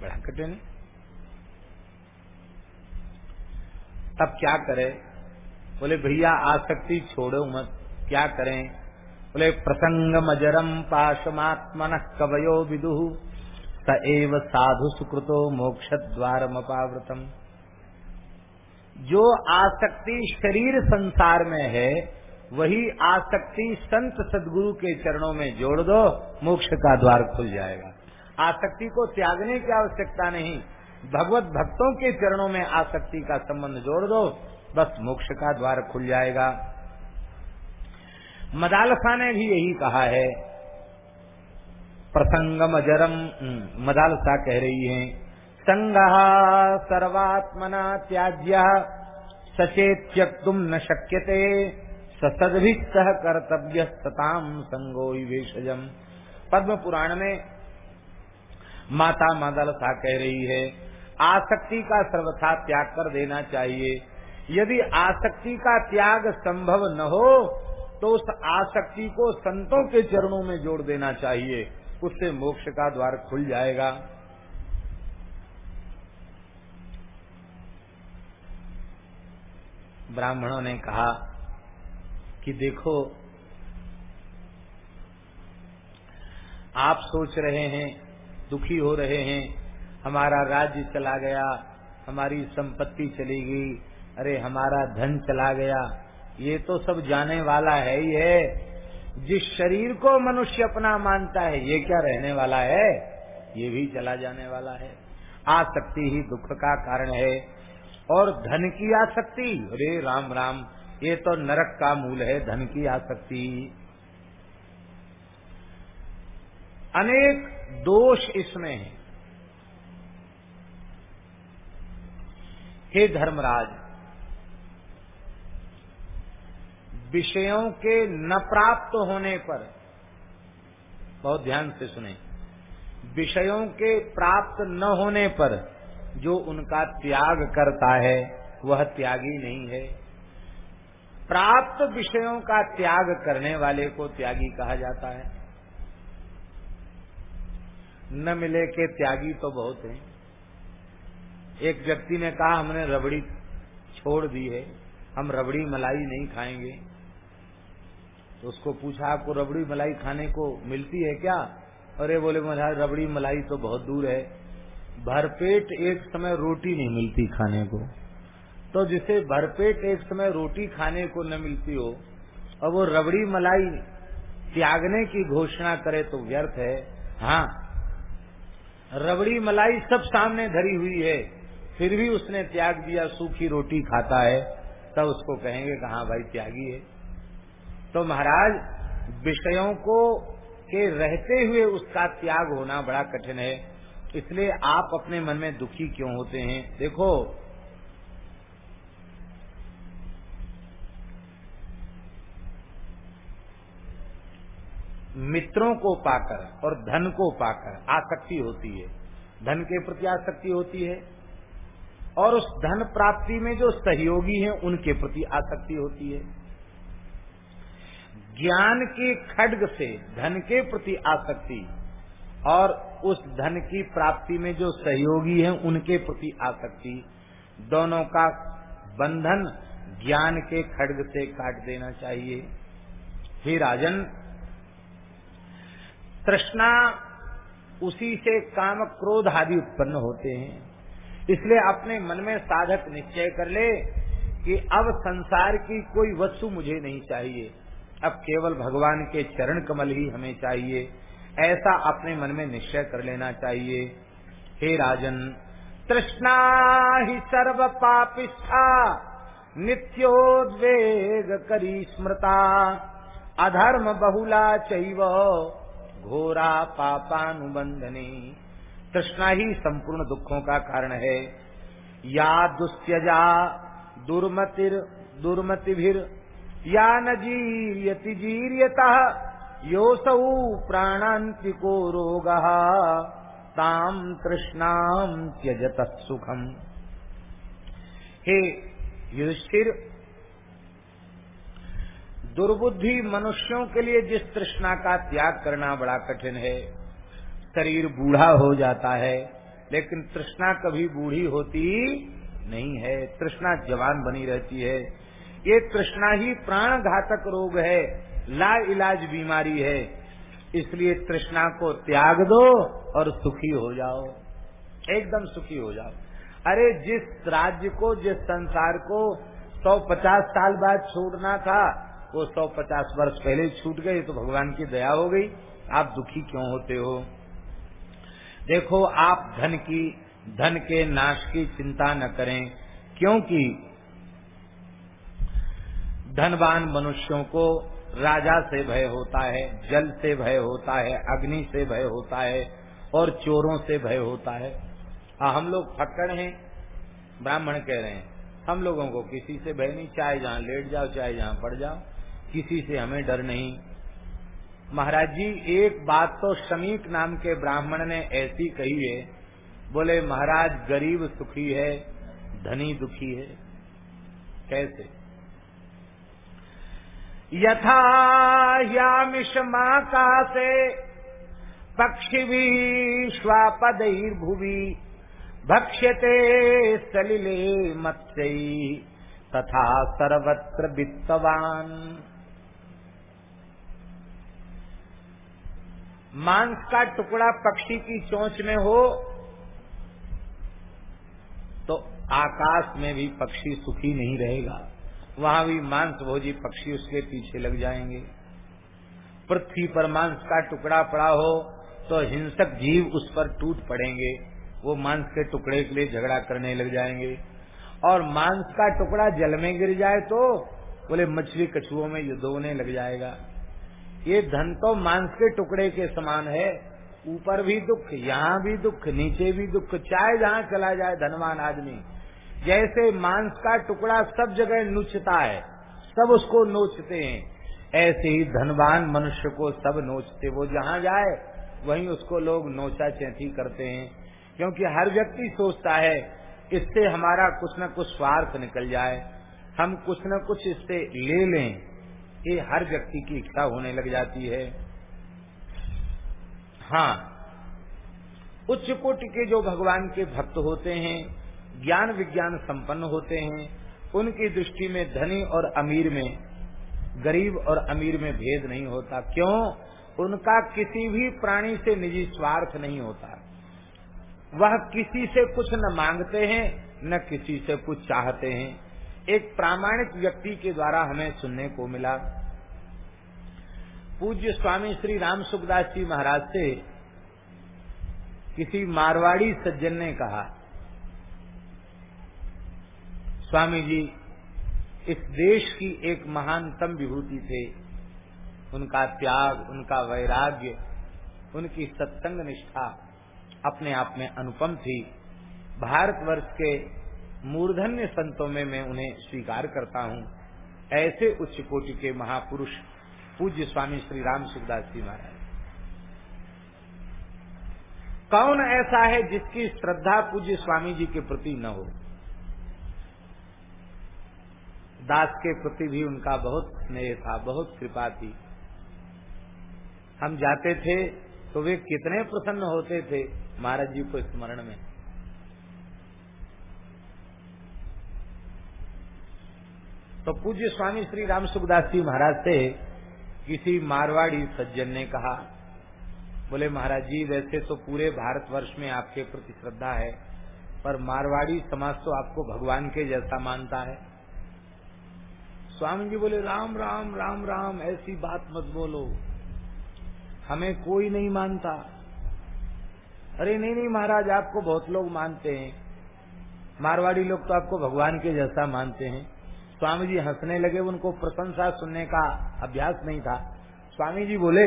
बड़ा कठिन तब क्या करे? बोले, भैया, आसक्ति छोड़ो मत, क्या करें? बोले प्रसंग मजरम पाशमात्मन कवयो विदु, स एव साधु सुकृतो मोक्ष द्वार अपावृतम जो आसक्ति शरीर संसार में है, वही आसक्ति संत सदगुरु के चरणों में जोड़ दो, मोक्ष का द्वार खुल जाएगा। आसक्ति को त्यागने की आवश्यकता नहीं, भगवत भक्तों के चरणों में आसक्ति का संबंध जोड़ दो बस मोक्ष का द्वार खुल जाएगा। मदालसा ने भी यही कहा है। प्रसंगम अजरम हम्म, मदालसा कह रही है। संग सर्वात्मना त्याज्य सचेत त्यक्तुम न शक्यते सतदभि सह कर्तव्य सताम संगो भेषजम पद्म पुराण में माता मदालसा कह रही है आसक्ति का सर्वथा त्याग कर देना चाहिए। यदि आसक्ति का त्याग संभव न हो तो उस आसक्ति को संतों के चरणों में जोड़ देना चाहिए। उससे मोक्ष का द्वार खुल जाएगा। ब्राह्मणों ने कहा कि देखो, आप सोच रहे हैं, दुखी हो रहे हैं, हमारा राज्य चला गया, हमारी संपत्ति चली गई अरे हमारा धन चला गया। ये तो सब जाने वाला है ही है। जिस शरीर को मनुष्य अपना मानता है, ये क्या रहने वाला है? ये भी चला जाने वाला है। आसक्ति ही दुख का कारण है। और धन की आसक्ति, अरे राम राम, ये तो नरक का मूल है धन की आसक्ति। अनेक दोष इसमें है। हे धर्मराज विषयों के न प्राप्त होने पर, बहुत ध्यान से सुने, विषयों के प्राप्त न होने पर जो उनका त्याग करता है, वह त्यागी नहीं है। प्राप्त विषयों का त्याग करने वाले को त्यागी कहा जाता है। न मिले के त्यागी तो बहुत हैं। एक व्यक्ति ने कहा, हमने रबड़ी छोड़ दी है, हम रबड़ी मलाई नहीं खाएँगे। तो उसको पूछा, आपको रबड़ी मलाई खाने को मिलती है क्या? अरे बोले, महाराज, रबड़ी मलाई तो बहुत दूर है। भरपेट एक समय रोटी नहीं मिलती खाने को। तो जिसे भरपेट एक समय रोटी खाने को न मिलती हो और वो रबड़ी मलाई त्यागने की घोषणा करे तो व्यर्थ है। हाँ रबड़ी मलाई सब सामने धरी हुई है, फिर भी उसने त्याग दिया, सूखी रोटी खाता है। तब उसको कहेंगे, कहा भाई, त्यागी है? तो महाराज, विषयों को, के रहते हुए उसका त्याग होना बड़ा कठिन है। इसलिए आप अपने मन में दुखी क्यों होते हैं? देखो। मित्रों को पाकर और धन को पाकर आसक्ति होती है। धन के प्रति आसक्ति होती है और उस धन प्राप्ति में जो सहयोगी हैं, उनके प्रति आसक्ति होती है। ज्ञान के खड्ग से धन के प्रति आसक्ति और उस धन की प्राप्ति में जो सहयोगी हैं, उनके प्रति आसक्ति, दोनों का बंधन ज्ञान के खड्ग से काट देना चाहिए। हे राजन, तृष्णा उसी से काम क्रोध आदि उत्पन्न होते हैं। इसलिए अपने मन में साधक निश्चय कर ले कि अब संसार की कोई वस्तु मुझे नहीं चाहिए। अब केवल भगवान के चरण कमल ही हमें चाहिए। ऐसा अपने मन में निश्चय कर लेना चाहिए। हे राजन, तृष्णा ही सर्व पापिष्ठा, नित्योद्वेग करी स्मृता, अधर्म बहुला चैव घोरा पापानुबंधनी। तृष्णा ही संपूर्ण दुखों का कारण है। या दुस्त्यजा, दुर्मतिर, दुर्मतिभिर या न जीर्यति जीर्यता। योसौ प्राणांतिको रोग। ताम तृष्णाम त्यजत सुखम। हे युधिष्ठिर, दुर्बुद्धि मनुष्यों के लिए जिस तृष्णा का त्याग करना बड़ा कठिन है, शरीर बूढ़ा हो जाता है, लेकिन तृष्णा कभी बूढ़ी होती नहीं है। तृष्णा जवान बनी रहती है। ये तृष्णा ही प्राण घातक रोग है ला इलाज बीमारी है। इसलिए तृष्णा को त्याग दो और सुखी हो जाओ। एकदम सुखी हो जाओ। अरे जिस राज्य को, जिस संसार को 150 साल बाद छोड़ना था, वो 150 वर्ष पहले छूट गए तो भगवान की दया हो गई। आप दुखी क्यों होते हो? देखो, आप धन की, धन के नाश की चिंता न करें, क्योंकि धनवान मनुष्यों को राजा से भय होता है जल से भय होता है अग्नि से भय होता है और चोरों से भय होता है। आ, हम लोग फक्कड़ हैं ब्राह्मण कह रहे हैं। हम लोगों को किसी से भय नहीं चाहे जहाँ लेट जाओ चाहे जहाँ पड़ जाओ किसी से हमें डर नहीं। महाराज जी एक बात तो शमीक नाम के ब्राह्मण ने ऐसी कही है बोले महाराज गरीब सुखी है धनी दुखी है। कैसे? यथा यामिषमा का से पक्षी भुवि भक्ष्यते सलिले मत्स्य, तथा सर्वत्र वित्तवान। मांस का टुकड़ा पक्षी की चोंच में हो तो आकाश में भी पक्षी सुखी नहीं रहेगा। वहाँ भी मांस भोजी पक्षी उसके पीछे लग जाएँगे। पृथ्वी पर मांस का टुकड़ा पड़ा हो तो हिंसक जीव उस पर टूट पड़ेंगे। वो मांस के टुकड़े के लिए झगड़ा करने लग जाएँगे। और मांस का टुकड़ा जल में गिर जाए तो बोले, मछली कछुओं में युद्धों लग जाएगा। ये धन तो मांस के टुकड़े के समान है। ऊपर भी दुख, यहाँ भी दुख, नीचे भी दुख, चाहे जहाँ चला जाए, धनवान आदमी। जैसे मांस का टुकड़ा सब जगह नुचता है, सब उसको नोचते हैं। ऐसे ही धनवान मनुष्य को सब नोचते। वो जहाँ जाए, वहीं उसको लोग नोचा चैथी करते हैं। क्योंकि हर व्यक्ति सोचता है, इससे हमारा कुछ न कुछ स्वार्थ निकल जाए। हम कुछ न कुछ इससे ले लें, ये हर व्यक्ति की इच्छा होने लग जाती है। हाँ उच्च कोटि के जो भगवान के भक्त होते हैं ज्ञान विज्ञान संपन्न होते हैं, उनकी दृष्टि में धनी और अमीर में, गरीब और अमीर में भेद नहीं होता। क्यों? उनका किसी भी प्राणी से निजी स्वार्थ नहीं होता। वह किसी से कुछ न मांगते हैं, न किसी से कुछ चाहते हैं। एक प्रामाणिक व्यक्ति के द्वारा हमें सुनने को मिला। पूज्य स्वामी श्री राम सुखदास जी महाराज से किसी मारवाड़ी सज्जन ने कहा स्वामी जी इस देश की एक महानतम विभूति थे उनका त्याग, उनका वैराग्य, उनकी सत्संग निष्ठा अपने आप में अनुपम थी। भारतवर्ष के मूर्धन्य संतों में मैं उन्हें स्वीकार करता हूँ। ऐसे उच्च कोटि के महापुरुष पूज्य स्वामी श्री राम सुखदास जी महाराज। कौन ऐसा है जिसकी श्रद्धा पूज्य स्वामी जी के प्रति न हो? दास के प्रति भी उनका बहुत स्नेह था, बहुत कृपा थी। हम जाते थे तो वे कितने प्रसन्न होते थे महाराज जी को स्मरण में। तो पूज्य स्वामी श्री राम सुखदास जी महाराज से किसी मारवाड़ी सज्जन ने कहा, बोले, महाराज जी, वैसे तो पूरे भारतवर्ष में आपके प्रति श्रद्धा है, पर मारवाड़ी समाज तो आपको भगवान के जैसा मानता है। स्वामी जी बोले, राम राम राम राम, ऐसी बात मत बोलो। हमें कोई नहीं मानता। अरे, नहीं नहीं, महाराज, आपको बहुत लोग मानते हैं। मारवाड़ी लोग तो आपको भगवान के जैसा मानते हैं। स्वामी जी हंसने लगे, उनको प्रशंसा सुनने का अभ्यास नहीं था। स्वामी जी बोले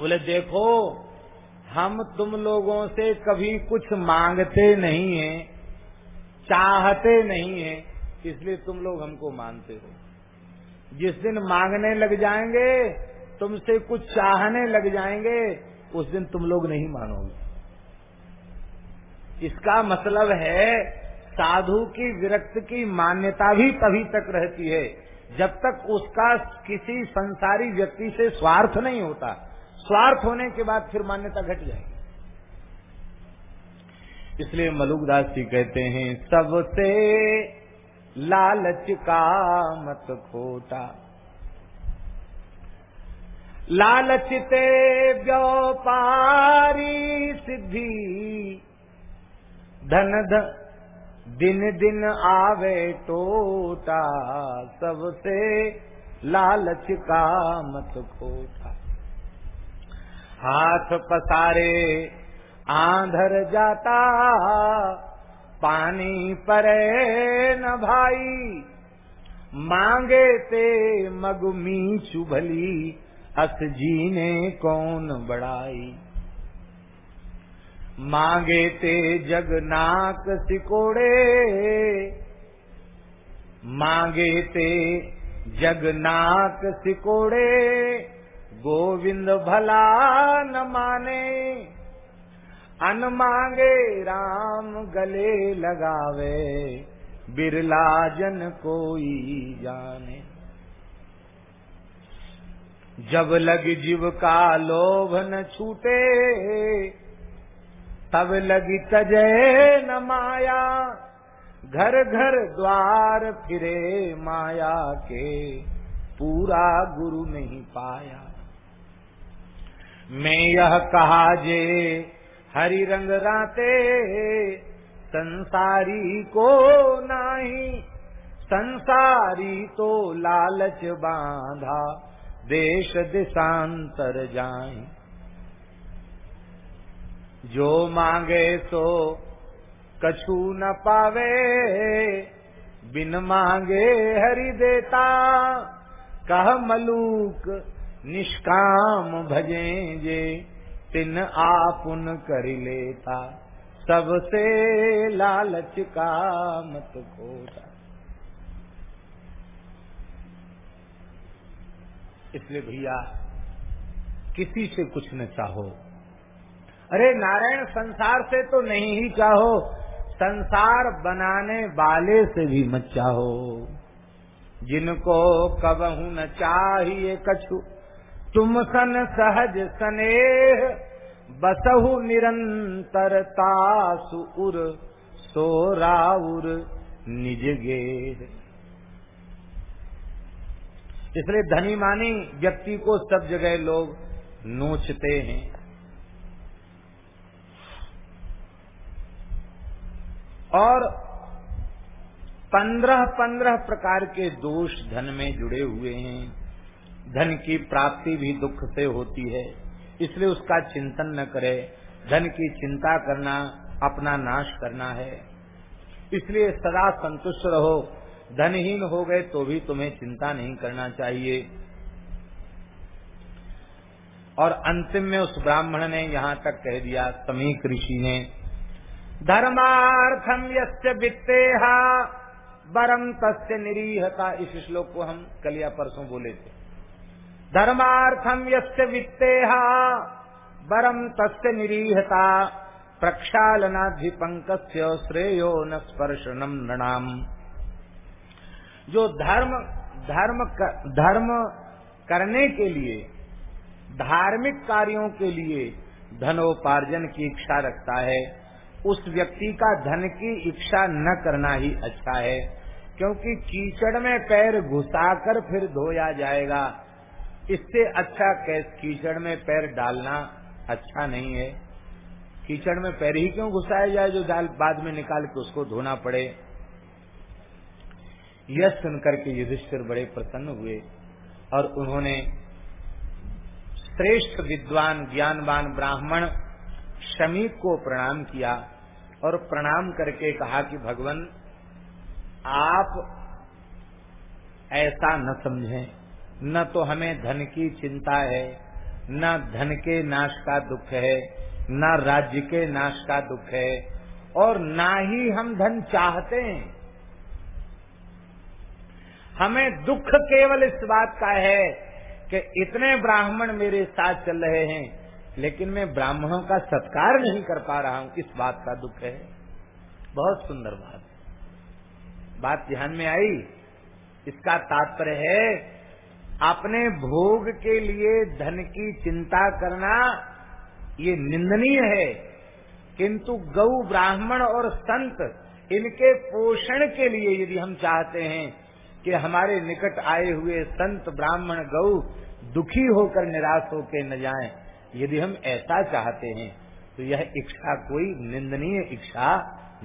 बोले, देखो, हम तुम लोगों से कभी कुछ मांगते नहीं हैं, चाहते नहीं हैं। इसलिए तुम लोग हमको मानते हो। जिस दिन मांगने लग जाएँगे, तुमसे कुछ चाहने लग जाएँगे, उस दिन तुम लोग नहीं मानोगे। इसका मतलब है, साधु की विरक्त की मान्यता भी तभी तक रहती है, जब तक उसका किसी संसारी व्यक्ति से स्वार्थ नहीं होता। स्वार्थ होने के बाद फिर मान्यता घट जाएगी। इसलिए मलुकदास जी कहते हैं, सबसे लालच का मत खोटा। लालचते व्यापारी सिद्धि। धन धन दिन दिन आवे टोटा, सबसे लालच का मत खोटा। हाथ पसारे, आंधर जाता पानी परे न भाई। मांगे ते मगमी चुभली अस जीने कौन बढ़ाई मांगे ते जगनाक सिकोड़े, मांगे ते जगनाक सिकोड़े, गोविंद भला न माने। अन मांगे राम गले लगावे, बिरला जन कोई जाने। जब लग जीव का लोभ न छूटे, तब लगी तजय न माया, घर घर द्वार फिरे माया के, पूरा गुरु नहीं पाया। मैं यह कहा जे हरि रंग राते, संसारी को नाही। संसारी तो लालच बांधा, देश दिशांतर जाए जो मांगे तो कछु न पावे, बिन मांगे हरि देता। कह मलूक निष्काम भजे जे तिन आपुन कर लेता, सबसे लालच का मत खोता। इसलिए भैया, किसी से कुछ न चाहो। अरे नारायण, संसार से तो नहीं ही चाहो, संसार बनाने वाले से भी मत चाहो। जिनको कबहू न चाहिए कछु तुम सन सहज सनेह, बसहु निरंतरता सुर सोराउर निज गेह। इसलिए धनी मानी व्यक्ति को सब जगह लोग नोचते हैं। और पंद्रह पंद्रह प्रकार के दोष धन में जुड़े हुए हैं। धन की प्राप्ति भी दुख से होती है, इसलिए उसका चिंतन न करे। धन की चिंता करना, अपना नाश करना है। इसलिए सदा संतुष्ट रहो। धनहीन हो गए तो भी तुम्हें चिंता नहीं करना चाहिए। और अंतिम में उस ब्राह्मण ने यहाँ तक कह दिया समीक ऋषि ने धर्मार्थम यस्य वित्तेहा बरम तस्य निरीहता। इस श्लोक को हम कलिया परसों बोले थे। धर्मार्थम यस्य वित्तेहा बरम तस्य निरीहता प्रक्षालनाधिपंक श्रेयो न स्पर्शनम नृणाम। जो धर्म धर्म धर्म करने के लिए, धार्मिक कार्यों के लिए धनोपार्जन की इच्छा रखता है, उस व्यक्ति का धन की इच्छा न करना ही अच्छा है, क्योंकि कीचड़ में पैर घुसाकर फिर धोया जाएगा। इससे अच्छा कैस कीचड़ में पैर डालना अच्छा नहीं है। कीचड़ में पैर ही क्यों घुसाया जाए जो दाल बाद में निकाल के उसको धोना पड़े? यह सुनकर के युधिष्ठिर बड़े प्रसन्न हुए और उन्होंने श्रेष्ठ विद्वान, ज्ञानवान ब्राह्मण शमीक को प्रणाम किया और प्रणाम करके कहा कि भगवान, आप ऐसा न समझें। न तो हमें धन की चिंता है, न धन के नाश का दुख है, न राज्य के नाश का दुख है, और ना ही हम धन चाहते हैं। हमें दुख केवल इस बात का है कि इतने ब्राह्मण मेरे साथ चल रहे हैं, लेकिन मैं ब्राह्मणों का सत्कार नहीं कर पा रहा हूँ, इस बात का दुख है। बहुत सुंदर बात। बात ध्यान में आई, इसका तात्पर्य है अपने भोग के लिए धन की चिंता करना ये निंदनीय है। किंतु गौ, ब्राह्मण और संत, इनके पोषण के लिए यदि हम चाहते हैं कि हमारे निकट आए हुए संत, ब्राह्मण, गौ दुखी होकर निराश होकर न जाएँ, यदि हम ऐसा चाहते हैं तो यह इच्छा कोई निंदनीय इच्छा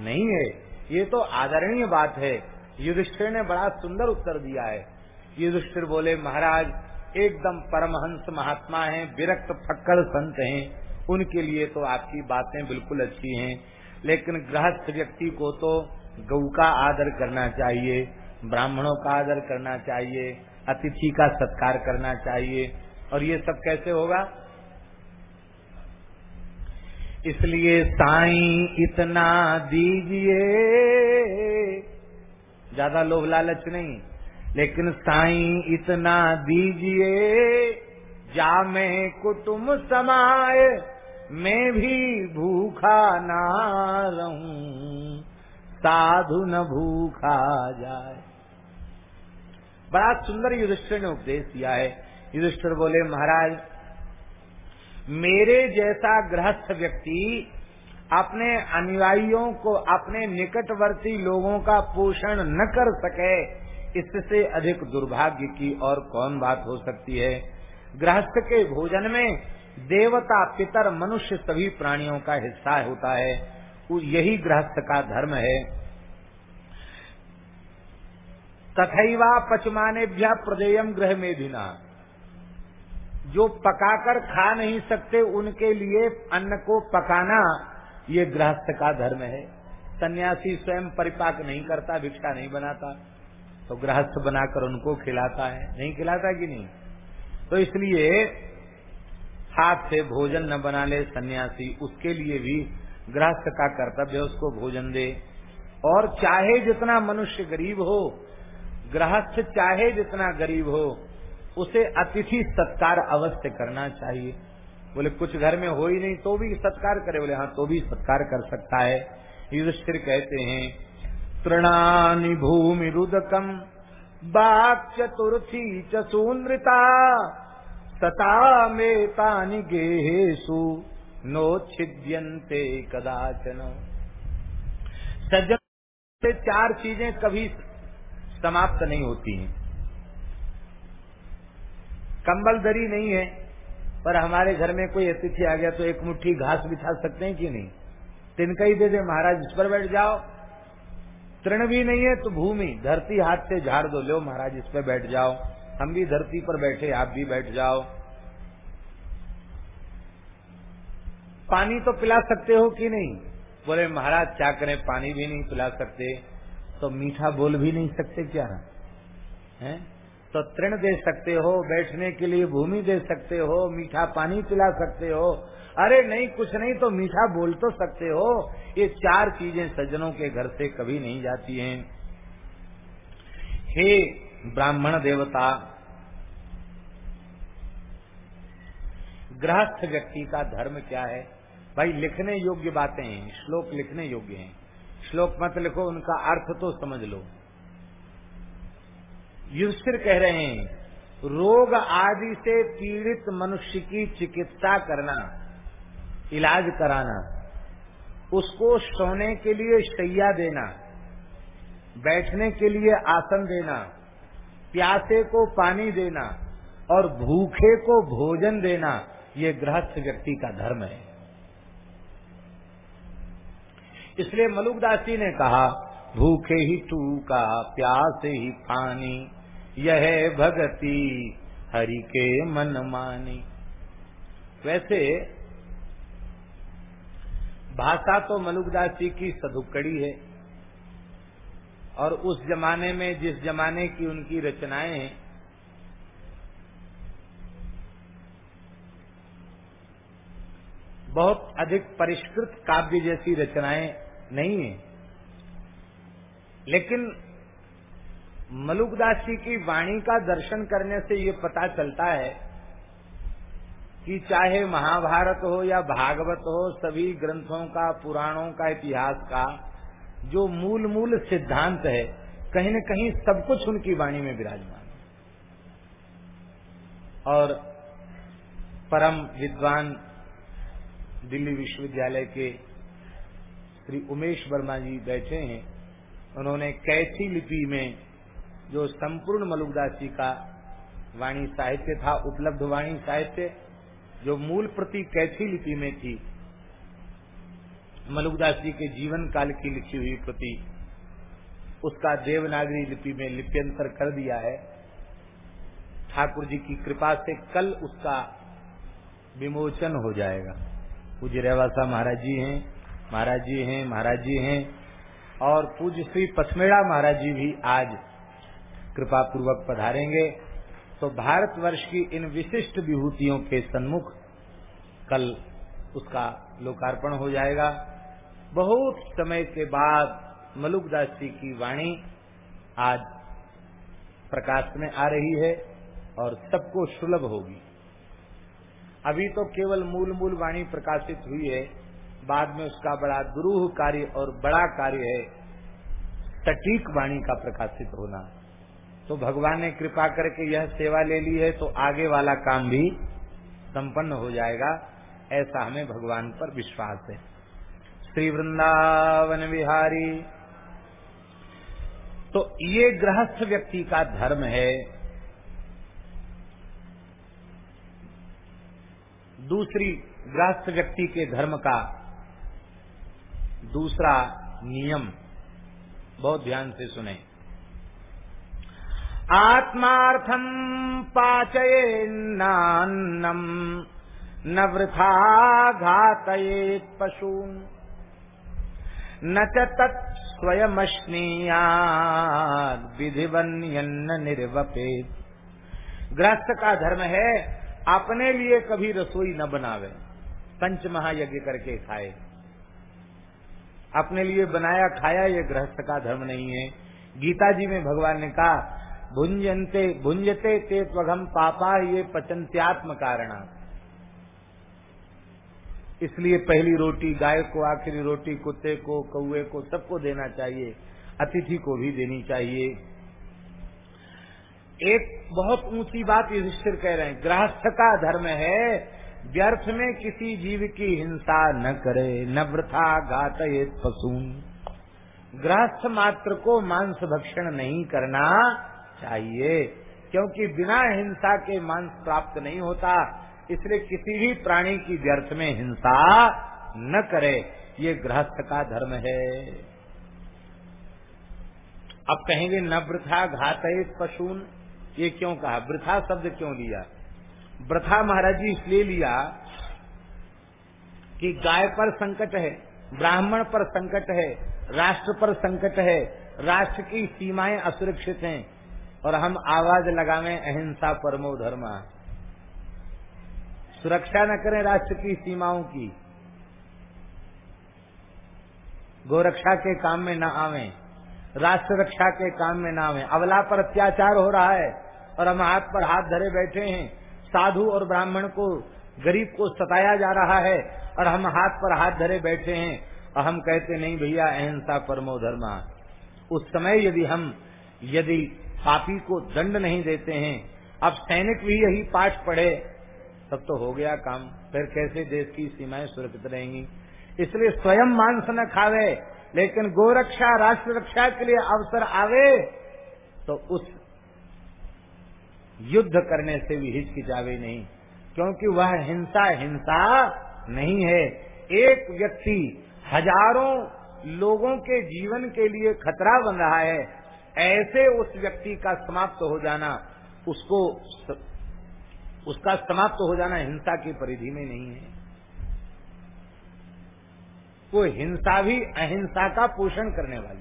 नहीं है। ये तो आदरणीय बात है। युधिष्ठिर ने बड़ा सुंदर उत्तर दिया है। युधिष्ठिर बोले, महाराज, एकदम परमहंस महात्मा हैं, विरक्त फक्कड़ संत हैं। उनके लिए तो आपकी बातें बिल्कुल अच्छी हैं। लेकिन गृहस्थ व्यक्ति को तो गौ का आदर करना चाहिए, ब्राह्मणों का आदर करना चाहिए, अतिथि का सत्कार करना चाहिए। और ये सब कैसे होगा? इसलिए साई इतना दीजिए। ज़्यादा लोभ लालच नहीं। लेकिन साई, इतना दीजिए, जा मैं कुटुम समाए मैं भी भूखा ना रहूँ, साधु न भूखा जाए। बड़ा सुंदर युधिष्ठिर ने उपदेश दिया है। युधिष्ठिर बोले, महाराज, मेरे जैसा गृहस्थ व्यक्ति अपने अनुयायियों को, अपने निकटवर्ती लोगों का पोषण न कर सके इससे अधिक दुर्भाग्य की और कौन बात हो सकती है? गृहस्थ के भोजन में देवता, पितर, मनुष्य सभी प्राणियों का हिस्सा होता है। यही गृहस्थ का धर्म है। तथैवा पचमाने भ्या प्रदेयम ग्रह में भिना जो पकाकर खा नहीं सकते, उनके लिए अन्न को पकाना ये गृहस्थ का धर्म है। सन्यासी स्वयं परिपाक नहीं करता, भिक्षा नहीं बनाता। तो गृहस्थ बनाकर उनको खिलाता है। नहीं खिलाता कि नहीं? तो इसलिए हाथ से भोजन न बना ले सन्यासी, उसके लिए भी गृहस्थ का कर्तव्य उसको भोजन दे। और चाहे जितना मनुष्य गरीब हो, गृहस्थ चाहे जितना गरीब हो, उसे अतिथि सत्कार अवश्य करना चाहिए। बोले, कुछ घर में हो ही नहीं तो भी सत्कार करे। बोले हाँ तो भी सत्कार कर सकता है। युधिष्ठिर कहते हैं तृणानि भूमि रुदकम बाक चतुर्थी चूनृता सता में तानि गेहेशु छिद्यंते कदाचन। सज्जन से चार चीज़ें कभी समाप्त नहीं होती हैं। कंबल दरी नहीं है, पर हमारे घर में कोई अतिथि आ गया तो एक मुट्ठी घास बिछा सकते हैं कि नहीं? तिनका ही दे दे, महाराज, इस पर बैठ जाओ। तृण भी नहीं है तो भूमि। धरती हाथ से झाड़ दो। लो महाराज, इस पर बैठ जाओ। हम भी धरती पर बैठे, आप भी बैठ जाओ। पानी तो पिला सकते हो कि नहीं? बोले, महाराज, क्या करें? पानी भी नहीं पिला सकते। तो मीठा बोल भी नहीं सकते क्या? है? तो तृण दे सकते हो, बैठने के लिए भूमि दे सकते हो, मीठा पानी पिला सकते हो। अरे नहीं, कुछ नहीं तो मीठा बोल तो सकते हो। ये चार चीज़ें सज्जनों के घर से कभी नहीं जाती हैं। हे ब्राह्मण देवता, गृहस्थ व्यक्ति का धर्म क्या है? भाई, लिखने योग्य बातें हैं, श्लोक लिखने योग्य हैं। श्लोक मत लिखो, उनका अर्थ तो समझ लो। युधिष्ठिर कह रहे हैं, रोग आदि से पीड़ित मनुष्य की चिकित्सा करना। इलाज कराना, उसको सोने के लिए शैया देना, बैठने के लिए आसन देना, प्यासे को पानी देना और भूखे को भोजन देना, ये गृहस्थ व्यक्ति का धर्म है। इसलिए मलुकदास जी ने कहा, भूखे ही टूका, प्यासे ही पानी, यह भगती, हरि के मन मानी। वैसे भाषा तो मलुकदास जी की सदुकड़ी है। और उस जमाने में, जिस जमाने की उनकी रचनाएँ हैं, बहुत अधिक परिष्कृत काव्य जैसी रचनाएँ नहीं है। लेकिन मलुकदास जी की वाणी का दर्शन करने से ये पता चलता है कि चाहे महाभारत हो या भागवत हो, सभी ग्रंथों का, पुराणों का, इतिहास का, जो मूल मूल सिद्धांत है, कहीं न कहीं सब कुछ उनकी वाणी में विराजमान और परम विद्वान दिल्ली विश्वविद्यालय के श्री उमेश वर्मा जी बैठे हैं। उन्होंने कैथी लिपि में जो संपूर्ण मलुकदास जी का वाणी साहित्य था, उपलब्ध वाणी साहित्य जो मूल प्रति कैथी लिपि में थी, मलुकदास जी के जीवन काल की लिखी हुई प्रति, उसका देवनागरी लिपि में लिप्यंतर कर दिया है। ठाकुर जी की कृपा से कल उसका विमोचन हो जाएगा। पूज्य रेवासा महाराज जी हैं, महाराज जी हैं, महाराज जी हैं, और पूज्य श्री पथमेड़ा महाराज जी भी आज कृपा पूर्वक पधारेंगे। तो भारतवर्ष की इन विशिष्ट विभूतियों के सन्मुख कल उसका लोकार्पण हो जाएगा। बहुत समय के बाद मलुकदास जी की वाणी आज प्रकाश में आ रही है और सबको सुलभ होगी। अभी तो केवल मूल मूल वाणी प्रकाशित हुई है, बाद में उसका बड़ा दुरूह कार्य और बड़ा कार्य है, सटीक वाणी का प्रकाशित होना। तो भगवान ने कृपा करके यह सेवा ले ली है तो आगे वाला काम भी संपन्न हो जाएगा, ऐसा हमें भगवान पर विश्वास है। श्री वृंदावन विहारी तो ये गृहस्थ व्यक्ति का धर्म है। दूसरी गृहस्थ व्यक्ति के धर्म का दूसरा नियम, बहुत ध्यान से सुने। आत्मार्थम पाचये नान्नम न वृथा घातये पशून। न च तत् स्वयमश्नीयाद विधिवन्यन्न निर्वपेत। का धर्म है, अपने लिए कभी रसोई न बनावे। पंच महायज्ञ करके खाए। अपने लिए बनाया खाया ये गृहस्थ का धर्म नहीं है। गीता जी में भगवान ने कहा भुंजनते भुंजते ते त्वघम पापा, ये पचंत्यात्म कारण इसलिए पहली रोटी गाय को, आखिरी रोटी कुत्ते को कौए को, सबको देना चाहिए। अतिथि को भी देनी चाहिए। एक बहुत ऊँची बात युधिष्ठिर कह रहे हैं गृहस्थ का धर्म है, व्यर्थ में किसी जीव की हिंसा न करे, न वृथा घात पशु। गृहस्थ मात्र को मांस भक्षण नहीं करना चाहिए। क्योंकि बिना हिंसा के मांस प्राप्त नहीं होता, इसलिए किसी भी प्राणी की व्यर्थ में हिंसा न करे। ये गृहस्थ का धर्म है। अब कहेंगे, न वृथा घात पशुन। ये क्यों कहा? वृथा शब्द क्यों लिया? वृथा महाराज जी इसलिए लिया कि गाय पर संकट है, ब्राह्मण पर संकट है, राष्ट्र पर संकट है, राष्ट्र की सीमाएँ असुरक्षित हैं। और हम आवाज़ लगावे अहिंसा परमो धर्म। सुरक्षा न करें राष्ट्र की सीमाओं की। गोरक्षा के काम में न आवे, राष्ट्र रक्षा के काम में न आवे। अवला पर अत्याचार हो रहा है और हम हाथ पर हाथ धरे बैठे हैं। साधु और ब्राह्मण को, गरीब को सताया जा रहा है और हम हाथ पर हाथ धरे बैठे हैं। और हम कहते नहीं भैया, अहिंसा परमो धर्मा। उस समय यदि हम, यदि पापी को दंड नहीं देते हैं। अब सैनिक भी यही पाठ पढ़े, तब तो हो गया काम। फिर कैसे देश की सीमाएँ सुरक्षित रहेंगी? इसलिए स्वयं मांस न खावे, लेकिन गोरक्षा राष्ट्र रक्षा के लिए अवसर आवे तो उस युद्ध करने से भी हिचकिचावे नहीं। क्योंकि वह हिंसा हिंसा नहीं है। एक व्यक्ति हज़ारों लोगों के जीवन के लिए खतरा बन रहा है। ऐसे उस व्यक्ति का समाप्त हो जाना, उसको उसका समाप्त हो जाना हिंसा की परिधि में नहीं है। वो हिंसा भी अहिंसा का पोषण करने वाली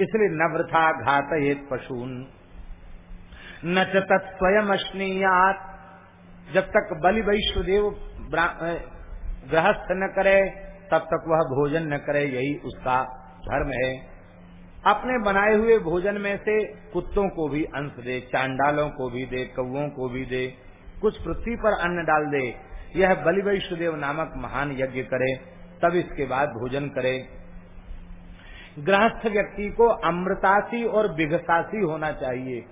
इसलिए न वृथा घात पशून। न तत्स्वयं अश्नीयात। जब तक बलि वैश्वदेव गृहस्थ न करे, तब तक वह भोजन न करे, यही उसका धर्म है। अपने बनाए हुए भोजन में से कुत्तों को भी अंश दे, चांडालों को भी दे, कौओं को भी दे, कुछ पृथ्वी पर अन्न डाल दे, यह बलि वैश्वदेव नामक महान यज्ञ करे, तब इसके बाद भोजन करे। गृहस्थ व्यक्ति को अमृतासी और विघसासी होना चाहिए।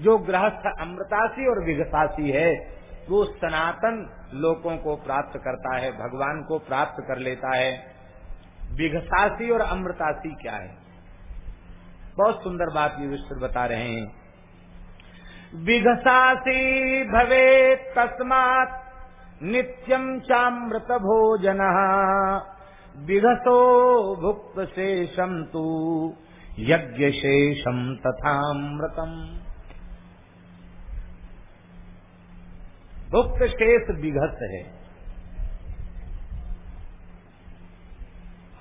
जो गृहस्थ अमृतासी और विघसासी है, वो सनातन लोगों को प्राप्त करता है, भगवान को प्राप्त कर लेता है। विघसासी और अमृतासी क्या है? बहुत सुंदर बात ये विश्व बता रहे हैं। विघसासी भवे तस्मात नित्यम चामृत भोजन विघसो भुक्त शेषम तू यज्ञ शेषम तथा मृतम भुक्त शेष विघस है।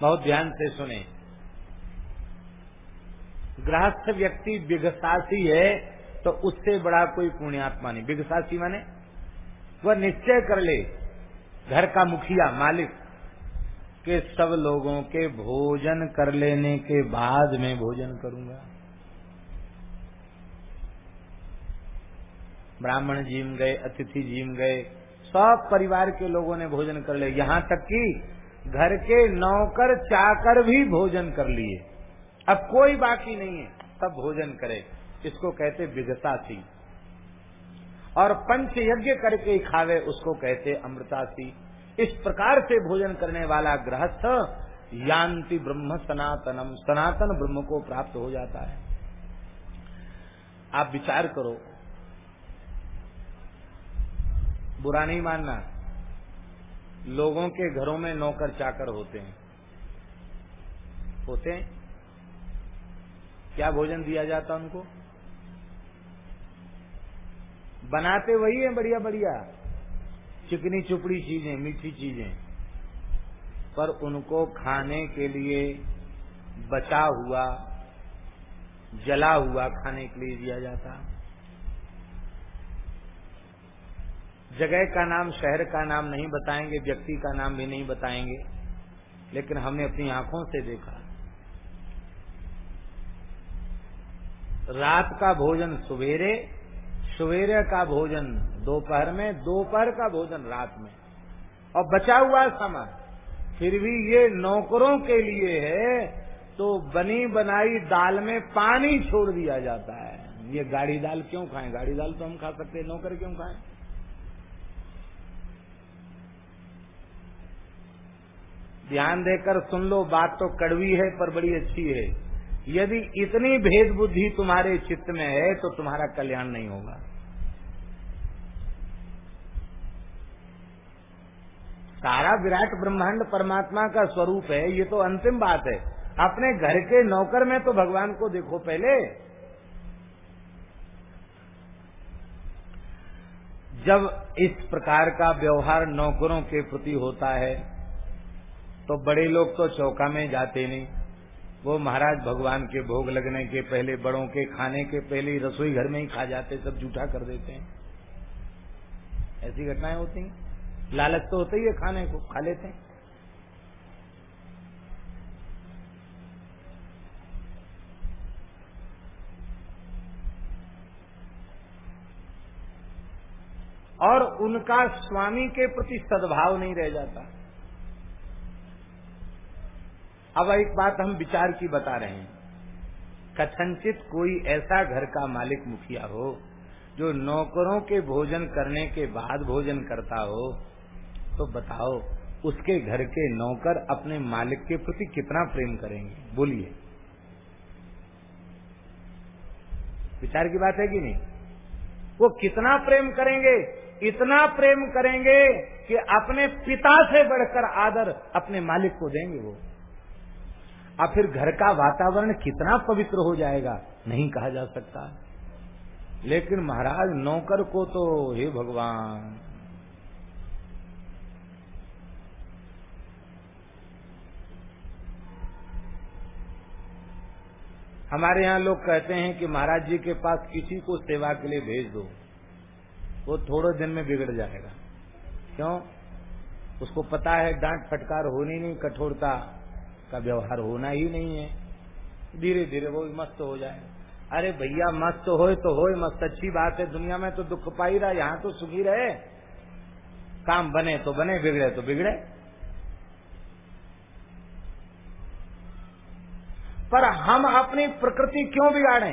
बहुत ध्यान से सुने। गृहस्थ व्यक्ति विघसासी है तो उससे बड़ा कोई पुण्यात्मा नहीं। विघसासी माने, वह निश्चय कर ले, घर का मुखिया, मालिक, के सब लोगों के भोजन कर लेने के बाद मैं भोजन करूँगा। ब्राह्मण जीम गए, अतिथि जीम गए, सब परिवार के लोगों ने भोजन कर लिया यहाँ तक कि घर के नौकर चाकर भी भोजन कर लिए। अब कोई बाकी नहीं है सब भोजन करे। इसको कहते विगता थी और पंच यज्ञ करके खावे, उसको कहते अमृता अमृतासी इस प्रकार से भोजन करने वाला गृहस्थ यान्ति ब्रह्म सनातनम। सनातन ब्रह्म को प्राप्त हो जाता है। आप विचार करो। बुरा नहीं मानना। लोगों के घरों में नौकर चाकर होते हैं। होते हैं? क्या भोजन दिया जाता उनको? बनाते वही है बढ़िया बढ़िया। चिकनी चुपड़ी चीज़ें, मीठी चीज़ें। पर उनको खाने के लिए बचा हुआ, जला हुआ खाने के लिए दिया जाता। जगह का नाम, शहर का नाम नहीं बताएँगे, व्यक्ति का नाम भी नहीं बताएँगे, लेकिन हमने अपनी आँखों से देखा। रात का भोजन सवेरे सवेरे का भोजन दोपहर में, दोपहर का भोजन रात में। और बचा हुआ समय फिर भी ये नौकरों के लिए है तो बनी बनाई दाल में पानी छोड़ दिया जाता है। ये गाड़ी दाल क्यों खाएँ? गाड़ी दाल तो हम खा सकते नौकर क्यों खाएँ? ध्यान देकर सुन लो, बात तो कड़वी है, पर बड़ी अच्छी है। यदि इतनी भेद बुद्धि तुम्हारे चित्त में है तो तुम्हारा कल्याण नहीं होगा। सारा विराट ब्रह्मांड परमात्मा का स्वरूप है, ये तो अंतिम बात है। अपने घर के नौकर में तो भगवान को देखो पहले। जब इस प्रकार का व्यवहार नौकरों के प्रति होता है तो बड़े लोग तो चौका में जाते नहीं। वो महाराज भगवान के भोग लगने के पहले, बड़ों के खाने के पहले रसोई घर में ही खा जाते, सब जूठा कर देते हैं। ऐसी घटनाएँ होती हैं। लालच तो होता ही है खाने को, खा लेते हैं। और उनका स्वामी के प्रति सद्भाव नहीं रह जाता। अब एक बात हम विचार की बता रहे हैं। कथनचित कोई ऐसा घर का मालिक मुखिया हो, जो नौकरों के भोजन करने के बाद भोजन करता हो तो बताओ, उसके घर के नौकर अपने मालिक के प्रति कितना प्रेम करेंगे? बोलिए। विचार की बात है कि नहीं? वो कितना प्रेम करेंगे? इतना प्रेम करेंगे कि अपने पिता से बढ़कर आदर अपने मालिक को देंगे वो। अब फिर घर का वातावरण कितना पवित्र हो जाएगा? नहीं कहा जा सकता। लेकिन महाराज, नौकर को तो हे भगवान। हमारे यहाँ लोग कहते हैं कि महाराज जी के पास किसी को सेवा के लिए भेज दो। वो थोड़े दिन में बिगड़ जाएगा। क्यों? उसको पता है, डांट फटकार होनी नहीं कठोरता। का व्यवहार होना ही नहीं है। धीरे धीरे वो भी मस्त हो जाए। अरे भैया, मस्त हो तो हो, मस्त। अच्छी बात है, दुनिया में तो दुख पाई रहा, यहाँ तो सुखी रहे। काम बने तो बने, बिगड़े तो बिगड़े। पर हम अपनी प्रकृति क्यों बिगाड़े?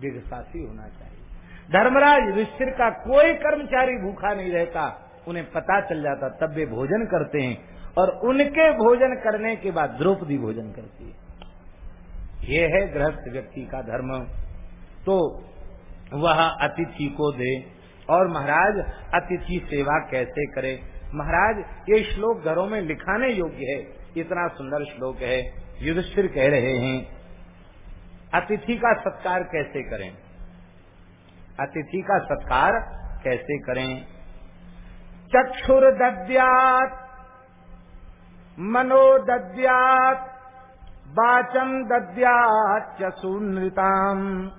विगसासी होना चाहिए। धर्मराज युधिष्ठिर का कोई कर्मचारी भूखा नहीं रहता। उन्हें पता चल जाता, तब वे भोजन करते हैं। और उनके भोजन करने के बाद द्रौपदी भोजन करती है। ये है गृहस्थ व्यक्ति का धर्म। तो वह अतिथि को दे। और महाराज, अतिथि सेवा कैसे करे? महाराज, ये श्लोक घरों में लिखाने योग्य है। इतना सुंदर श्लोक है। युधिष्ठिर कह रहे हैं, अतिथि का सत्कार कैसे करें? अतिथि का सत्कार कैसे करें? चक्षुर दद्यात मनो दद्यात वाचम दद्यात चुनृताम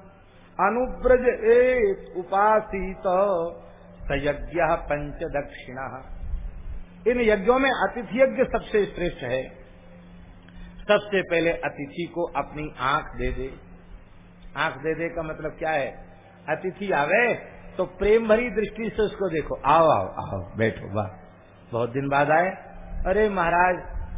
अनुब्रज एक उपासित सयज्ञ पंच दक्षिणा इन यज्ञों में अतिथि यज्ञ सबसे श्रेष्ठ है। सबसे पहले अतिथि को अपनी आँख दे दे। आँख दे दे का मतलब क्या है? अतिथि आवे तो प्रेम भरी दृष्टि से उसको देखो। आओ आओ आओ, बैठो, वाह। बहुत दिन बाद आए। अरे महाराज,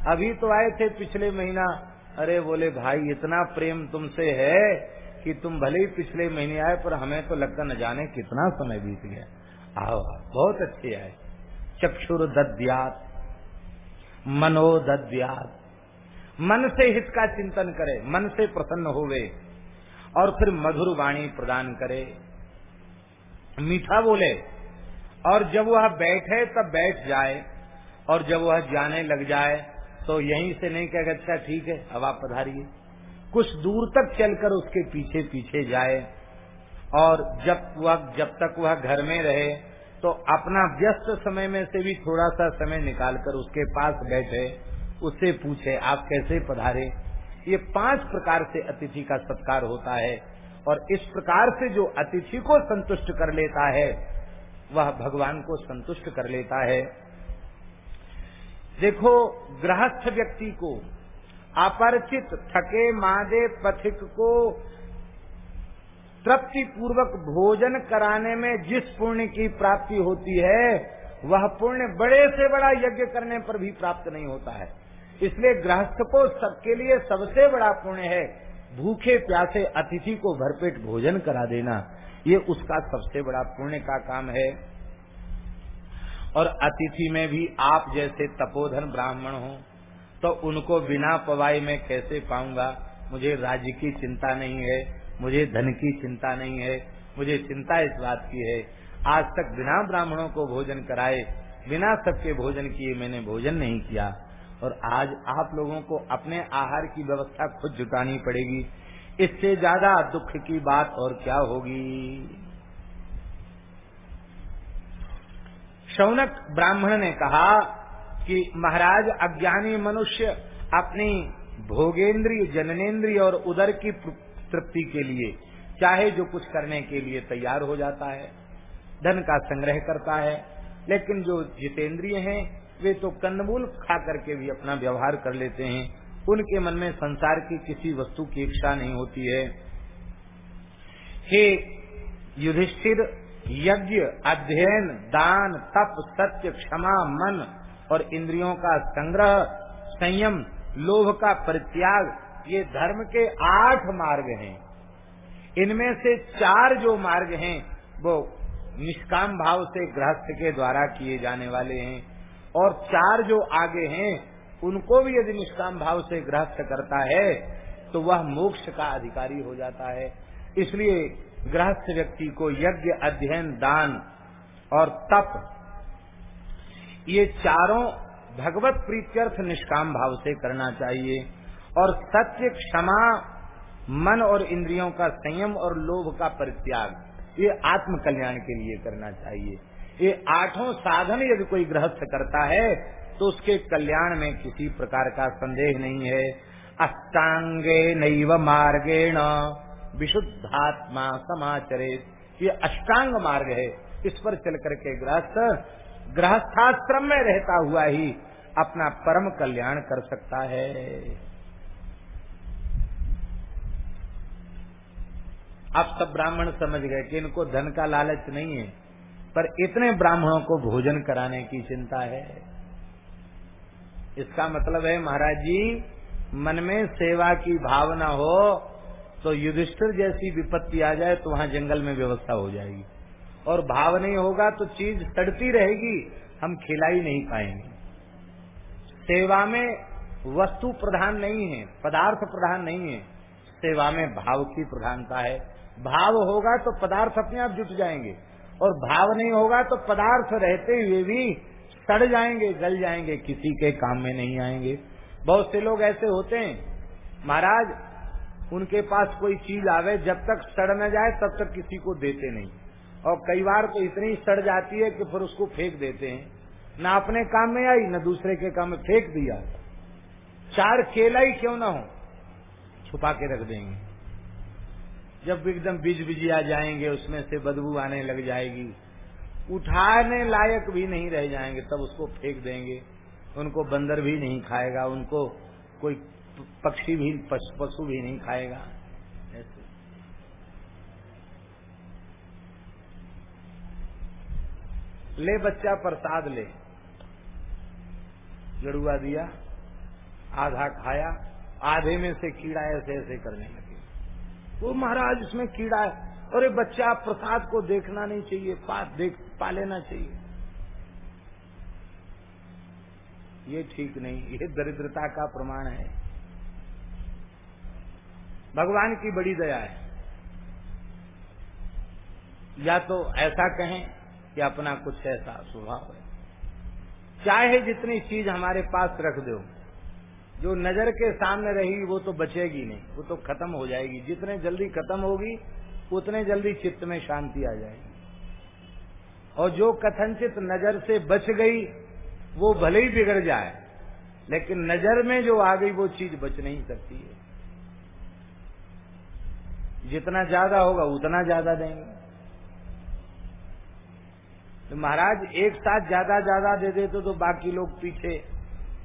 अभी तो आए थे पिछले महीना। अरे बोले, भाई, इतना प्रेम तुमसे है कि तुम भले ही पिछले महीने आए, पर हमें तो लगता न जाने कितना समय बीत गया। आओ आओ, बहुत अच्छे आए। चक्षुर दद्यात, मनो दद्यात। मन से हित का चिंतन करे, मन से प्रसन्न होवे, और फिर मधुर वाणी प्रदान करे। मीठा बोले। और जब वह बैठे, तब बैठ जाए। और जब वह जाने लग जाए तो यहीं से नहीं कहेगा अच्छा ठीक है, अब आप पधारिए। कुछ दूर तक चलकर उसके पीछे पीछे जाए। और जब वह, जब तक वह घर में रहे तो अपना व्यस्त समय में से भी थोड़ा सा समय निकालकर उसके पास बैठे। उससे पूछे, आप कैसे पधारे? ये पाँच प्रकार से अतिथि का सत्कार होता है। और इस प्रकार से जो अतिथि को संतुष्ट कर लेता है, वह भगवान को संतुष्ट कर लेता है। देखो, गृहस्थ व्यक्ति को, अपरिचित, थके, मादे, पथिक को तृप्ति पूर्वक भोजन कराने में जिस पुण्य की प्राप्ति होती है, वह पुण्य बड़े से बड़ा यज्ञ करने पर भी प्राप्त नहीं होता है। इसलिए गृहस्थ को सबके लिए सबसे बड़ा पुण्य है। भूखे प्यासे अतिथि को भरपेट भोजन करा देना, ये उसका सबसे बड़ा पुण्य का काम है। और अतिथि में भी आप जैसे तपोधन ब्राह्मण हो तो उनको बिना पवाई में कैसे पाऊँगा? मुझे राज्य की चिंता नहीं है, मुझे धन की चिंता नहीं है, मुझे चिंता इस बात की है। आज तक बिना ब्राह्मणों को भोजन कराए, बिना सबके भोजन किए मैंने भोजन नहीं किया। और आज आप लोगों को अपने आहार की व्यवस्था खुद जुटानी पड़ेगी। इससे ज़्यादा दुख की बात और क्या होगी? शौनक ब्राह्मण ने कहा कि महाराज अज्ञानी मनुष्य अपनी भोगेंद्रिय जननेन्द्रिय और उदर की तृप्ति के लिए, चाहे जो कुछ करने के लिए तैयार हो जाता है, धन का संग्रह करता है, लेकिन जो जितेंद्रिय हैं वे तो कंदमूल खा करके भी अपना व्यवहार कर लेते हैं। उनके मन में संसार की किसी वस्तु की इच्छा नहीं होती है। हे युधिष्ठिर, यज्ञ, अध्ययन, दान, तप, सत्य, क्षमा, मन और इंद्रियों का संग्रह, संयम, लोभ का परित्याग, ये धर्म के आठ मार्ग हैं। इनमें से चार जो मार्ग हैं, वो निष्काम भाव से गृहस्थ के द्वारा किए जाने वाले हैं। और चार जो आगे हैं, उनको भी यदि निष्काम भाव से गृहस्थ करता है तो वह मोक्ष का अधिकारी हो जाता है। इसलिए गृहस्थ व्यक्ति को यज्ञ, अध्ययन, दान और तप, ये चारों भगवत प्रीत्यर्थ निष्काम भाव से करना चाहिए। और सत्य, क्षमा, मन और इंद्रियों का संयम और लोभ का परित्याग, ये आत्म कल्याण के लिए करना चाहिए। ये आठों साधन यदि कोई गृहस्थ करता है तो उसके कल्याण में किसी प्रकार का संदेह नहीं है। अष्टांगे नैव मार्गेण विशुद्धात्मा समाचरे ये अष्टांग मार्ग है। इस पर चल करके गृहस्थ, गृहस्थाश्रम में रहता हुआ ही अपना परम कल्याण कर सकता है। आप सब ब्राह्मण समझ गए कि इनको धन का लालच नहीं है। पर इतने ब्राह्मणों को भोजन कराने की चिंता है। इसका मतलब है, महाराज जी, मन में सेवा की भावना हो तो युधिष्ठिर जैसी विपत्ति आ जाए तो वहाँ जंगल में व्यवस्था हो जाएगी। और भाव नहीं होगा तो चीज़ सड़ती रहेगी, हम खिलाई नहीं पाएँगे। सेवा में वस्तु प्रधान नहीं है, पदार्थ प्रधान नहीं है, सेवा में भाव की प्रधानता है। भाव होगा तो पदार्थ अपने आप जुट जाएँगे। और भाव नहीं होगा तो पदार्थ रहते हुए भी सड़ जाएँगे, जल जाएँगे, किसी के काम में नहीं आएँगे। बहुत से लोग ऐसे होते हैं। महाराज, उनके पास कोई चीज़ आवे, जब तक सड़ न जाए, तब तक किसी को देते नहीं। और कई बार तो इतनी सड़ जाती है कि फिर उसको फेंक देते हैं। न अपने काम में आई, न दूसरे के काम में फेंक दिया। चार केला ही क्यों ना हो? छुपा के रख देंगे। जब एकदम बीज बिजिया जाएँगे, उसमें से बदबू आने लग जाएगी। उठाने लायक भी नहीं रह जाएँगे, तब उसको फेंक देंगे। उनको बंदर भी नहीं खाएगा, उनको कोई पक्षी भी, पशु भी नहीं खाएगा। ऐसे। ले बच्चा प्रसाद ले। जड़ुआ दिया, आधा खाया, आधे में से कीड़ा ऐसे ऐसे करने लगे। वो महाराज इसमें कीड़ा है। अरे बच्चा प्रसाद को देखना नहीं चाहिए पा, देख पा लेना चाहिए। ये ठीक नहीं ये दरिद्रता का प्रमाण है। भगवान की बड़ी दया है। या तो ऐसा कहें कि अपना कुछ ऐसा स्वभाव है। चाहे जितनी चीज़ हमारे पास रख दो। जो नज़र के सामने रहेगी, वो तो बचेगी नहीं, वो तो खत्म हो जाएगी। जितने जल्दी खत्म होगी, उतने जल्दी चित्त में शांति आ जाएगी। और जो कथनचित नज़र से बच गई, वो भले ही बिगड़ जाए, लेकिन नज़र में जो आ गई, वो चीज़ बच नहीं सकती है। जितना ज़्यादा होगा, उतना ज़्यादा देंगे। तो महाराज, एक साथ ज़्यादा ज़्यादा दे देते तो बाकी लोग पीछे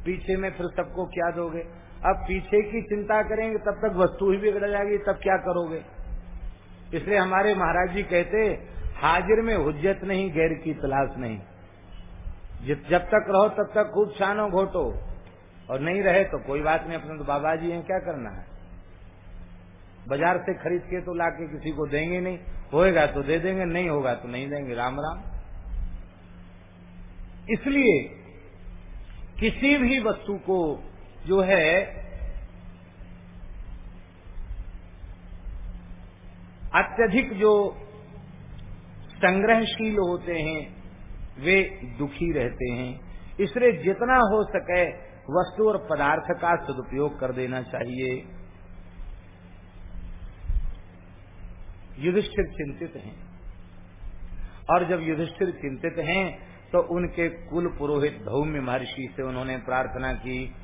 पीछे में फिर सबको क्या दोगे? अब पीछे की चिंता करेंगे, तब तक वस्तु ही बिगड़ जाएगी, तब क्या करोगे? इसलिए हमारे महाराज जी कहते, हाजिर में हुज्जत नहीं, गैर की तलाश नहीं। जब तक रहो, तब तक खूब छानो घोटो। और नहीं रहे तो कोई बात नहीं, अपने तो बाबा जी हैं, क्या करना है? बाज़ार से खरीद के तो लाके किसी को देंगे नहीं। होएगा तो दे देंगे, नहीं होगा तो नहीं देंगे। राम राम। इसलिए किसी भी वस्तु को जो है अत्यधिक जो संग्रहशील होते हैं, वे दुखी रहते हैं। इसलिए जितना हो सके वस्तु और पदार्थ का सदुपयोग कर देना चाहिए। युधिष्ठिर चिंतित हैं। और जब युधिष्ठिर चिंतित हैं तो उनके कुल पुरोहित धौम्य महर्षि से उन्होंने प्रार्थना की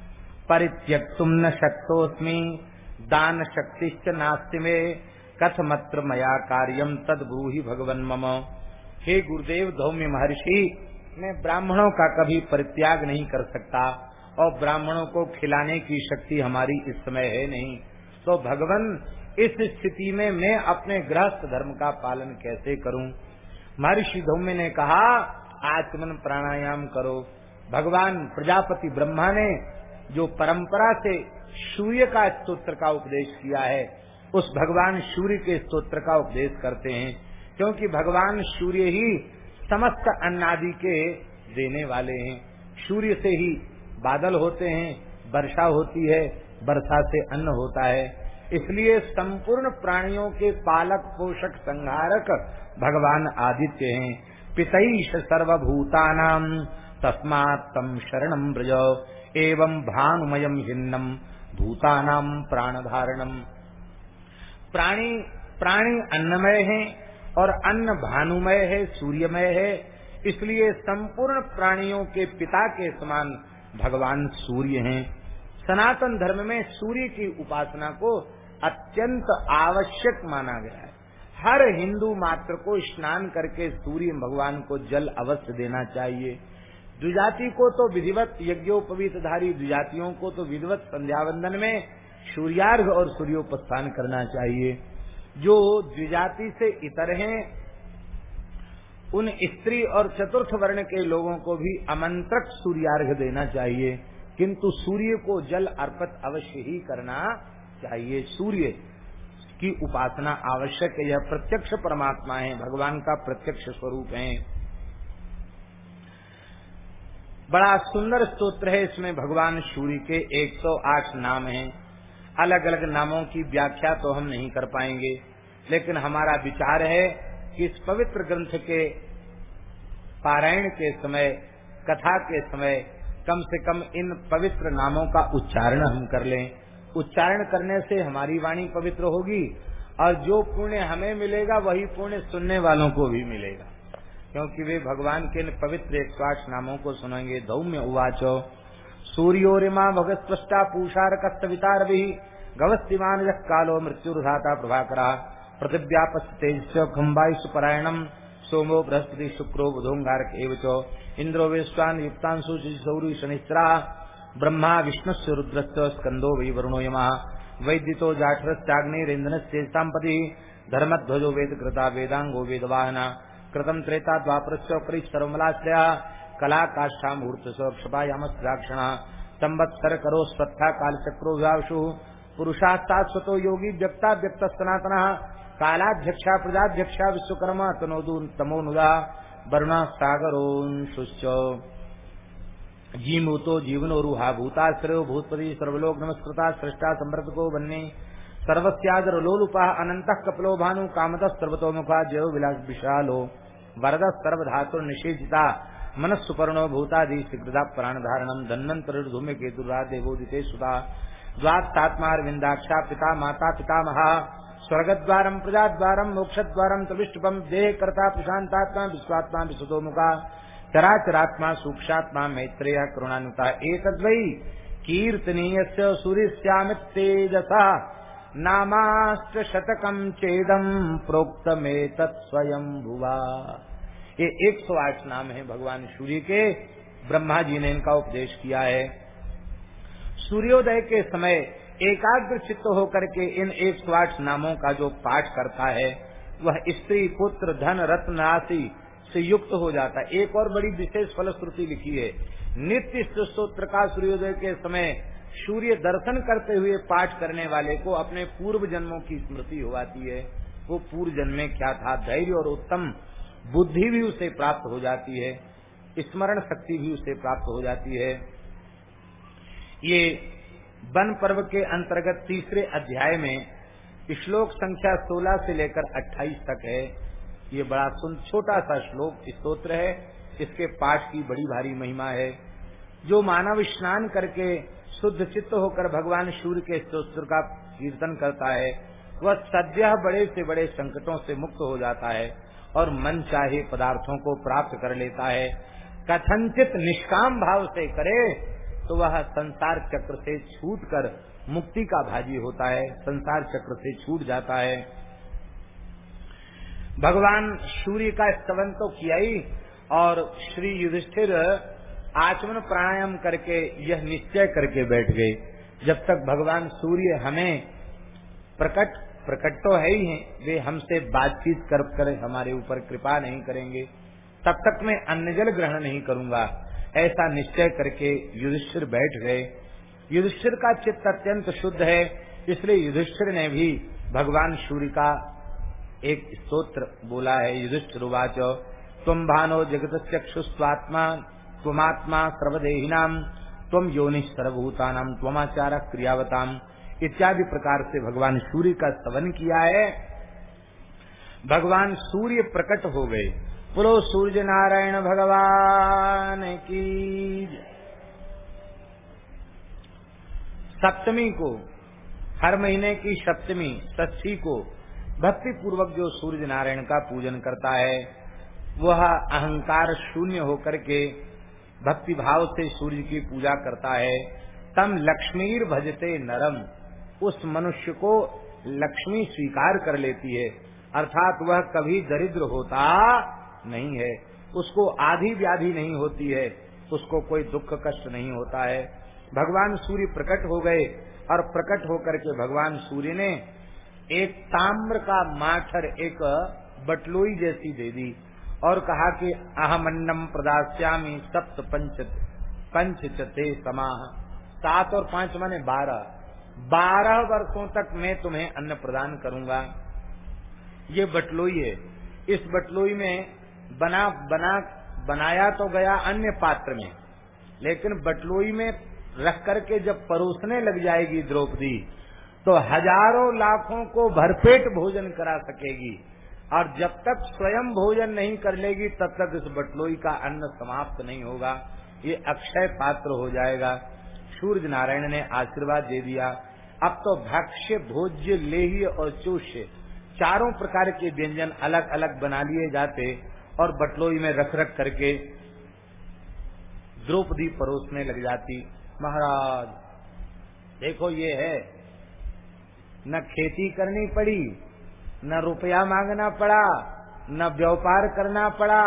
परित्यक तुम न शक्तोस्मी दान शक्तिश्च नास्ति में, कथमत्र मया कार्यम तद ब्रूहि भगवन मम। हे गुरुदेव धौम्य महर्षि, मैं ब्राह्मणों का कभी परित्याग नहीं कर सकता, और ब्राह्मणों को खिलाने की शक्ति हमारी इस समय है नहीं। तो भगवान, इस स्थिति में मैं अपने गृहस्थ धर्म का पालन कैसे करूँ? महर्षि धौम्य ने कहा आचमन प्राणायाम करो। भगवान प्रजापति ब्रह्मा ने जो परंपरा से सूर्य का स्तोत्र का उपदेश किया है, उस भगवान सूर्य के स्तोत्र का उपदेश करते हैं, क्योंकि भगवान सूर्य ही समस्त अन्नादि के देने वाले हैं। सूर्य से ही बादल होते हैं, वर्षा होती है, वर्षा से अन्न होता है। इसलिए संपूर्ण प्राणियों के पालक पोषक संहारक भगवान आदित्य हैं। पितईश सर्वभूतानाम तस्मात् तम शरणम ब्रज एवं भानुमयम हिन्नम भूतानाम प्राण धारणम प्राणी प्राणी अन्नमय है और अन्न भानुमय है, सूर्यमय है। इसलिए संपूर्ण प्राणियों के पिता के समान भगवान सूर्य हैं। सनातन धर्म में सूर्य की उपासना को अत्यंत आवश्यक माना गया है। हर हिंदू मात्र को स्नान करके सूर्य भगवान को जल अवश्य देना चाहिए। द्विजाति को तो विधिवत यज्ञोपवीतधारी द्विजातियों को तो विधिवत संध्यावंदन में सूर्यार्घ और सूर्योपस्थान करना चाहिए। जो द्विजाति से इतर हैं, उन स्त्री और चतुर्थ वर्ण के लोगों को भी अमंत्रक सूर्यार्घ देना चाहिए। किंतु सूर्य को जल अर्पित अवश्य ही करना चाहिए। सूर्य की उपासना आवश्यक है, यह प्रत्यक्ष परमात्मा है, भगवान का प्रत्यक्ष स्वरूप है। बड़ा सुंदर स्तोत्र है, इसमें भगवान सूर्य के 108 नाम हैं। अलग अलग नामों की व्याख्या तो हम नहीं कर पाएँगे, लेकिन हमारा विचार है कि इस पवित्र ग्रंथ के पारायण के समय, कथा के समय, कम से कम इन पवित्र नामों का उच्चारण हम कर लें। उच्चारण करने से हमारी वाणी पवित्र होगी और जो पुण्य हमें मिलेगा, वही पुण्य सुनने वालों को भी मिलेगा। क्योंकि वे भगवान के पवित्र एक नामों को सुनेंगे। धौम्य उवाचो, सूर्योरिमा भगत स्पष्टा पूषार कस्तवितार भी गवस्तिमान कालो मृत्युर्धाता प्रभाकरा। पृथिव्यापस्त तेज खम्बायुष परायणम, सोमो बृहस्पति शुक्रो बुधोंगारक एवं इंद्रो वेश्वान युक्तांशु सौरी शनिश्चरा। ब्रह्मा विष्णुस्य रुद्रस्य स्कंदो वै वरुणो यम। वैद्यतो जाठरस्याग्निरेन्द्रस्येषाम्पति धर्मध्वजो वेद कृता वेदांगो वेदवाहन। कृतम त्रेता द्वापरस्य करी सर्वमलाश्रया कला काष्ठा मुहूर्त क्षपायामस्त्राक्षण संवत्सर करो स्वत्था काल चक्रो व्यावशु पुरुषास्तास्वतो योगी व्यक्ता व्यक्त सनातन कालाध्यक्षा प्रजाध्यक्षा विश्वकर्मा तनोदू तमोनुदा वरुणा सागरोंशुश्च जीमूतो जीवनो रूहा भूताश्रयो भूतपति सर्वलोक नमस्कृता सृष्टा समृद्ध को बन्ने सर्वस्यादर लोलुपा अनंत कपलो भानु कामत सर्वतो मुखा जयो विलास विशालो वरद सर्वधातु निषेधिता मन सुपर्णो भूताधि शीघ्रता प्राण धारणम धन्वंतर धूमे केतुरा देवोदिते सुता द्वात्मारविंदाक्षा पिता माता पिता महा स्वर्गद्वारम, प्रजाद्वारम, मोक्षद्वारम त्रिविष्टुपम देह कर्ता प्रशांतात्मा विश्वात्मा विशुतो मुखा चराचरात्मा, सूक्षात्मा, मैत्रेय, करुणानुता एक कीर्तनीय सूर्यश्याम तेजसा। नामास्त शतकम चेदम प्रोक्त में तत्स्वयं भुवा ये एक सौ आठ नाम है भगवान सूर्य के। ब्रह्मा जी ने इनका उपदेश किया है। सूर्योदय के समय एकाग्र चित्त होकर के इन एक सौ आठ नामों का जो पाठ करता है, वह स्त्री, पुत्र, धन, रत्न राशि से युक्त हो जाता है। एक और बड़ी विशेष फलश्रुति लिखी है। नित्य स्त्रोत्र का सूर्योदय के समय सूर्य दर्शन करते हुए पाठ करने वाले को अपने पूर्व जन्मों की स्मृति हो आती है। वो पूर्व जन्म में क्या था? धैर्य और उत्तम बुद्धि भी उसे प्राप्त हो जाती है। स्मरण शक्ति भी उसे प्राप्त हो जाती है। ये वन पर्व के अंतर्गत तीसरे अध्याय में श्लोक संख्या 16 से लेकर 28 तक है। ये बड़ा सुन, छोटा सा श्लोक स्त्रोत्र है, इसके पाठ की बड़ी भारी महिमा है। जो मानव स्नान करके शुद्ध चित्त होकर भगवान सूर्य के स्त्रोत्र का कीर्तन करता है, वह सद्य बड़े से बड़े संकटों से मुक्त हो जाता है और मन चाहे पदार्थों को प्राप्त कर लेता है। कथनचित निष्काम भाव से करे तो वह संसार चक्र से छूट कर मुक्ति का भाजी होता है। संसार चक्र से छूट जाता है। भगवान सूर्य का स्तवन तो किया ही, और श्री युधिष्ठिर आचमन प्राणायाम करके यह निश्चय करके बैठ गए। जब तक भगवान सूर्य हमें प्रकट प्रकट तो है ही हैं, वे हमसे बातचीत कर कर हमारे ऊपर कृपा नहीं करेंगे। तब तक मैं अन्न जल ग्रहण नहीं करूँगा। ऐसा निश्चय करके युधिष्ठिर बैठ गए। युधिष्ठिर का चित्त अत्यंत शुद्ध है, इसलिए युधिष्ठिर ने भी भगवान सूर्य का एक स्त्रोत्र बोला है, युधिष्ठिर उवाच तुम भानो जगत चक्षुस्वात्मा तुमात्मा सर्वदेहिनाम तुम योनि सर्वभूतानाम त्वमाचार क्रियावताम इत्यादि प्रकार से भगवान सूर्य का स्तवन किया है। भगवान सूर्य प्रकट हो गए। पुरो सूर्य नारायण भगवान की सप्तमी को, हर महीने की सप्तमी, षष्ठी को भक्ति पूर्वक जो सूर्य नारायण का पूजन करता है, वह अहंकार शून्य होकर के भक्ति भाव से सूर्य की पूजा करता है। तम लक्ष्मीर भजते नरम, उस मनुष्य को लक्ष्मी स्वीकार कर लेती है। अर्थात वह कभी दरिद्र होता नहीं है, उसको आधी व्याधि नहीं होती है, उसको कोई दुख कष्ट नहीं होता है। भगवान सूर्य प्रकट हो गए और प्रकट होकर के भगवान सूर्य ने एक ताम्र का माठर एक बटलोई जैसी दे दी और कहा कि अहमन्नम प्रदास्यामी सप्त पंच पंच चते समाह। सात और पाँच माने बारह। बारह वर्षों तक मैं तुम्हें अन्न प्रदान करूँगा। ये बटलोई है। इस बटलोई में बना बना, बनाया तो गया अन्य पात्र में। लेकिन बटलोई में रख करके जब परोसने लग जाएगी द्रौपदी तो हज़ारों लाखों को भरपेट भोजन करा सकेगी। और जब तक स्वयं भोजन नहीं कर लेगी, तब तक इस बटलोई का अन्न समाप्त नहीं होगा। ये अक्षय पात्र हो जाएगा। सूर्य नारायण ने आशीर्वाद दे दिया। अब तो भक्ष्य, भोज्य, लेह्य और चूष्य चारों प्रकार के व्यंजन अलग अलग बना लिए जाते और बटलोई में रख रख करके द्रौपदी परोसने लग जाती। महाराज, देखो ये है। न खेती करनी पड़ी, न रुपया मांगना पड़ा, न व्यापार करना पड़ा।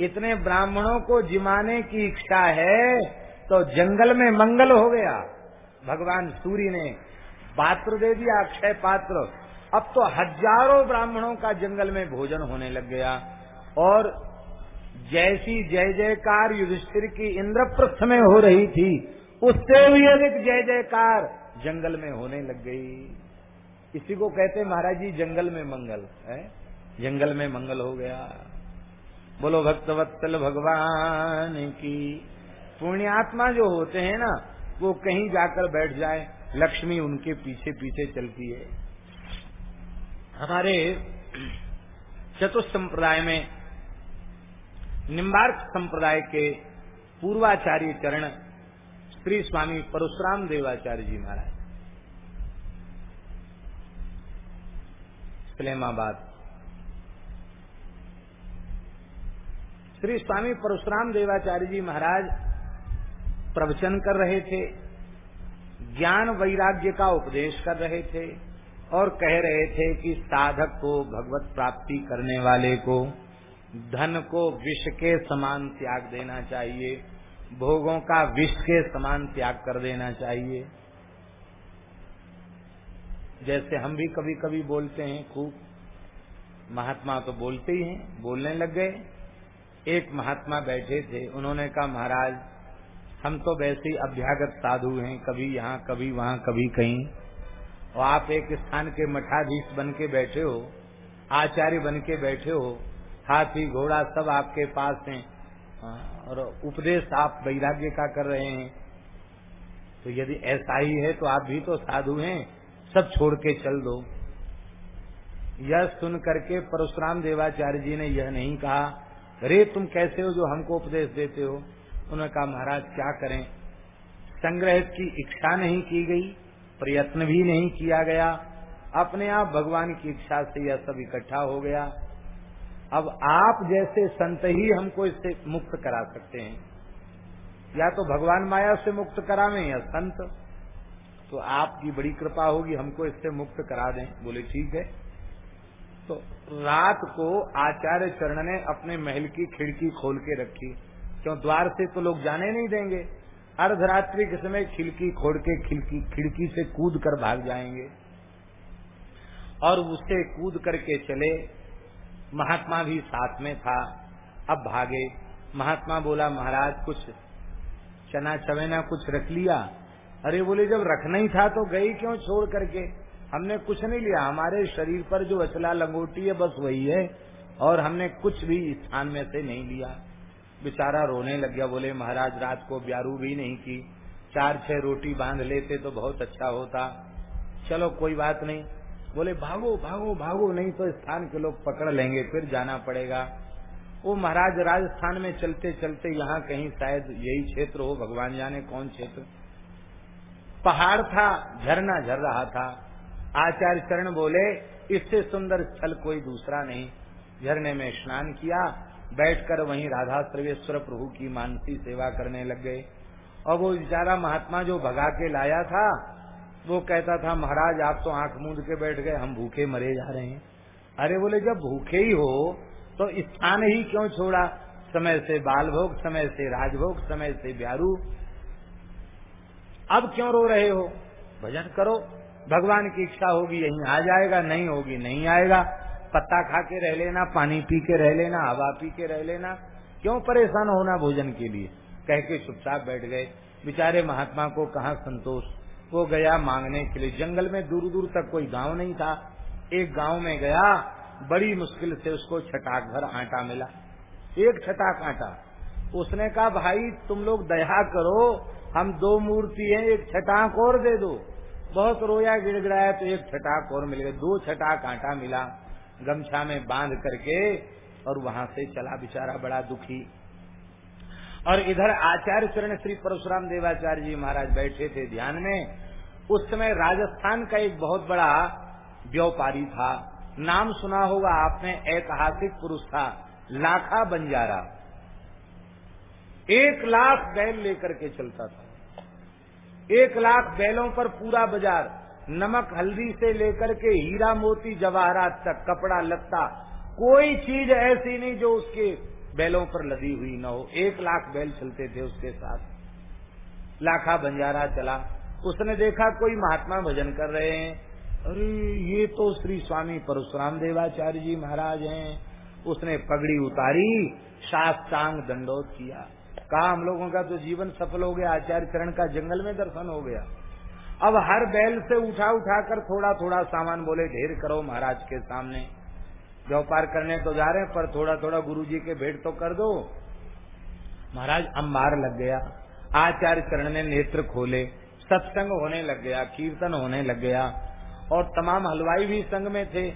इतने ब्राह्मणों को जिमाने की इच्छा है तो जंगल में मंगल हो गया। भगवान सूर्य ने पात्र दे दिया, अक्षय पात्र। अब तो हज़ारों ब्राह्मणों का जंगल में भोजन होने लग गया। और जैसी जय जयकार युधिष्ठिर की इंद्रप्रस्थ में हो रही थी, उससे भी अधिक जय जयकार जंगल में होने लग गई। इसी को कहते महाराज जी, जंगल में मंगल, है? जंगल में मंगल हो गया। बोलो, भक्तवत्सल भगवान की पुण्यात्मा जो होते हैं ना, वो कहीं जाकर बैठ जाए, लक्ष्मी उनके पीछे पीछे चलती है। हमारे चतुर्थ संप्रदाय में, निम्बार्क संप्रदाय के पूर्वाचार्य चरण, श्री स्वामी परशुराम देवाचार्य जी महाराज। इस्लामाबाद श्री स्वामी परशुराम देवाचार्य जी महाराज प्रवचन कर रहे थे, ज्ञान वैराग्य का उपदेश कर रहे थे, और कह रहे थे कि साधक को भगवत प्राप्ति करने वाले को, धन को विष के समान त्याग देना चाहिए, भोगों का विष के समान त्याग कर देना चाहिए। जैसे हम भी कभी कभी बोलते हैं, खूब। महात्मा तो बोलते ही हैं, बोलने लग गए। एक महात्मा बैठे थे, उन्होंने कहा, महाराज, हम तो वैसे ही अभ्यागत साधु हैं, कभी यहाँ, कभी वहाँ, कभी कहीं। और आप एक स्थान के मठाधीश बन के बैठे हो, आचार्य बन के बैठे हो, हाथी, घोड़ा सब आपके पास हैं, और उपदेश आप वैराग्य का कर रहे हैं। तो यदि ऐसा ही है तो आप भी तो साधु हैं। सब छोड़ के चल दो। यह सुन करके परशुराम देवाचार्य जी ने यह नहीं कहा, अरे, तुम कैसे हो जो हमको उपदेश देते हो? उन्होंने कहा, महाराज, क्या करें? संग्रह की इच्छा नहीं की गई, प्रयत्न भी नहीं किया गया। अपने आप भगवान की इच्छा से यह सब इकट्ठा हो गया। अब आप जैसे संत ही हमको इससे मुक्त करा सकते हैं। या तो भगवान माया से मुक्त करावे या संत। तो आपकी बड़ी कृपा होगी, हमको इससे मुक्त करा दें। बोले, ठीक है। तो रात को आचार्य चरण ने अपने महल की खिड़की खोल के रखी। क्यों, द्वार से तो लोग जाने नहीं देंगे। अर्धरात्रि के समय खिड़की खोल के खिड़की खिड़की से कूद कर भाग जाएँगे। और उससे कूद करके चले। महात्मा भी साथ में था। अब भागे। महात्मा बोला, महाराज, कुछ चना चवेना कुछ रख लिया? अरे बोले, जब रखना ही था तो गई क्यों छोड़ करके? हमने कुछ नहीं लिया। हमारे शरीर पर जो अचला लंगोटी है, बस वही है। और हमने कुछ भी स्थान में से नहीं लिया। बेचारा रोने लग गया। बोले, महाराज, रात को ब्यारू भी नहीं की। चार, छह रोटी बाँध लेते तो बहुत अच्छा होता। चलो, कोई बात नहीं। बोले, भागो भागो भागो, नहीं तो स्थान के लोग पकड़ लेंगे, फिर जाना पड़ेगा। वो महाराज राजस्थान में चलते चलते यहाँ कहीं शायद यही क्षेत्र हो, भगवान जाने कौन क्षेत्र। पहाड़ था, झरना झर रहा था। आचार्य चरण बोले, इससे सुंदर स्थल कोई दूसरा नहीं। झरने में स्नान किया, बैठकर वहीं राधा सर्वेश्वर प्रभु की मानसी सेवा करने लग गए। और वो बेचारा महात्मा जो भगा के लाया था, वो कहता था, महाराज, आप तो आँख मूंद के बैठ गए, हम भूखे मरे जा रहे हैं। अरे बोले, जब भूखे ही हो तो स्थान ही क्यों छोड़ा? समय से बाल भोग समय से राजभोग, समय से ब्यारू। अब क्यों रो रहे हो? भजन करो। भगवान की इच्छा होगी, यहीं आ जाएगा, नहीं होगी, नहीं आएगा। पत्ता खा के रह लेना, पानी पी के रह लेना, हवा पी के रह लेना। क्यों परेशान होना भोजन के लिए? कह के चुपचाप बैठ गए। बेचारे महात्मा को कहा संतोष? वो गया मांगने के लिए। जंगल में दूर दूर तक कोई गाँव नहीं था। एक गाँव में गया, बड़ी मुश्किल से उसको छटाक भर आटा मिला। एक छटाक आटा। उसने कहा, भाई, तुम लोग दया करो हम दो मूर्ति हैं, एक छटाक और दे दो। बहुत रोया गिड़गिड़ाया तो एक छटाक और मिल गया दो छटाक आटा मिला, गमछा में बाँध करके और वहाँ से चला बेचारा बड़ा दुखी। और इधर आचार्य चरण श्री परशुराम देवाचार्य जी महाराज बैठे थे ध्यान में। उस समय राजस्थान का एक बहुत बड़ा व्यापारी था। नाम सुना होगा आपने, ऐतिहासिक पुरुष था, लाखा बंजारा। एक लाख बैल लेकर के चलता था। एक लाख बैलों पर पूरा बाज़ार, नमक हल्दी से लेकर के हीरा मोती, जवाहरात तक, कपड़ा लत्ता, कोई चीज़ ऐसी नहीं जो उसके बैलों पर लदी हुई न हो। एक लाख बैल चलते थे उसके साथ। लाखा बंजारा चला। उसने देखा कोई महात्मा भजन कर रहे हैं। अरे, ये तो श्री स्वामी परशुराम देवाचार्य जी महाराज हैं। उसने पगड़ी उतारी शास्त्रांग दंडोत किया। कहा हम लोगों का तो जीवन सफल हो गया आचार्य चरण का जंगल में दर्शन हो गया। अब हर बैल से उठा उठा कर थोड़ा थोड़ा सामान बोले, ढेर करो महाराज के सामने। व्यापार करने तो जा रहे हैं, पर थोड़ा थोड़ा गुरु जी के भेंट तो कर दो। महाराज अम्बार लग गया। आचार्य चरण ने नेत्र खोले, सत्संग होने लग गया, कीर्तन होने लग गया, और तमाम हलवाई भी संग में थे।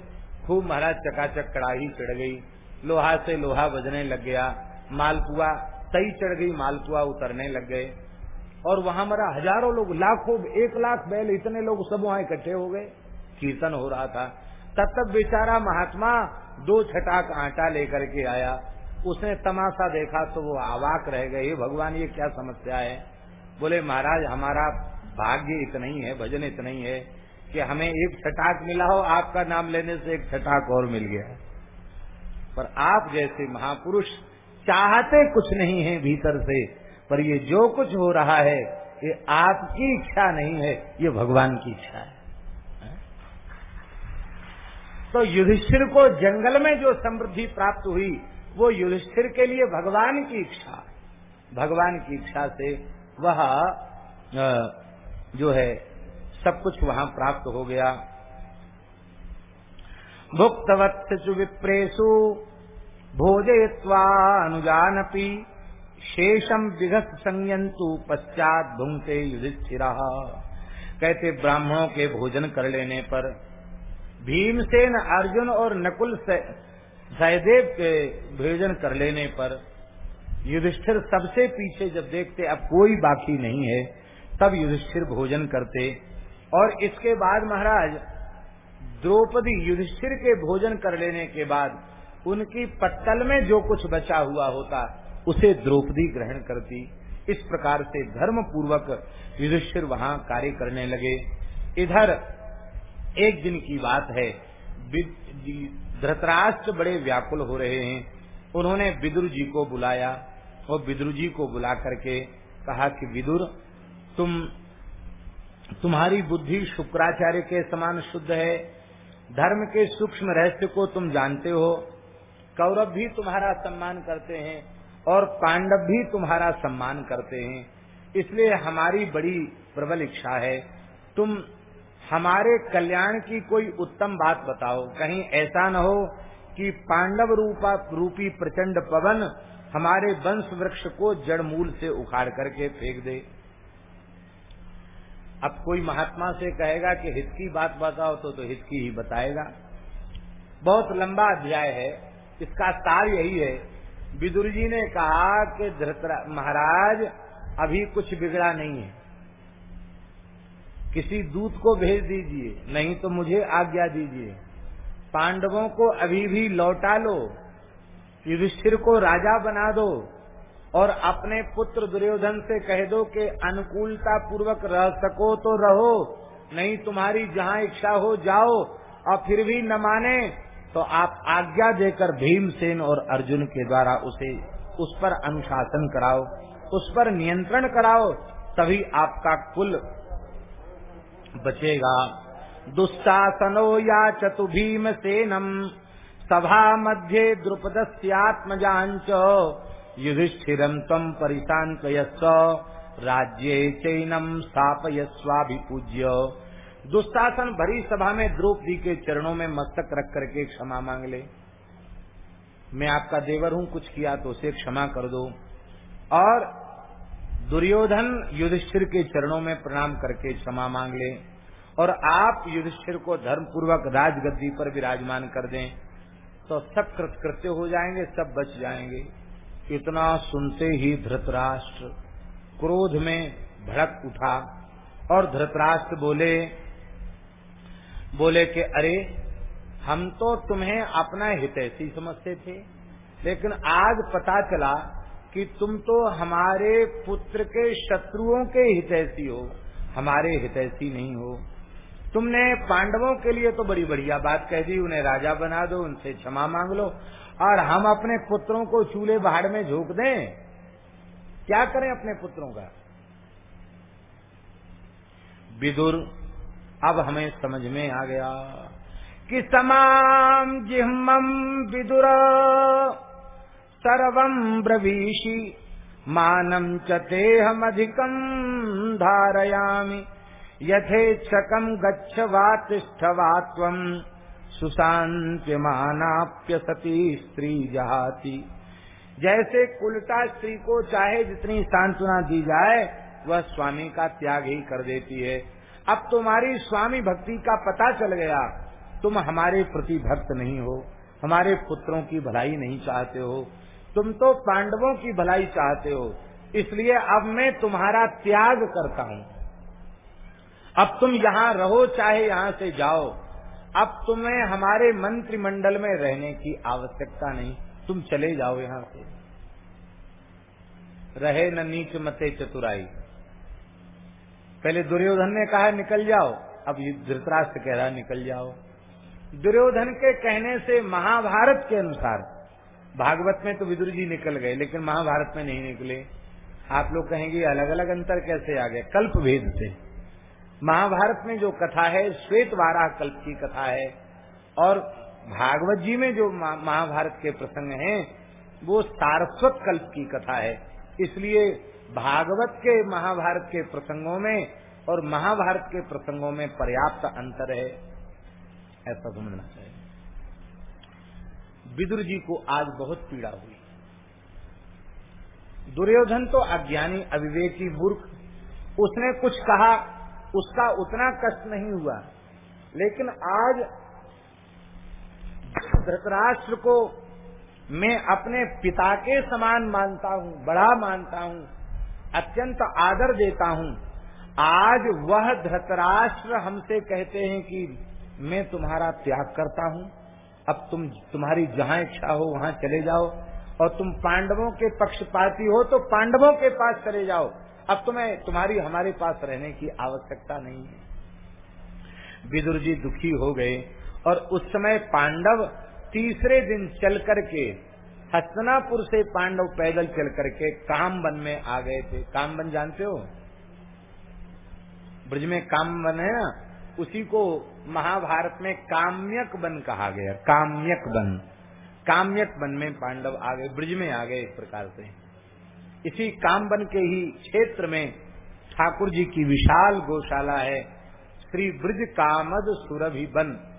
खूब महाराज चकाचक कड़ाही चढ़ गई, लोहा से लोहा बजने लग गया, मालपुआ सही चढ़ गई, मालपुआ उतरने लग गए। और वहाँ मरा हज़ारों लोग, लाखों, एक लाख बैल, इतने लोग सब वहाँ इकट्ठे हो गए। कीर्तन हो रहा था। तब तक बेचारा महात्मा दो छटाक आटा लेकर के आया। उसने तमाशा देखा तो वो आवाक रह गए। भगवान, ये क्या समस्या है? बोले, महाराज, हमारा भाग्य इतना ही है, भजन इतना ही है कि हमें एक छटाक मिला हो, आपका नाम लेने से एक छटाक और मिल गया पर आप जैसे महापुरुष चाहते कुछ नहीं है भीतर से, पर ये जो कुछ हो रहा है, ये आपकी इच्छा नहीं है, ये भगवान की इच्छा है। तो युधिष्ठिर को जंगल में जो समृद्धि प्राप्त हुई, वो युधिष्ठिर के लिए भगवान की इच्छा भगवान की इच्छा से वह जो है, सब कुछ वहाँ प्राप्त हो गया। भुक्तवत्सु विप्रेशु भोजय्वानुजानपी शेषम विघस संयंतु पश्चात भुंगते युधिष्ठिरा। कहते, ब्राह्मणों के भोजन कर लेने पर भीमसेन अर्जुन और नकुल सहदेव के भोजन कर लेने पर युधिष्ठिर सबसे पीछे जब देखते, अब कोई बाकी नहीं है, तब युधिष्ठिर भोजन करते। और इसके बाद महाराज, द्रौपदी युधिष्ठिर के भोजन कर लेने के बाद उनकी पत्तल में जो कुछ बचा हुआ होता, उसे द्रौपदी ग्रहण करती। इस प्रकार से धर्म पूर्वक युधिष्ठिर वहाँ कार्य करने लगे। इधर, एक दिन की बात है धृतराष्ट्र बड़े व्याकुल हो रहे हैं। उन्होंने विदुर जी को बुलाया और विदुर जी को बुला करके कहा कि, विदुर, तुम, तुम्हारी बुद्धि शुक्राचार्य के समान शुद्ध है। धर्म के सूक्ष्म रहस्य को तुम जानते हो। कौरव भी तुम्हारा सम्मान करते हैं और पांडव भी तुम्हारा सम्मान करते हैं। इसलिए हमारी बड़ी प्रबल इच्छा है। तुम हमारे कल्याण की कोई उत्तम बात बताओ। कहीं ऐसा न हो कि पांडव रूपा रूपी प्रचंड पवन हमारे वंश वृक्ष को जड़ मूल से उखाड़ करके फेंक दे। अब कोई महात्मा से कहेगा कि हित की बात बताओ तो तो हित की ही बताएगा। बहुत लंबा अध्याय है। इसका सार यही है। विदुर जी ने कहा कि महाराज, अभी कुछ बिगड़ा नहीं है। किसी दूत को भेज दीजिए, नहीं तो मुझे आज्ञा दीजिए। पांडवों को अभी भी लौटा लो, युधिष्ठिर को राजा बना दो, और अपने पुत्र दुर्योधन से कह दो कि अनुकूलता पूर्वक रह सको तो रहो, नहीं तुम्हारी जहाँ इच्छा हो जाओ, और फिर भी न माने तो आप आज्ञा देकर भीमसेन और अर्जुन के द्वारा उसे, उस पर अनुशासन कराओ, उस पर नियंत्रण कराओ, तभी आपका कुल बचेगा। दुस्सासनो या चतु भीम सेनम सभा मध्य द्रुपद द्रुपदस्यात्मजाच युधिष्ठिरम तम परिशांत राज्य चैनम स्थापयस्वाभिपूज्य। दुस्शासन भरी सभा में द्रौपदी के चरणों में मस्तक रख करके क्षमा मांग ले। मैं आपका देवर हूँ, कुछ किया तो उसे क्षमा कर दो। और दुर्योधन युधिष्ठिर के चरणों में प्रणाम करके क्षमा मांग ले। और आप युधिष्ठिर को धर्म पूर्वक राजगद्दी पर विराजमान कर दें तो सब कृत्य हो जाएँगे, सब बच जाएँगे। इतना सुनते ही धृतराष्ट्र क्रोध में भड़क उठा और धृतराष्ट्र बोले बोले कि अरे, हम तो तुम्हें अपना हितैषी समझते थे, लेकिन आज पता चला कि तुम तो हमारे पुत्र के शत्रुओं के हितैषी हो, हमारे हितैषी नहीं हो। तुमने पांडवों के लिए तो बड़ी बढ़िया बात कह दी, उन्हें राजा बना दो, उनसे क्षमा मांग लो, और हम अपने पुत्रों को चूल्हे बाहर में झोंक दें। क्या करें अपने पुत्रों का? विदुर अब हमें समझ में आ गया कि समाम जिह्मम विदुर सर्वम ब्रवीषि मानम चतेहम अधिकम धारयामी यथेक्षकम गच्छ वा तिष्ठ वा सुशांत्यमानाप्य सती स्त्री जहाती। जैसे कुलटा स्त्री को चाहे जितनी सांत्वना दी जाए, वह स्वामी का त्याग ही कर देती है। अब तुम्हारी स्वामी भक्ति का पता चल गया। तुम हमारे प्रति भक्त नहीं हो, हमारे पुत्रों की भलाई नहीं चाहते हो। तुम तो पांडवों की भलाई चाहते हो, इसलिए अब मैं तुम्हारा त्याग करता हूँ। अब तुम यहाँ रहो, चाहे यहाँ से जाओ। अब तुम्हें हमारे मंत्रिमंडल में रहने की आवश्यकता नहीं। तुम चले जाओ यहाँ से। रहे न नीच मते चतुराई। पहले दुर्योधन ने कहा, निकल जाओ। अब धृतराष्ट्र कह रहा, निकल जाओ। दुर्योधन के कहने से महाभारत के अनुसार, भागवत में तो विदुर जी निकल गए, लेकिन महाभारत में नहीं निकले। आप लोग कहेंगे अलग अलग अंतर कैसे आ गए? कल्प भेद से। महाभारत में जो कथा है, श्वेत वाराह कल्प की कथा है, और भागवत जी में जो महाभारत के प्रसंग हैं, वो सारस्वत कल्प की कथा है। इसलिए भागवत के महाभारत के प्रसंगों में और महाभारत के प्रसंगों में पर्याप्त अंतर है। ऐसा समझना चाहिए। विदुर जी को आज बहुत पीड़ा हुई। दुर्योधन तो अज्ञानी, अविवेकी मूर्ख। उसने कुछ कहा, उसका उतना कष्ट नहीं हुआ। लेकिन आज धृतराष्ट्र को मैं अपने पिता के समान मानता हूँ, बड़ा मानता हूँ। अत्यंत आदर देता हूँ। आज वह धृतराष्ट्र हमसे कहते हैं कि मैं तुम्हारा त्याग करता हूँ। अब तुम, तुम्हारी जहाँ इच्छा हो वहाँ चले जाओ। और तुम पांडवों के पक्षपाती हो तो पांडवों के पास चले जाओ। अब तुम्हें, तुम्हारी, हमारे पास रहने की आवश्यकता नहीं है। विदुर जी दुखी हो गए और उस समय पांडव तीसरे दिन चल करके हस्तनापुर से पांडव पैदल चल करके कामबन में आ गए थे। कामबन जानते हो? ब्रज में कामबन है ना? उसी को महाभारत में काम्यक बन कहा गया। काम्यक बन। काम्यक बन में पांडव आ गए, ब्रज में आ गए एक प्रकार से। इसी कामबन के ही क्षेत्र में ठाकुर जी की विशाल गौशाला है, श्री ब्रज कामद सुरभि बन।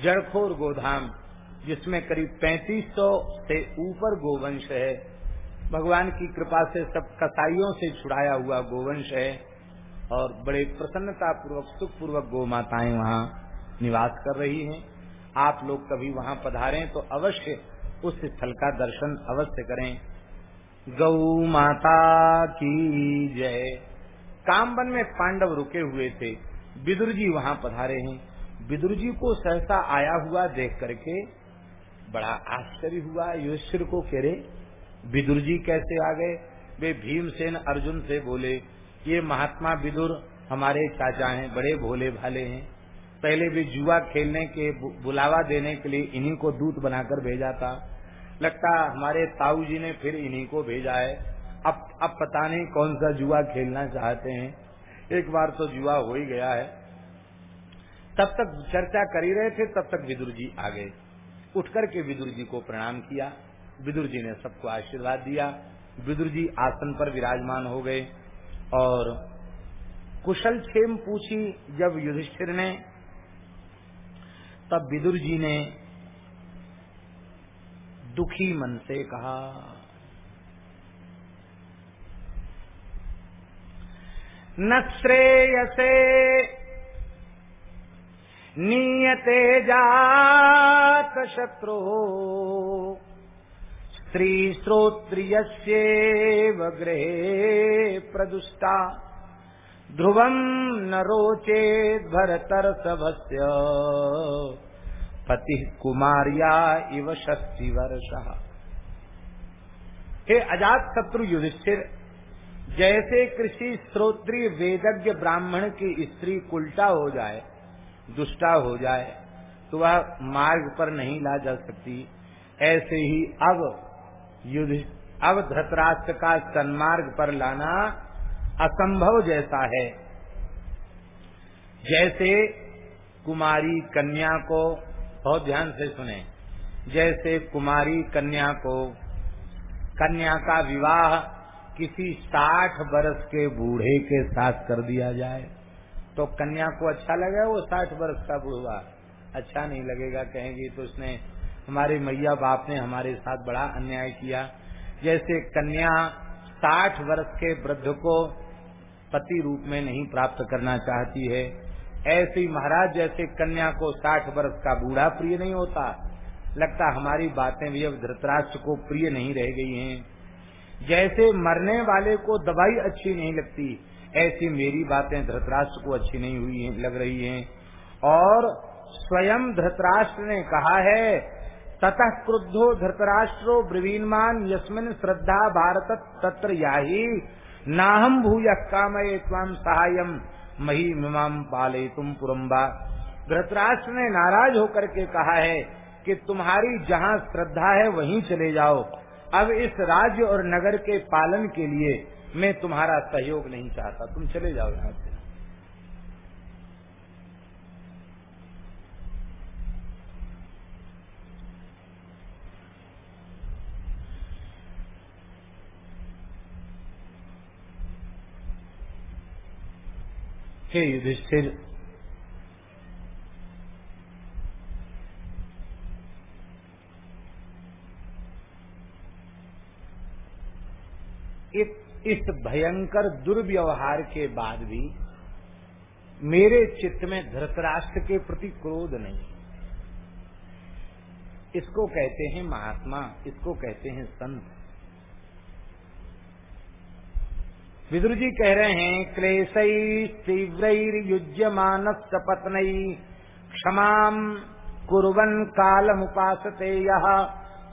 जड़खोर गोधाम। जिसमें करीब 3500 से ऊपर गोवंश है। भगवान की कृपा से सब कसाईयों से छुड़ाया हुआ गोवंश है और बड़े प्रसन्नता पूर्वक सुख पूर्वक गो माताएँ वहाँ निवास कर रही हैं। आप लोग कभी वहाँ पधारें तो अवश्य उस स्थल का दर्शन अवश्य करें। गौ माता की जय। कामबन में पांडव रुके हुए थे। बिदुर जी वहाँ पधारे हैं। विदुर जी को सहसा आया हुआ देख करके बड़ा आश्चर्य हुआ युधिष्ठिर को कह रहे, विदुर जी कैसे आ गए? वे भीमसेन अर्जुन से बोले, ये महात्मा विदुर हमारे चाचा हैं, बड़े भोले भाले हैं। पहले भी जुआ खेलने के बुलावा देने के लिए इन्हीं को दूत बनाकर भेजा था। लगता हमारे ताऊ जी ने फिर इन्हीं को भेजा है। अब अब पता नहीं कौन सा जुआ खेलना चाहते हैं। एक बार तो जुआ हो ही गया है। तब तक चर्चा कर ही रहे थे, तब तक विदुर जी आ गए। उठकर के विदुर जी को प्रणाम किया। विदुर जी ने सबको आशीर्वाद दिया। विदुर जी आसन पर विराजमान हो गए और कुशल क्षेम पूछी जब युधिष्ठिर ने, तब विदुर जी ने दुखी मन से कहा, न श्रेयसे नीयते स्त्री श्रोत्रियस्येव गृहे प्रदुष्टा। ध्रुवम् न रोचेद् भरतर्षभस्य पति कुमारिया इव षष्टि वर्ष हे अजात शत्रु युधिष्ठिर, जैसे कृषि श्रोत्री वेदज्ञ ब्राह्मण की स्त्री उल्टा हो जाए दुष्टा हो जाए तो वह मार्ग पर नहीं ला जा सकती। ऐसे ही अब युद्ध, अब धृतराष्ट्र का सन्मार्ग पर लाना असंभव जैसा है। जैसे कुमारी कन्या को, बहुत ध्यान से सुने, जैसे कुमारी कन्या को, कन्या का विवाह किसी साठ वर्ष के बूढ़े के साथ कर दिया जाए। तो कन्या को अच्छा लगा, वो साठ वर्ष का बूढ़ा अच्छा नहीं लगेगा, कहेंगे तो उसने, हमारे मैया बाप ने हमारे साथ बड़ा अन्याय किया। जैसे कन्या साठ वर्ष के वृद्ध को पति रूप में नहीं प्राप्त करना चाहती है, ऐसे महाराज जैसे कन्या को साठ वर्ष का बूढ़ा प्रिय नहीं होता। लगता हमारी बातें भी अब धृतराष्ट्र को प्रिय नहीं रह गई हैं। जैसे मरने वाले को दवाई अच्छी नहीं लगती ऐसी मेरी बातें धृतराष्ट्र को अच्छी नहीं हुई है, लग रही हैं। और स्वयं धृतराष्ट्र ने कहा है ततः क्रुद्धो धृतराष्ट्रो ब्रवीणमान यस्मिन श्रद्धा भारत तत्र याही। नाहम भूय कामये ताम सहायम मही मिमाम पाले तुम पुरम्बा धृतराष्ट्र ने नाराज़ होकर के कहा है कि तुम्हारी जहाँ श्रद्धा है वहीं चले जाओ। अब इस राज्य और नगर के पालन के लिए मैं तुम्हारा सहयोग नहीं चाहता। तुम चले जाओ यहाँ से। हे युधिष्ठिर इस भयंकर दुर्व्यवहार के बाद भी मेरे चित्त में धृतराष्ट्र के प्रति क्रोध नहीं। इसको कहते हैं महात्मा, इसको कहते हैं संत। विदुर जी कह रहे हैं क्लेशई तीव्र युज्यमान पत्न। क्षमा कुरन कालमुपासते यह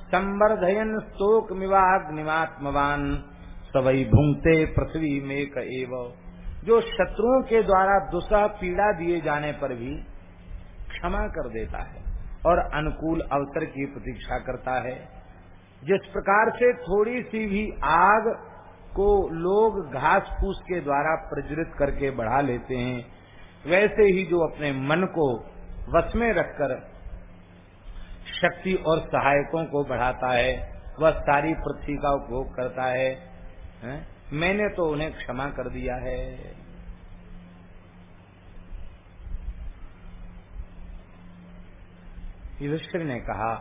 संवर्धयन स्तोक मिवाग्निमात्मवान सवई भूंगते पृथ्वी में एव। जो शत्रुओं के द्वारा दुसह पीड़ा दिए जाने पर भी क्षमा कर देता है और अनुकूल अवसर की प्रतीक्षा करता है। जिस प्रकार से थोड़ी सी भी आग को लोग घास फूस के द्वारा प्रज्वलित करके बढ़ा लेते हैं वैसे ही जो अपने मन को वश में रखकर शक्ति और सहायकों को बढ़ाता है वह सारी पृथ्वी का उपभोग करता है, है? मैंने तो उन्हें क्षमा कर दिया है युधिष्ठिर ने कहा,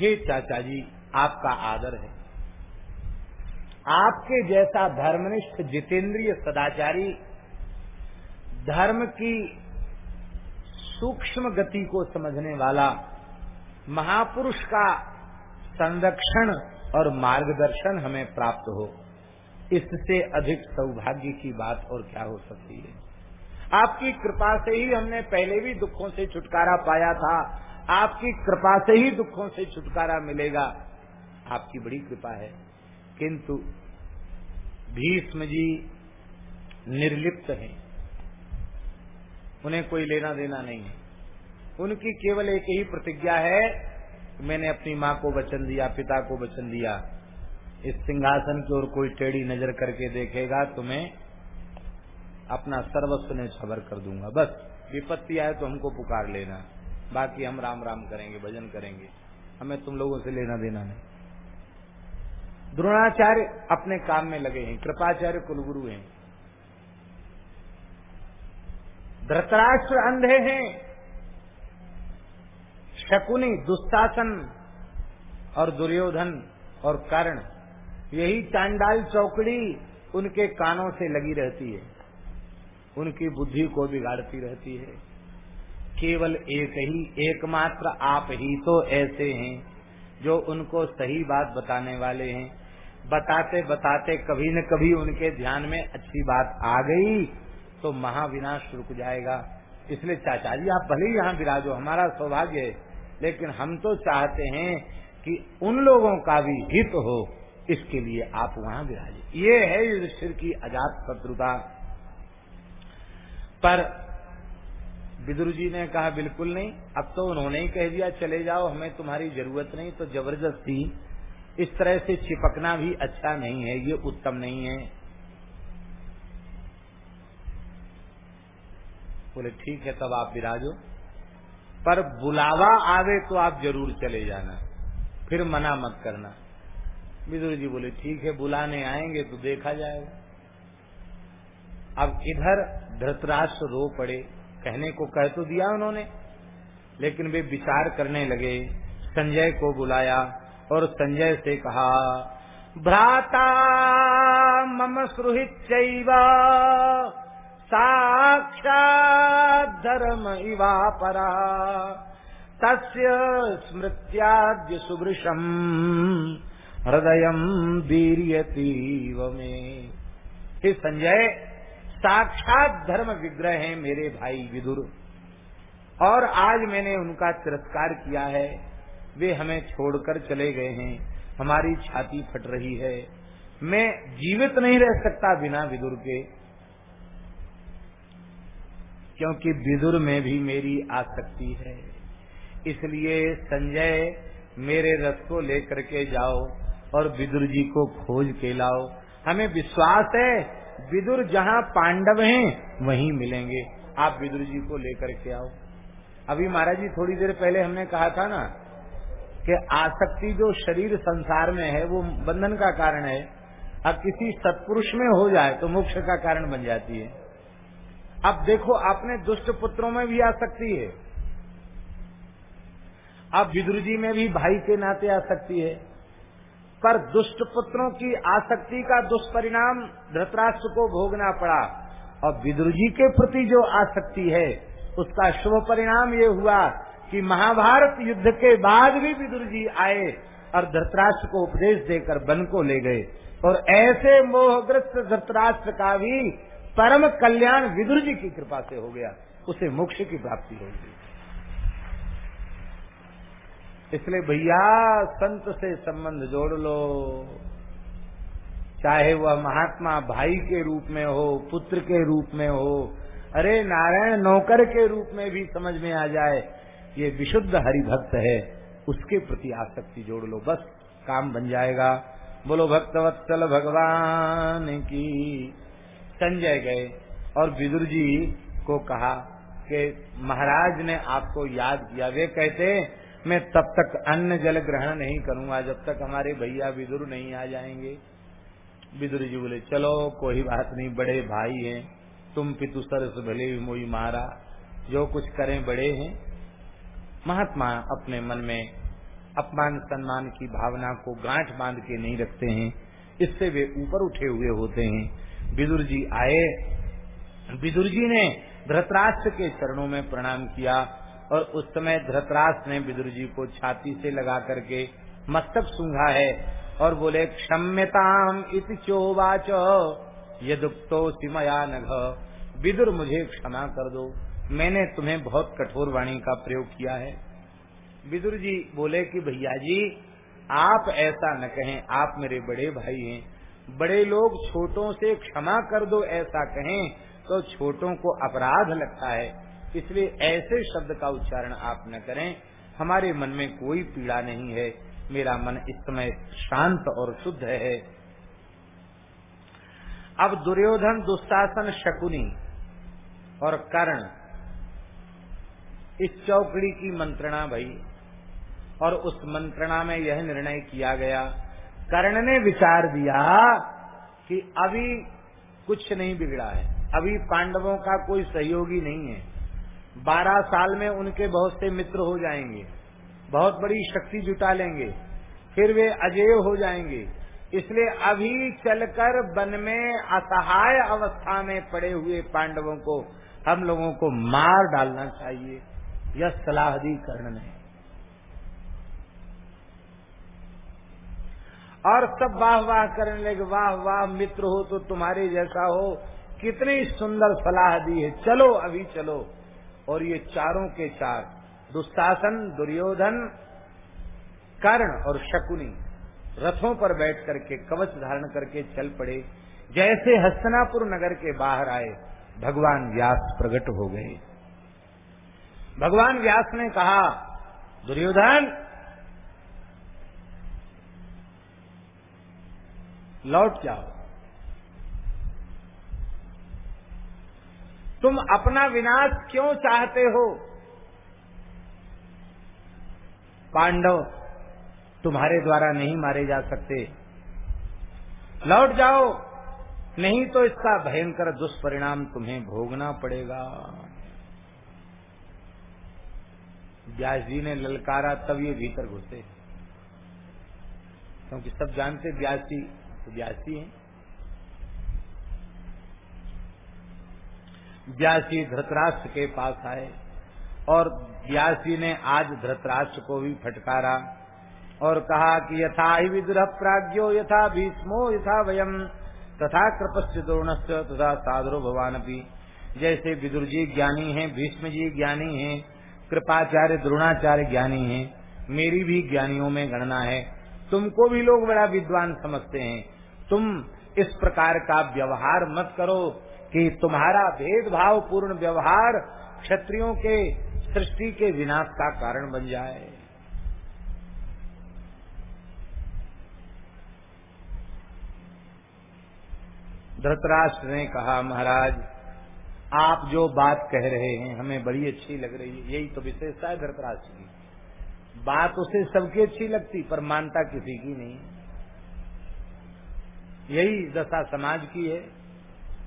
हे चाचा जी आपका आदर है आपके जैसा धर्मनिष्ठ जितेंद्रिय सदाचारी धर्म की सूक्ष्म गति को समझने वाला महापुरुष का संरक्षण और मार्गदर्शन हमें प्राप्त हो। इससे अधिक सौभाग्य की बात और क्या हो सकती है? आपकी कृपा से ही हमने पहले भी दुखों से छुटकारा पाया था। आपकी कृपा से ही दुखों से छुटकारा मिलेगा। आपकी बड़ी कृपा है। किंतु भीष्म जी निर्लिप्त हैं। उन्हें कोई लेना देना नहीं है। उनकी केवल एक ही प्रतिज्ञा है मैंने अपनी माँ को वचन दिया, पिता को वचन दिया। इस सिंहासन की ओर कोई टेढ़ी नज़र करके देखेगा तुम्हें अपना सर्वस्व ने छबर कर दूँगा। बस, विपत्ति आए तो हमको पुकार लेना। बाकी हम राम राम करेंगे, भजन करेंगे। हमें तुम लोगों से लेना देना नहीं। द्रोणाचार्य अपने काम में लगे हैं, कृपाचार्य कुलगुरु हैं। धृतराष्ट्र अंधे हैं। शकुनी, दुस्तासन और दुर्योधन और कर्ण। यही चांडाल चौकड़ी उनके कानों से लगी रहती है। उनकी बुद्धि को बिगाड़ती रहती है। केवल एक ही, एकमात्र आप ही तो ऐसे हैं जो उनको सही बात बताने वाले हैं। बताते बताते कभी न कभी उनके ध्यान में अच्छी बात आ गई तो महाविनाश रुक जाएगा। इसलिए चाचा जी, आप भले ही यहाँ विराजो, हमारा सौभाग्य है। लेकिन हम तो चाहते हैं कि उन लोगों का भी हित हो, इसके लिए आप वहाँ विराजे। ये है युधिष्ठिर की अजात शत्रुता पर विदुर जी ने कहा, बिल्कुल नहीं, अब तो उन्होंने ही कह दिया, चले जाओ, हमें तुम्हारी ज़रूरत नहीं तो ज़बरदस्ती इस तरह से चिपकना भी अच्छा नहीं है, ये उत्तम नहीं है। बोले, ठीक है, तब आप विराजो। पर बुलावा आवे तो आप ज़रूर चले जाना। फिर मना मत करना। विदुर जी बोले, ठीक है, बुलाने आएँगे तो देखा जाएगा। अब इधर धृतराष्ट्र रो पड़े। कहने को कह तो दिया उन्होंने, लेकिन वे विचार करने लगे। संजय को बुलाया और संजय से कहा, भ्राता, मम सुहित साक्षात धर्म इवा परा तस्य स्मृत्याद्य सुभृशम हृदय वीरियतीव में। हे संजय साक्षात धर्म विग्रह है मेरे भाई विदुर। और आज मैंने उनका तिरस्कार किया है। वे हमें छोड़कर चले गए हैं। हमारी छाती फट रही है। मैं जीवित नहीं रह सकता बिना विदुर के। क्योंकि विदुर में भी मेरी आसक्ति है। इसलिए संजय, मेरे रथ को लेकर के जाओ और विदुर जी को खोज के लाओ। हमें विश्वास है विदुर जहाँ पांडव हैं, वहीं मिलेंगे। आप विदुर जी को लेकर के आओ। अभी महाराज जी, थोड़ी देर पहले हमने कहा था ना कि आसक्ति जो शरीर संसार में है, वो बंधन का कारण है। अब किसी सत्पुरुष में हो जाए तो मोक्ष का कारण बन जाती है। अब देखो, अपने दुष्ट पुत्रों में भी आसक्ति है। अब विदुर जी में भी भाई के नाते आ सकती है। पर दुष्ट पुत्रों की आसक्ति का दुष्परिणाम धृतराष्ट्र को भोगना पड़ा। और विदुर जी के प्रति जो आसक्ति है, उसका शुभ परिणाम ये हुआ कि महाभारत युद्ध के बाद भी विदुर जी आए और धृतराष्ट्र को उपदेश देकर वन को ले गए। और ऐसे मोहग्रस्त धृतराष्ट्र का भी परम कल्याण विदुर जी की कृपा से हो गया, उसे मोक्ष की प्राप्ति हो गई। इसलिए भैया, संत से संबंध जोड़ लो। चाहे वह महात्मा भाई के रूप में हो, पुत्र के रूप में हो, अरे नारायण नौकर के रूप में भी समझ में आ जाए, ये विशुद्ध हरिभक्त है, उसके प्रति आसक्ति जोड़ लो, बस काम बन जाएगा। बोलो, भक्तवत्सल भगवान की संजय गए और विदुर जी को कहा कि महाराज ने आपको याद किया। वे कहते, मैं तब तक अन्न जल ग्रहण नहीं करूँगा जब तक हमारे भैया विदुर नहीं आ जाएँगे। विदुर जी बोले, चलो, कोई बात नहीं, बड़े भाई हैं। तुम पितु सर सरस भले भी मोई मारा। जो कुछ करें बड़े हैं। महात्मा अपने मन में अपमान सम्मान की भावना को गांठ बाँध के नहीं रखते हैं। इससे वे ऊपर उठे हुए होते हैं। विदुर जी आए। विदुर जी ने धृतराष्ट्र के चरणों में प्रणाम किया और उस समय धृतराष्ट्र ने विदुर जी को छाती से लगा करके मस्तक सूंघा है और बोले, क्षम्यताम इत चोवाच, यदुक्तो सिमया नघ। विदुर, मुझे क्षमा कर दो। मैंने तुम्हें बहुत कठोर वाणी का प्रयोग किया है। विदुर जी बोले कि, भैया जी, आप ऐसा न कहें, आप मेरे बड़े भाई हैं। बड़े लोग छोटों से क्षमा कर दो ऐसा कहें तो छोटों को अपराध लगता है। इसलिए ऐसे शब्द का उच्चारण आप न करें। हमारे मन में कोई पीड़ा नहीं है। मेरा मन इस समय शांत और शुद्ध है। अब दुर्योधन, दुस्तासन, शकुनी और कर्ण। इस चौकड़ी की मंत्रणा भई, और उस मंत्रणा में यह निर्णय किया गया कर्ण ने विचार दिया कि अभी कुछ नहीं बिगड़ा है। अभी पांडवों का कोई सहयोगी नहीं है। बारह साल में उनके बहुत से मित्र हो जाएँगे। बहुत बड़ी शक्ति जुटा लेंगे। फिर वे अजय हो जाएँगे। इसलिए अभी चलकर वन में असहाय अवस्था में पड़े हुए पांडवों को हम लोगों को मार डालना चाहिए। यह सलाह दी कर्ण ने। और सब वाह वाह करने लगे, वाह वाह मित्र हो तो तुम्हारे जैसा हो। कितनी सुंदर सलाह दी है। चलो, अभी चलो। और ये चारों के चार, दुस्तासन, दुर्योधन, कर्ण और शकुनी, रथों पर बैठ करके, कवच धारण करके चल पड़े। जैसे हस्तनापुर नगर के बाहर आए, भगवान व्यास प्रकट हो गए। भगवान व्यास ने कहा, दुर्योधन लौट जाओ। तुम अपना विनाश क्यों चाहते हो? पांडव तुम्हारे द्वारा नहीं मारे जा सकते। लौट जाओ, नहीं तो इसका भयंकर दुष्परिणाम तुम्हें भोगना पड़ेगा। व्यास जी ने ललकारा, तब ये भीतर घुसे। क्योंकि सब जानते, व्यास जी तो व्यास हैं। व्यास धृतराष्ट्र के पास आए और व्यासी ने आज धृतराष्ट्र को भी फटकारा और कहा कि यथा ही विदुर प्राज्ञो, यथा भीष्मो, यथा वयम, तथा कृपस्य द्रोणस्य तथा साधरो भवान भी जैसे विदुर जी ज्ञानी हैं, भीष्म जी ज्ञानी हैं, कृपाचार्य द्रोणाचार्य ज्ञानी हैं, मेरी भी ज्ञानियों में गणना है। तुमको भी लोग बड़ा विद्वान समझते हैं। तुम इस प्रकार का व्यवहार मत करो कि तुम्हारा भेदभाव पूर्ण व्यवहार क्षत्रियों के सृष्टि के विनाश का कारण बन जाए। धृतराष्ट्र ने कहा, महाराज, आप जो बात कह रहे हैं, हमें बड़ी अच्छी लग रही है। यही तो विशेषता है धृतराष्ट्र की। बात उसे सबकी अच्छी लगती, पर मानता किसी की नहीं। यही दशा समाज की है।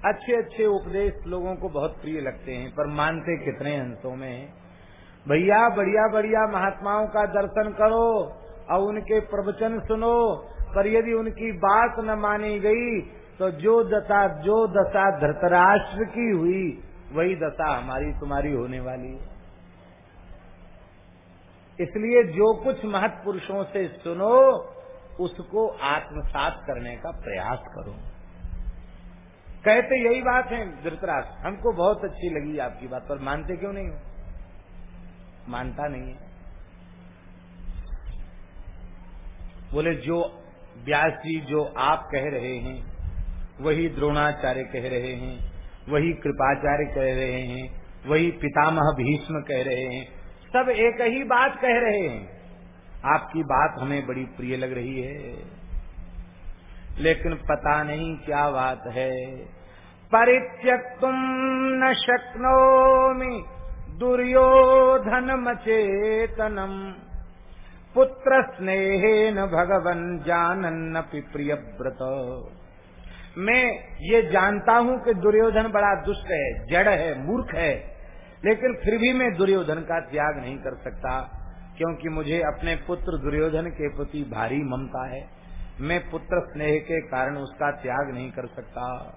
अच्छे अच्छे उपदेश लोगों को बहुत प्रिय लगते हैं, पर मानते कितने अंशों में भैया बढ़िया बढ़िया महात्माओं का दर्शन करो और उनके प्रवचन सुनो, पर यदि उनकी बात न मानी गई तो जो दशा जो दशा धृतराष्ट्र की हुई, वही दशा हमारी तुम्हारी होने वाली है। इसलिए जो कुछ महत्पुरुषों से सुनो उसको आत्मसात करने का प्रयास करो। कहते यही बात है धृतराष्ट्र हमको बहुत अच्छी लगी आपकी बात, पर मानते क्यों नहीं हो? मानता नहीं है। बोले, जो व्यास जी जो आप कह रहे हैं, वही द्रोणाचार्य कह रहे हैं, वही कृपाचार्य कह रहे हैं, वही पितामह भीष्म कह रहे हैं, सब एक ही बात कह रहे हैं। आपकी बात हमें बड़ी प्रिय लग रही है। लेकिन पता नहीं क्या बात है। परित्यक तुम न शक्नो शक्नोमी दुर्योधन मचेतनम। पुत्र स्नेह भगवन जानन्न प्रिय व्रत मैं ये जानता हूँ कि दुर्योधन बड़ा दुष्ट है, जड़ है, मूर्ख है, लेकिन फिर भी मैं दुर्योधन का त्याग नहीं कर सकता। क्योंकि मुझे अपने पुत्र दुर्योधन के प्रति भारी ममता है। मैं पुत्र स्नेह के कारण उसका त्याग नहीं कर सकता।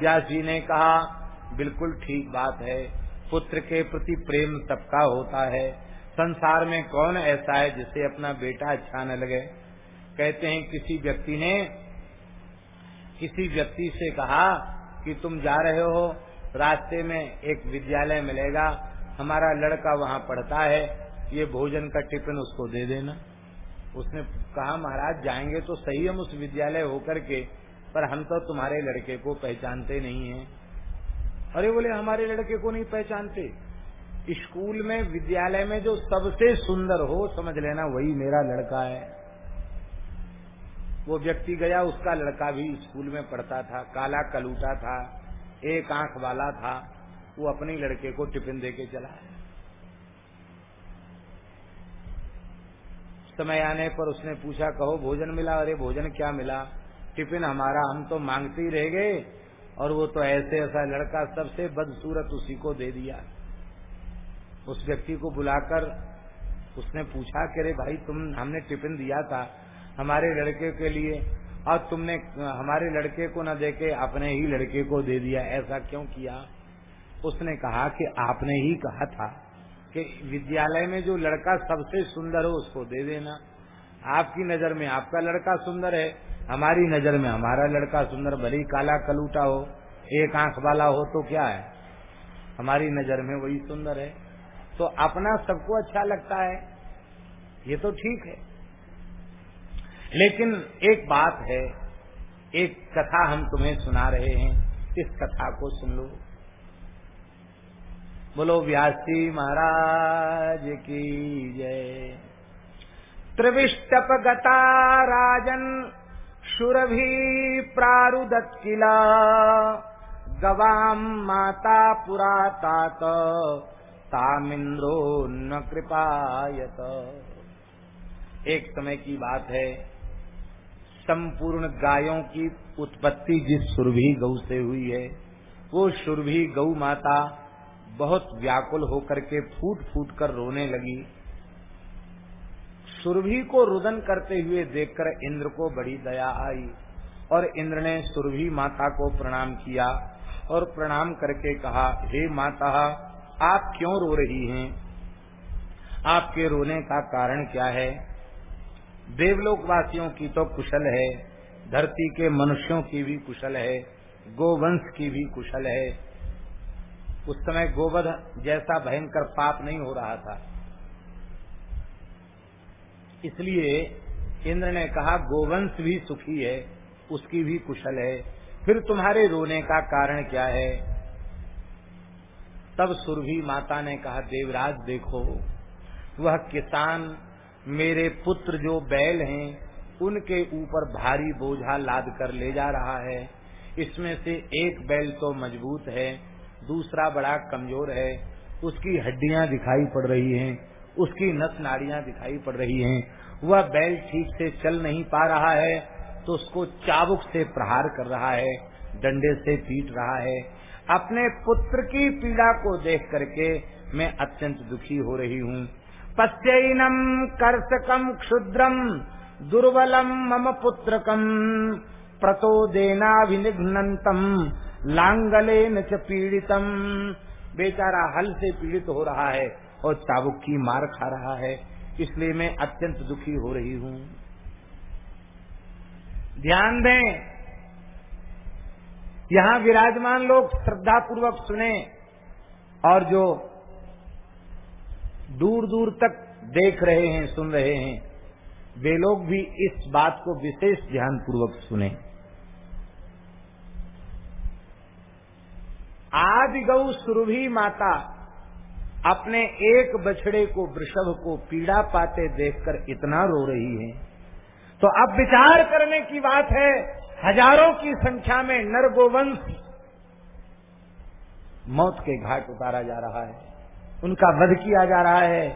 व्यास जी ने कहा, बिल्कुल ठीक बात है। पुत्र के प्रति प्रेम सबका होता है। संसार में कौन ऐसा है जिसे अपना बेटा अच्छा न लगे? कहते हैं, किसी व्यक्ति ने, किसी व्यक्ति से कहा कि तुम जा रहे हो, रास्ते में एक विद्यालय मिलेगा, हमारा लड़का वहाँ पढ़ता है ये भोजन का टिफ़िन उसको दे देना। उसने कहा, महाराज, जाएँगे तो सही हम उस विद्यालय होकर के, पर हम तो तुम्हारे लड़के को पहचानते नहीं है। अरे बोले, हमारे लड़के को नहीं पहचानते। स्कूल में, विद्यालय में जो सबसे सुंदर हो, समझ लेना, वही मेरा लड़का है। वो व्यक्ति गया, उसका लड़का भी स्कूल में पढ़ता था, काला कलूटा था, एक आँख वाला था, वो अपने लड़के को टिफ़िन दे के चला समय आने पर उसने पूछा, कहो, भोजन मिला? अरे, भोजन क्या मिला? टिफ़िन हमारा, हम तो मांगते ही रह गए। और वो तो ऐसे ऐसा लड़का सबसे बदसूरत उसी को दे दिया। उस व्यक्ति को बुलाकर उसने पूछा कि, अरे भाई, तुम, हमने टिफ़िन दिया था हमारे लड़के के लिए, और तुमने, हमारे लड़के को न देके अपने ही लड़के को दे दिया, ऐसा क्यों किया? उसने कहा कि, आपने ही कहा था कि विद्यालय में जो लड़का सबसे सुंदर हो, उसको दे देना। आपकी नज़र में आपका लड़का सुंदर है, हमारी नज़र में हमारा लड़का सुंदर, भले काला कलूटा हो, एक आँख वाला हो तो क्या है? हमारी नज़र में वही सुंदर है। तो अपना सबको अच्छा लगता है, ये तो ठीक है। लेकिन एक बात है, एक कथा हम तुम्हें सुना रहे हैं, इस कथा को सुन लो। बोलो, व्यासी महाराज की जय। त्रिविष्टप राजन शुरभि प्रारुदत किला गवाम माता पुरा तात तामिंद्रो न कृपायत। एक समय की बात है, संपूर्ण गायों की उत्पत्ति जिस सुरभि गौ से हुई है, वो सुरभि गौ माता बहुत व्याकुल होकर के फूट फूट कर रोने लगी। सुरभि को रुदन करते हुए देखकर इंद्र को बड़ी दया आई और इंद्र ने सुरभि माता को प्रणाम किया और प्रणाम करके कहा, हे माता, आप क्यों रो रही हैं? आपके रोने का कारण क्या है? देवलोक वासियों की तो कुशल है, धरती के मनुष्यों की भी कुशल है, गोवंश की भी कुशल है उस समय गोवध जैसा भयंकर पाप नहीं हो रहा था। इसलिए इंद्र ने कहा, गोवंश भी सुखी है, उसकी भी कुशल है। फिर तुम्हारे रोने का कारण क्या है? तब सुरभि माता ने कहा, देवराज, देखो, वह किसान मेरे पुत्र जो बैल हैं, उनके ऊपर भारी बोझा लाद कर ले जा रहा है। इसमें से एक बैल तो मज़बूत है दूसरा बड़ा कमज़ोर है। उसकी हड्डियाँ दिखाई पड़ रही हैं, उसकी नस नाड़ियाँ दिखाई पड़ रही हैं। वह बैल ठीक से चल नहीं पा रहा है तो उसको चाबुक से प्रहार कर रहा है, डंडे से पीट रहा है। अपने पुत्र की पीड़ा को देख करके मैं अत्यंत दुखी हो रही हूँ। पश्चैनम कर्षकम क्षुद्रम दुर्बलम मम पुत्रकम प्रतो देनाभिनिघ्नतम लांगले न च पीड़ितम। बेचारा हल से पीड़ित हो रहा है और चाबुक की मार खा रहा है, इसलिए मैं अत्यंत दुखी हो रही हूँ। ध्यान दें, यहाँ विराजमान लोग श्रद्धा पूर्वक सुने और जो दूर दूर तक देख रहे हैं, सुन रहे हैं, वे लोग भी इस बात को विशेष ध्यान पूर्वक सुने। आदि गौ सुरभि माता अपने एक बछड़े को, वृषभ को पीड़ा पाते देखकर इतना रो रही है। तो अब विचार करने की बात है, हज़ारों की संख्या में नर गोवंश मौत के घाट उतारा जा रहा है, उनका वध किया जा रहा है,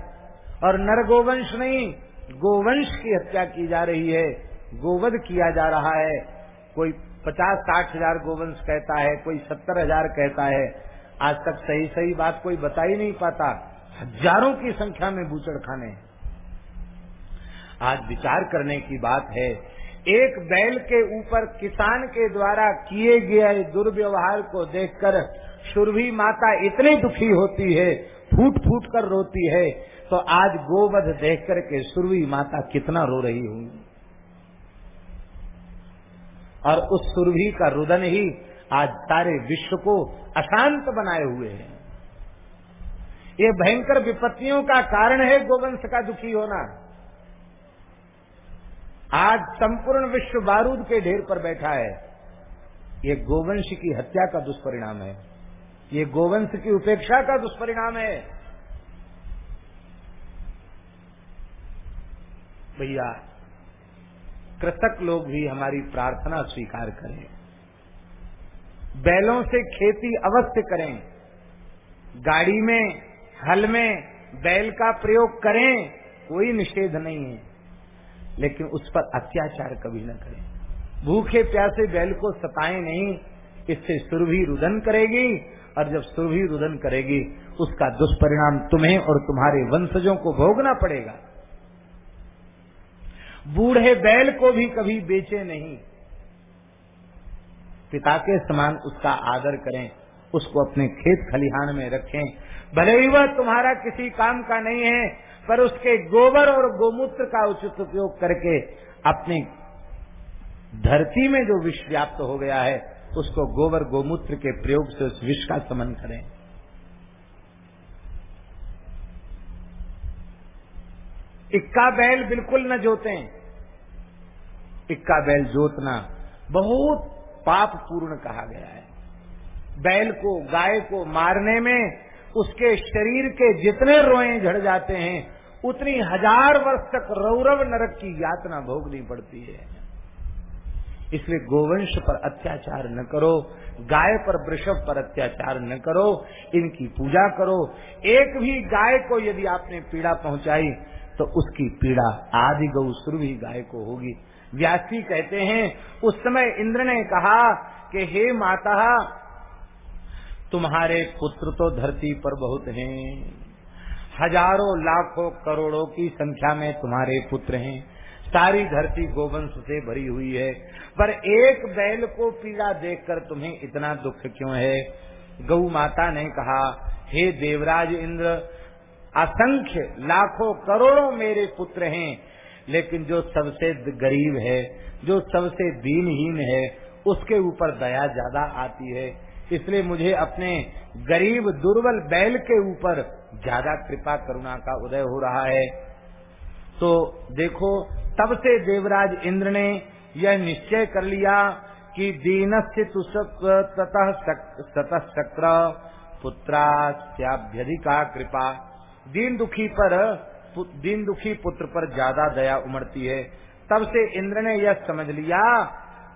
और नर गोवंश नहीं, गोवंश की हत्या की जा रही है, गोवध किया जा रहा है, कोई पचास साठ हज़ार गोवंश कहता है, कोई सत्तर हज़ार कहता है। आज तक सही सही बात कोई बता ही नहीं पाता। हज़ारों की संख्या में बूचड़ खाने आज विचार करने की बात है, एक बैल के ऊपर किसान के द्वारा किए गए दुर्व्यवहार को देखकर सुरभि माता इतनी दुखी होती है फूट फूट कर रोती है तो आज गोवध देख कर के सुरभि माता कितना रो रही होंगी। और उस सुरभि का रुदन ही आज सारे विश्व को अशांत बनाए हुए हैं। ये भयंकर विपत्तियों का कारण है गोवंश का दुखी होना। आज संपूर्ण विश्व बारूद के ढेर पर बैठा है। ये गोवंश की हत्या का दुष्परिणाम है। ये गोवंश की उपेक्षा का दुष्परिणाम है। भैया कृतक लोग भी हमारी प्रार्थना स्वीकार करें। बैलों से खेती अवश्य करें। गाड़ी में, हल में बैल का प्रयोग करें, कोई निषेध नहीं है। लेकिन उस पर अत्याचार कभी न करें। भूखे प्यासे बैल को सताए नहीं, इससे सुरभि रुदन करेगी और जब सुरभि रुदन करेगी, उसका दुष्परिणाम तुम्हें और तुम्हारे वंशजों को भोगना पड़ेगा। बूढ़े बैल को भी कभी बेचे नहीं। पिता के समान उसका आदर करें, उसको अपने खेत खलिहान में रखें। भले ही वह तुम्हारा किसी काम का नहीं है, पर उसके गोबर और गोमूत्र का उचित उपयोग करके अपने धरती में जो विष व्याप्त हो गया है, उसको गोबर गोमूत्र के प्रयोग से उस विष का समन करें। इक्का बैल बिल्कुल न जोते। इक्का बैल जोतना बहुत पाप पूर्ण कहा गया है। बैल को, गाय को मारने में उसके शरीर के जितने रोए झड़ जाते हैं, उतनी हज़ार वर्ष तक रौरव नरक की यातना भोगनी पड़ती है। इसलिए गोवंश पर अत्याचार न करो, गाय पर, वृषभ पर अत्याचार न करो, इनकी पूजा करो। एक भी गाय को यदि आपने पीड़ा पहुंचाई तो उसकी पीड़ा आदि गौ भी गाय को होगी। व्यासी कहते हैं, उस समय इंद्र ने कहा कि हे माता, तुम्हारे पुत्र तो धरती पर बहुत हैं। हज़ारों, लाखों, करोड़ों की संख्या में तुम्हारे पुत्र हैं। सारी धरती गोवंश से भरी हुई है, पर एक बैल को पीड़ा देखकर तुम्हें इतना दुख क्यों है? गौ माता ने कहा, हे देवराज इंद्र असंख्य लाखों करोड़ों मेरे पुत्र हैं, लेकिन जो सबसे गरीब है, जो सबसे दीनहीन है, उसके ऊपर दया ज़्यादा आती है। इसलिए मुझे अपने गरीब दुर्बल बैल के ऊपर ज़्यादा कृपा करुणा का उदय हो रहा है। तो देखो, तब से देवराज इंद्र ने यह निश्चय कर लिया कि दीन से ततः शक्र पुत्राभ्यधिका कृपा। दीन दुखी पर दीन दुखी पुत्र पर ज़्यादा दया उमड़ती है। तब से इंद्र ने यह समझ लिया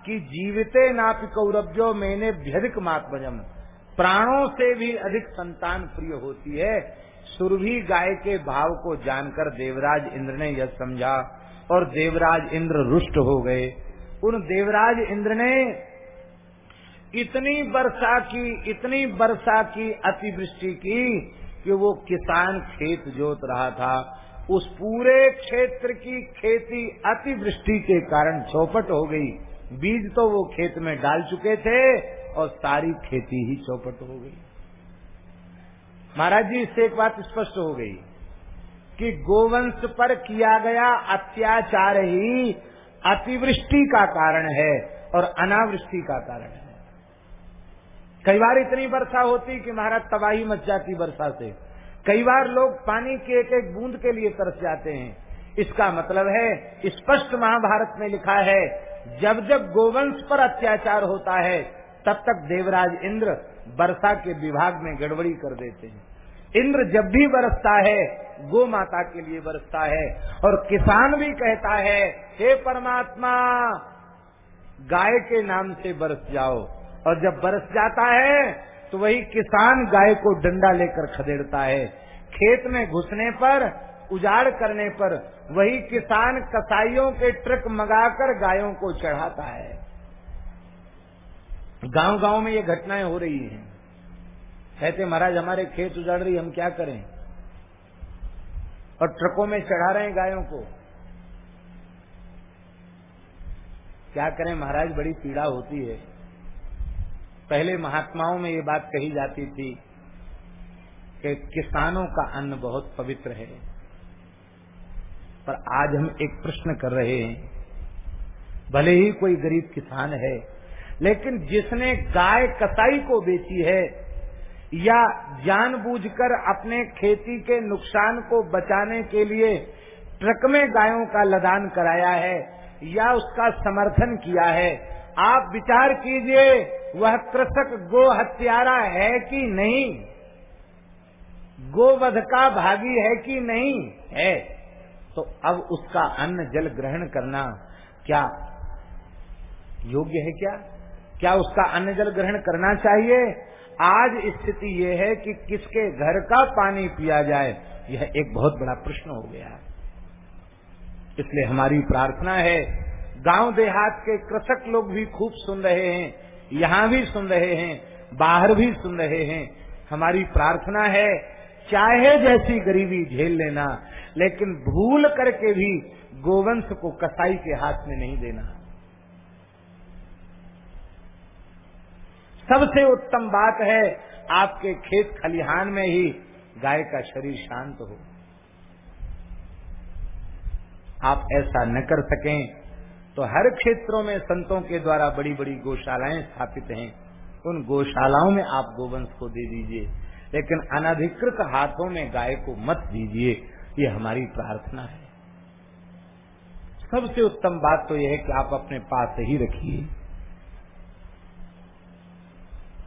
कि जीविते नापि कौरव्यो मैंने भ्यधिक मात्मजम। प्राणों से भी अधिक संतान प्रिय होती है। सुरभि गाय के भाव को जानकर देवराज इंद्र ने यह समझा और देवराज इंद्र रुष्ट हो गए। उन देवराज इंद्र ने इतनी वर्षा की, इतनी वर्षा की अतिवृष्टि की कि वो किसान खेत जोत रहा था, उस पूरे क्षेत्र की खेती अतिवृष्टि के कारण चौपट हो गई। बीज तो वो खेत में डाल चुके थे और सारी खेती ही चौपट हो गई। महाराज जी, इससे एक बात स्पष्ट हो गई कि गोवंश पर किया गया अत्याचार ही अतिवृष्टि का कारण है और अनावृष्टि का कारण है। कई बार इतनी वर्षा होती कि महाराज तबाही मच जाती वर्षा से। कई बार लोग पानी के एक एक बूंद के लिए तरस जाते हैं। इसका मतलब है, स्पष्ट महाभारत में लिखा है, जब जब गोवंश पर अत्याचार होता है, तब तक देवराज इंद्र वर्षा के विभाग में गड़बड़ी कर देते हैं। इंद्र जब भी बरसता है गो माता के लिए बरसता है और किसान भी कहता है, हे परमात्मा, गाय के नाम से बरस जाओ। और जब बरस जाता है तो वही किसान गाय को डंडा लेकर खदेड़ता है। खेत में घुसने पर, उजाड़ करने पर, वही किसान कसाईयों के ट्रक मंगाकर गायों को चढ़ाता है। गाँव गाँव में ये घटनाएँ हो रही हैं। कहते, महाराज, हमारे खेत उजाड़ रही, हम क्या करें? और ट्रकों में चढ़ा रहे हैं गायों को। क्या करें? महाराज, बड़ी पीड़ा होती है। पहले महात्माओं में ये बात कही जाती थी कि किसानों का अन्न बहुत पवित्र है। पर आज हम एक प्रश्न कर रहे हैं। भले ही कोई गरीब किसान है, लेकिन जिसने गाय कसाई को बेची है या जानबूझकर अपने खेती के नुकसान को बचाने के लिए ट्रक में गायों का लदान कराया है या उसका समर्थन किया है, आप विचार कीजिए वह कृषक गो हत्यारा है कि नहीं? गोवध का भागी है कि नहीं? है। तो अब उसका अन्न जल ग्रहण करना क्या योग्य है क्या? क्या उसका अन्न जल ग्रहण करना चाहिए? आज स्थिति ये है कि किसके घर का पानी पिया जाए? यह एक बहुत बड़ा प्रश्न हो गया है। इसलिए हमारी प्रार्थना है, गाँव देहात के कृषक लोग भी खूब सुन रहे हैं। यहाँ भी सुन रहे हैं, बाहर भी सुन रहे हैं। हमारी प्रार्थना है, चाहे जैसी गरीबी झेल लेना, लेकिन भूल करके भी गोवंश को कसाई के हाथ में नहीं देना। सबसे उत्तम बात है, आपके खेत खलिहान में ही गाय का शरीर शांत हो। आप ऐसा न कर सकें तो हर क्षेत्रों में संतों के द्वारा बड़ी बड़ी गौशालाएँ स्थापित हैं। उन गौशालाओं में आप गोवंश को दे दीजिए, लेकिन अनधिकृत हाथों में गाय को मत दीजिए, ये हमारी प्रार्थना है। सबसे उत्तम बात तो यह है कि आप अपने पास ही रखिए।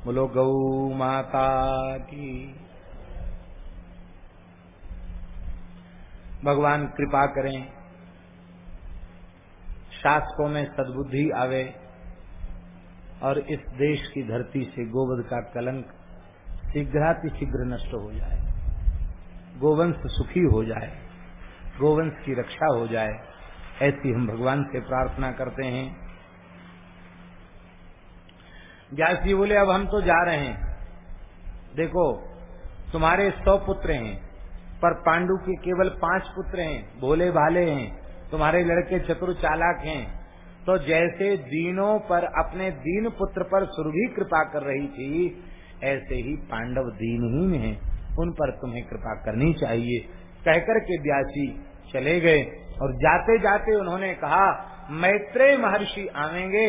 बोलो, गौ माता की। भगवान कृपा करें। शासकों में सद्बुद्धि आवे और इस देश की धरती से गोवध का कलंक शीघ्राति शीघ्र नष्ट हो जाए, गोवंश सुखी हो जाए, गोवंश की रक्षा हो जाए, ऐसी हम भगवान से प्रार्थना करते हैं। व्यास जी बोले, अब हम तो जा रहे हैं। देखो, तुम्हारे सौ पुत्र हैं, पर पांडु के केवल पाँच पुत्र हैं भोले भाले हैं। तुम्हारे लड़के चतुर चालाक हैं। तो जैसे दीनों पर अपने दीन पुत्र पर सुरभि कृपा कर रही थी, ऐसे ही पांडव दीनहीन हैं उन पर तुम्हें कृपा करनी चाहिए। कहकर के व्यासी चले गए और जाते जाते उन्होंने कहा, मैत्रेय महर्षि आवेंगे।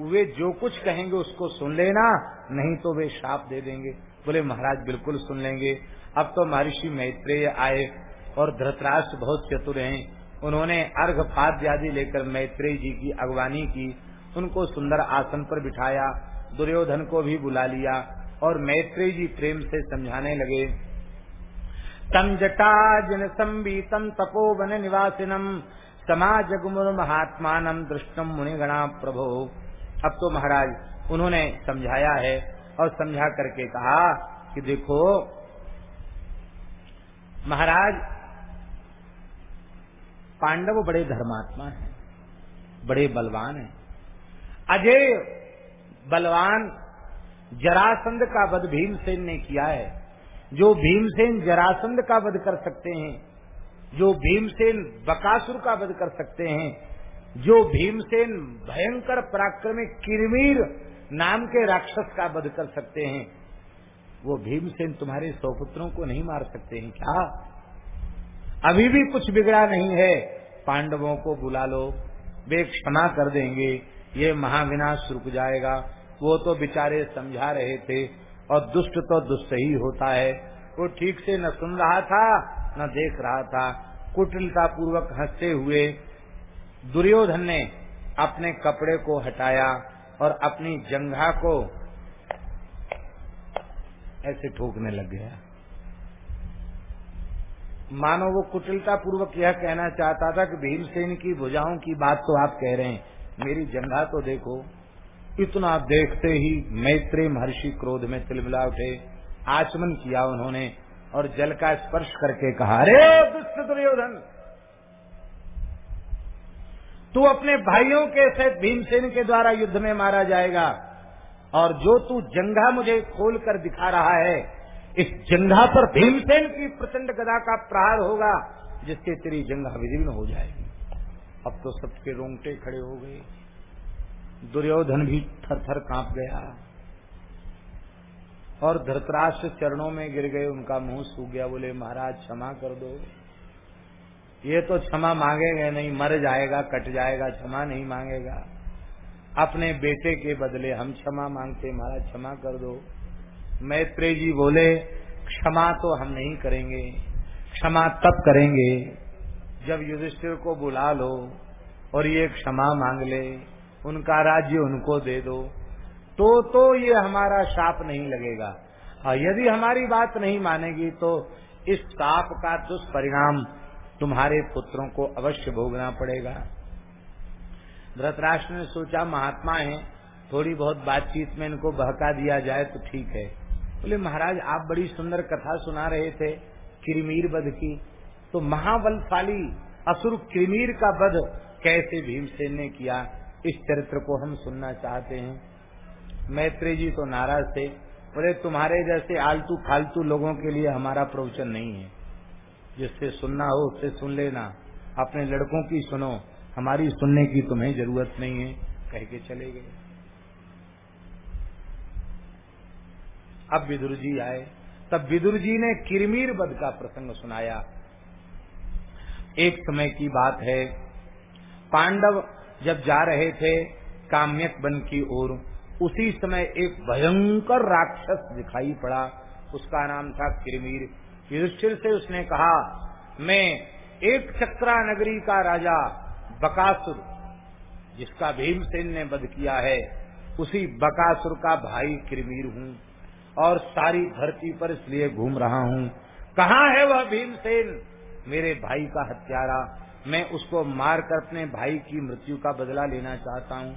वे जो कुछ कहेंगे उसको सुन लेना, नहीं तो वे शाप दे देंगे। बोले, महाराज, बिल्कुल सुन लेंगे। अब तो महर्षि मैत्रेय आए और धृतराष्ट्र बहुत चतुर हैं। उन्होंने अर्घ पाद्य लेकर मैत्रेय जी की अगवानी की, उनको सुंदर आसन पर बिठाया, दुर्योधन को भी बुला लिया और मैत्रेय जी प्रेम से समझाने लगे तम जटा जन संबीतम तपोवन निवासिनम, समाज गुमुर महात्मान दृष्टम मुनिगणा प्रभो। अब तो महाराज, उन्होंने समझाया है और समझा करके कहा कि देखो, महाराज पांडव बड़े धर्मात्मा हैं, बड़े बलवान हैं। अजय बलवान जरासंध का वध भीमसेन ने किया है। जो भीमसेन जरासंध का वध कर सकते हैं, जो भीमसेन बकासुर का वध कर सकते हैं, जो भीमसेन भयंकर पराक्रमी किरमीर नाम के राक्षस का वध कर सकते हैं, वो भीमसेन तुम्हारे सौपुत्रों को नहीं मार सकते हैं क्या? अभी भी कुछ बिगड़ा नहीं है। पांडवों को बुला लो, वे क्षमा कर देंगे, ये महाविनाश रुक जाएगा। वो तो बेचारे समझा रहे थे, और दुष्ट तो दुष्ट ही होता है। वो ठीक से न सुन रहा था, न देख रहा था। कुटिलता पूर्वक हँसते हुए दुर्योधन ने अपने कपड़े को हटाया और अपनी जंघा को ऐसे ठोकने लग गया। मानो वो कुटिलता पूर्वक यह कहना चाहता था कि भीमसेन की भुजाओं की बात तो आप कह रहे हैं। मेरी जंघा तो देखो। इतना देखते ही मैत्री महर्षि क्रोध में तिलमिला उठे। आचमन किया उन्होंने और जल का स्पर्श करके कहा, अरे दुष्ट दुर्योधन, तू अपने भाइयों के सहित भीमसेन के द्वारा युद्ध में मारा जाएगा और जो तू जंघा मुझे खोल कर दिखा रहा है इस जंघा पर भीमसेन की प्रचंड गदा का प्रहार होगा, जिससे तेरी जंघा विदीर्ण हो जाएगी। अब तो सबके रोंगटे खड़े हो गए। दुर्योधन भी थर थर काँप गया। और धृतराष्ट्र चरणों में गिर गए, उनका मुँह सूख गया। बोले, महाराज, क्षमा कर दो। ये तो क्षमा मांगेगा नहीं, मर जाएगा, कट जाएगा, क्षमा नहीं मांगेगा। अपने बेटे के बदले हम क्षमा मांगते, महाराज, क्षमा कर दो। मैत्रेय जी बोले, क्षमा तो हम नहीं करेंगे, क्षमा तब करेंगे जब युधिष्ठिर को बुला लो और ये क्षमा मांग ले, उनका राज्य उनको दे दो। तो तो ये हमारा शाप नहीं लगेगा। और यदि हमारी बात नहीं मानेगी तो इस साप का दुष्परिणाम तुम्हारे पुत्रों को अवश्य भोगना पड़ेगा। धृतराष्ट्र ने सोचा, महात्मा है, थोड़ी बहुत बातचीत में इनको बहका दिया जाए तो ठीक है। बोले, महाराज, आप बड़ी सुंदर कथा सुना रहे थे, किरमीर बध की। तो महाबलशाली असुर किरमीर का वध कैसे भीमसेन ने किया? इस चरित्र को हम सुनना चाहते हैं। मैत्री जी तो नाराज़ थे। बोले, तुम्हारे जैसे आलतू फालतू लोगों के लिए हमारा प्रवचन नहीं है। जिससे सुनना हो, उससे सुन लेना। अपने लड़कों की सुनो। हमारी सुनने की तुम्हें ज़रूरत नहीं है। कह के चले गए। अब विदुर जी आए। तब विदुर जी ने किरमीर बद का प्रसंग सुनाया। एक समय की बात है। पांडव जब जा रहे थे काम्यक वन की ओर, उसी समय एक भयंकर राक्षस दिखाई पड़ा। उसका नाम था किरमीर। युधिष्ठिर से उसने कहा, मैं एक चक्रा नगरी का राजा बकासुर, जिसका भीमसेन ने वध किया है, उसी बकासुर का भाई किरमीर हूँ। और सारी धरती पर इसलिए घूम रहा हूँ। कहाँ है वह भीमसेन? मेरे भाई का हत्यारा। मैं उसको मारकर अपने भाई की मृत्यु का बदला लेना चाहता हूँ।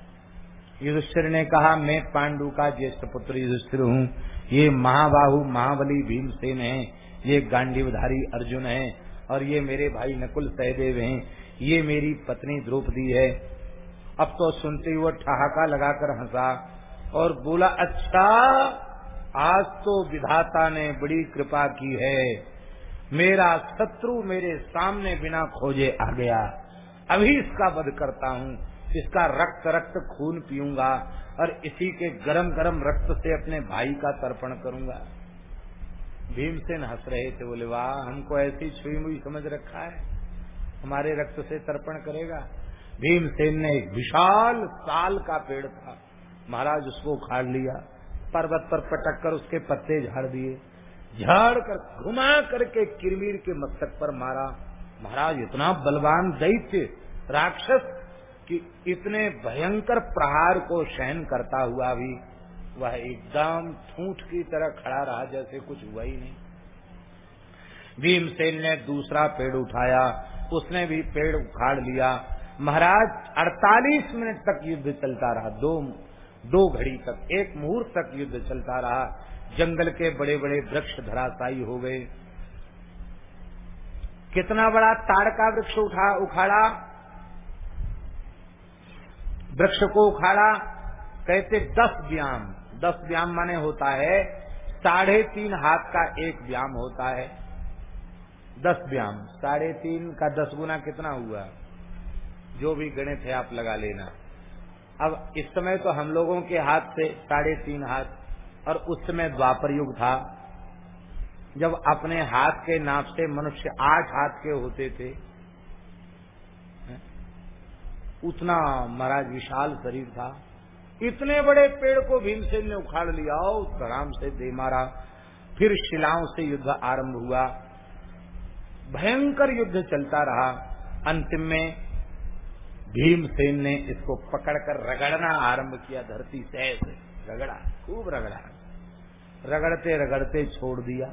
युधिष्ठिर ने कहा, मैं पांडु का ज्येष्ठ पुत्र युधिष्ठिर हूँ। ये महाबाहु, महाबली भीमसेन है। ये गांडीवधारी अर्जुन है। और ये मेरे भाई नकुल सहदेव हैं। ये मेरी पत्नी द्रौपदी है। अब तो सुनते ही वो ठहाका लगाकर हंसा और बोला अच्छा आज तो विधाता ने बड़ी कृपा की है। मेरा शत्रु मेरे सामने बिना खोजे आ गया। अभी इसका वध करता हूँ। इसका रक्त रक्त खून पीऊँगा और इसी के गरम गरम रक्त से अपने भाई का तर्पण करूँगा। भीमसेन हंस रहे थे, बोले, वाह, हमको ऐसी छुई मुई समझ रखा है। हमारे रक्त से तर्पण करेगा। भीमसेन ने एक विशाल साल का पेड़ था। महाराज उसको उखाड़ लिया। पर्वत पर पटक कर उसके पत्ते झाड़ दिए। झाड़ कर घुमा करके किरमीर के मस्तक पर मारा। महाराज, इतना बलवान दैत्य, राक्षस, कि इतने भयंकर प्रहार को सहन करता हुआ भी वह एकदम ठूठ की तरह खड़ा रहा, जैसे कुछ हुआ ही नहीं। भीमसेन ने दूसरा पेड़ उठाया, उसने भी पेड़ उखाड़ लिया। महाराज 48 मिनट तक युद्ध चलता रहा। दो दो घड़ी तक, एक मुहूर्त तक युद्ध चलता रहा। जंगल के बड़े बड़े वृक्ष धराशायी हो गए। कितना बड़ा ताड़ का वृक्ष उठा, उखाड़ा? वृक्ष को उखाड़ा, कहते दस व्याम दस व्याम माने होता है, साढ़े तीन हाथ का एक व्याम होता है। दस व्याम साढ़े तीन का दस गुना कितना हुआ? जो भी गणित है आप लगा लेना। अब इस समय तो हम लोगों के हाथ से साढ़े तीन हाथ, और उस समय द्वापर युग था। जब अपने हाथ के नाप से मनुष्य आठ हाथ के होते थे, उतना महाराज विशाल शरीर था। इतने बड़े पेड़ को भीमसेन ने उखाड़ लिया धड़ाम से दे मारा। फिर शिलाओं से युद्ध आरंभ हुआ। भयंकर युद्ध चलता रहा। अंतिम में भीमसेन ने इसको पकड़कर रगड़ना आरंभ किया, धरती से। रगड़ा, खूब रगड़ा। रगड़ते रगड़ते छोड़ दिया।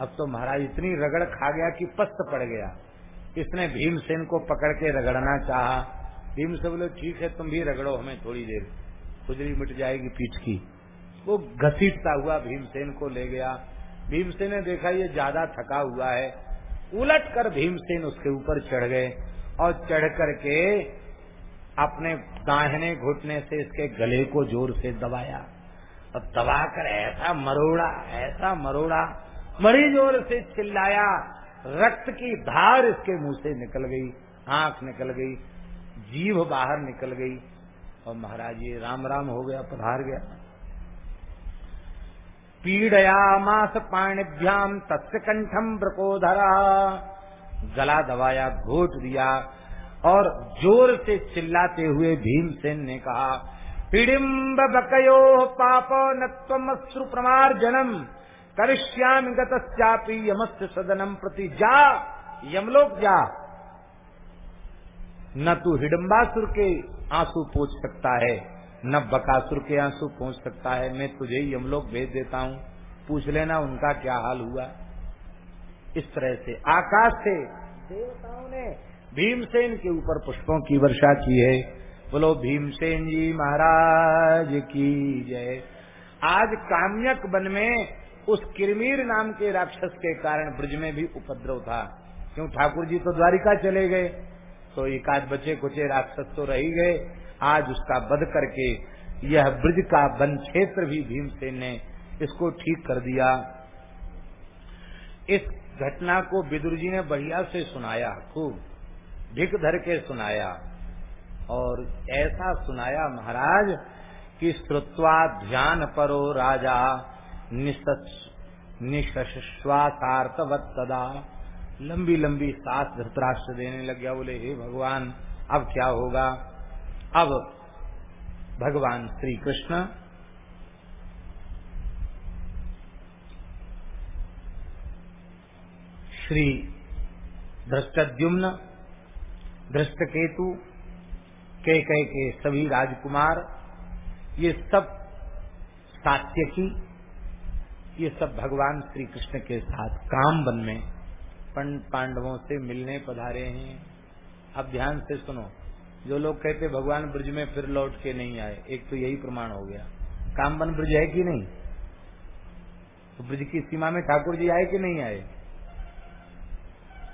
अब तो महाराज इतनी रगड़ खा गया कि पस्त पड़ गया। इसने भीमसेन को पकड़ के रगड़ना चाहा। भीम से बोले, ठीक है, तुम भी रगड़ो, हमें थोड़ी देर। खुजली मिट जाएगी पीठ की। वो घसीटता हुआ भीमसेन को ले गया। भीमसेन ने देखा, ये ज़्यादा थका हुआ है। उलट कर भीमसेन उसके ऊपर चढ़ गए। और चढ़ करके अपने दाहिने घुटने से इसके गले को ज़ोर से दबाया। और दबाकर ऐसा मरोड़ा ऐसा मरोड़ा, मरी ज़ोर से चिल्लाया। रक्त की धार इसके मुँह से निकल गई, आँख निकल गई, जीभ बाहर निकल गई और महाराज ये राम राम हो गया, पधार गया। पीड़या मास पाणिभ्याम तत्व कंठम ब्रकोधरा गला दबाया, घोट दिया और ज़ोर से चिल्लाते हुए भीमसेन ने कहा, पीड़िम्ब बकयो पाप नश्रु प्रमार जनम करिष्याम गतश्चापी यमस्त सदनम प्रति जा, यमलोक जा। न तू हिडम्बासुर के आँसू पूछ सकता है, न बकासुर के आँसू पहुँच सकता है। मैं तुझे यमलोक भेज देता हूँ। पूछ लेना उनका क्या हाल हुआ? इस तरह से। आकाश से देवताओं ने भीमसेन के ऊपर पुष्पों की वर्षा की है। बोलो, भीमसेन जी महाराज की जय। आज काम्यक वन में उस किरमीर नाम के राक्षस के कारण ब्रज में भी उपद्रव था। क्यों? ठाकुर जी तो द्वारिका चले गए तो एकाध बचे कुचे राक्षस तो रही गए। आज उसका वध करके यह ब्रज का वन क्षेत्र भी भीमसेन ने इसको ठीक कर दिया। इस घटना को विदुर जी ने बढ़िया से सुनाया, खूब ढिक धर के सुनाया। और ऐसा सुनाया महाराज कि श्रुत्वा ध्यान परो राजा निश्वासार्थवत सदा लंबी लंबी सांस धृतराष्ट्र देने लग गया, बोले, हे भगवान, अब क्या होगा? अब भगवान श्री कृष्ण श्री धृष्टद्युम्न धृष्टकेतु के कह के सभी राजकुमार, ये सब सात्यकी, ये सब भगवान श्री कृष्ण के साथ काम बन में पांडवों से मिलने पधारे हैं। अब ध्यान से सुनो, जो लोग कहते भगवान ब्रज में फिर लौट के नहीं आए, एक तो यही प्रमाण हो गया। कामबन ब्रज है कि नहीं? तो ब्रज की सीमा में ठाकुर जी आए कि नहीं आए?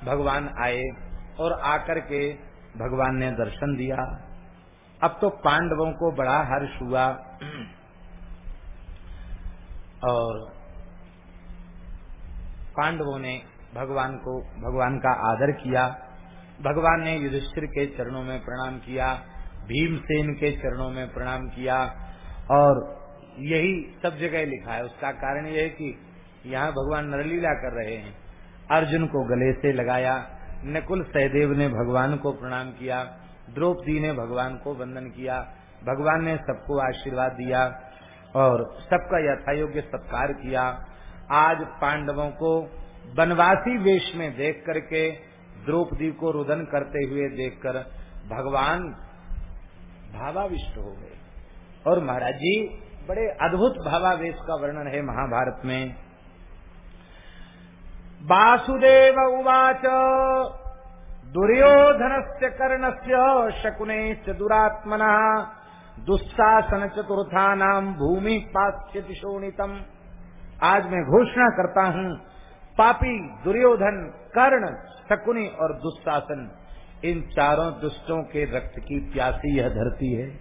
भगवान आए और आकर के भगवान ने दर्शन दिया। अब तो पांडवों को बड़ा हर्ष हुआ। और पांडवों ने भगवान को, भगवान का आदर किया। भगवान ने युधिष्ठिर के चरणों में प्रणाम किया, भीमसेन के चरणों में प्रणाम किया और यही सब जगह लिखा है। उसका कारण यह है कि यहाँ भगवान नरलीला कर रहे हैं। अर्जुन को गले से लगाया, नकुल सहदेव ने भगवान को प्रणाम किया, द्रौपदी ने भगवान को वंदन किया, भगवान ने सबको आशीर्वाद दिया और सबका यथायोग्य सत्कार किया। आज पांडवों को वनवासी वेश में देख करके, द्रौपदी को रुदन करते हुए देखकर भगवान भावाविष्ट हो गए। और महाराज जी, बड़े अद्भुत भावावेश का वर्णन है महाभारत में। वासुदेव उवाच। दुर्योधन से कर्ण से शकुने च दुरात्मना दुस्सासन चतुर्था भूमि पाश्य शोणितम। आज मैं घोषणा करता हूँ, पापी दुर्योधन, कर्ण, शकुनी और दुस्सासन इन चारों दुष्टों के रक्त की प्यासी यह धरती है।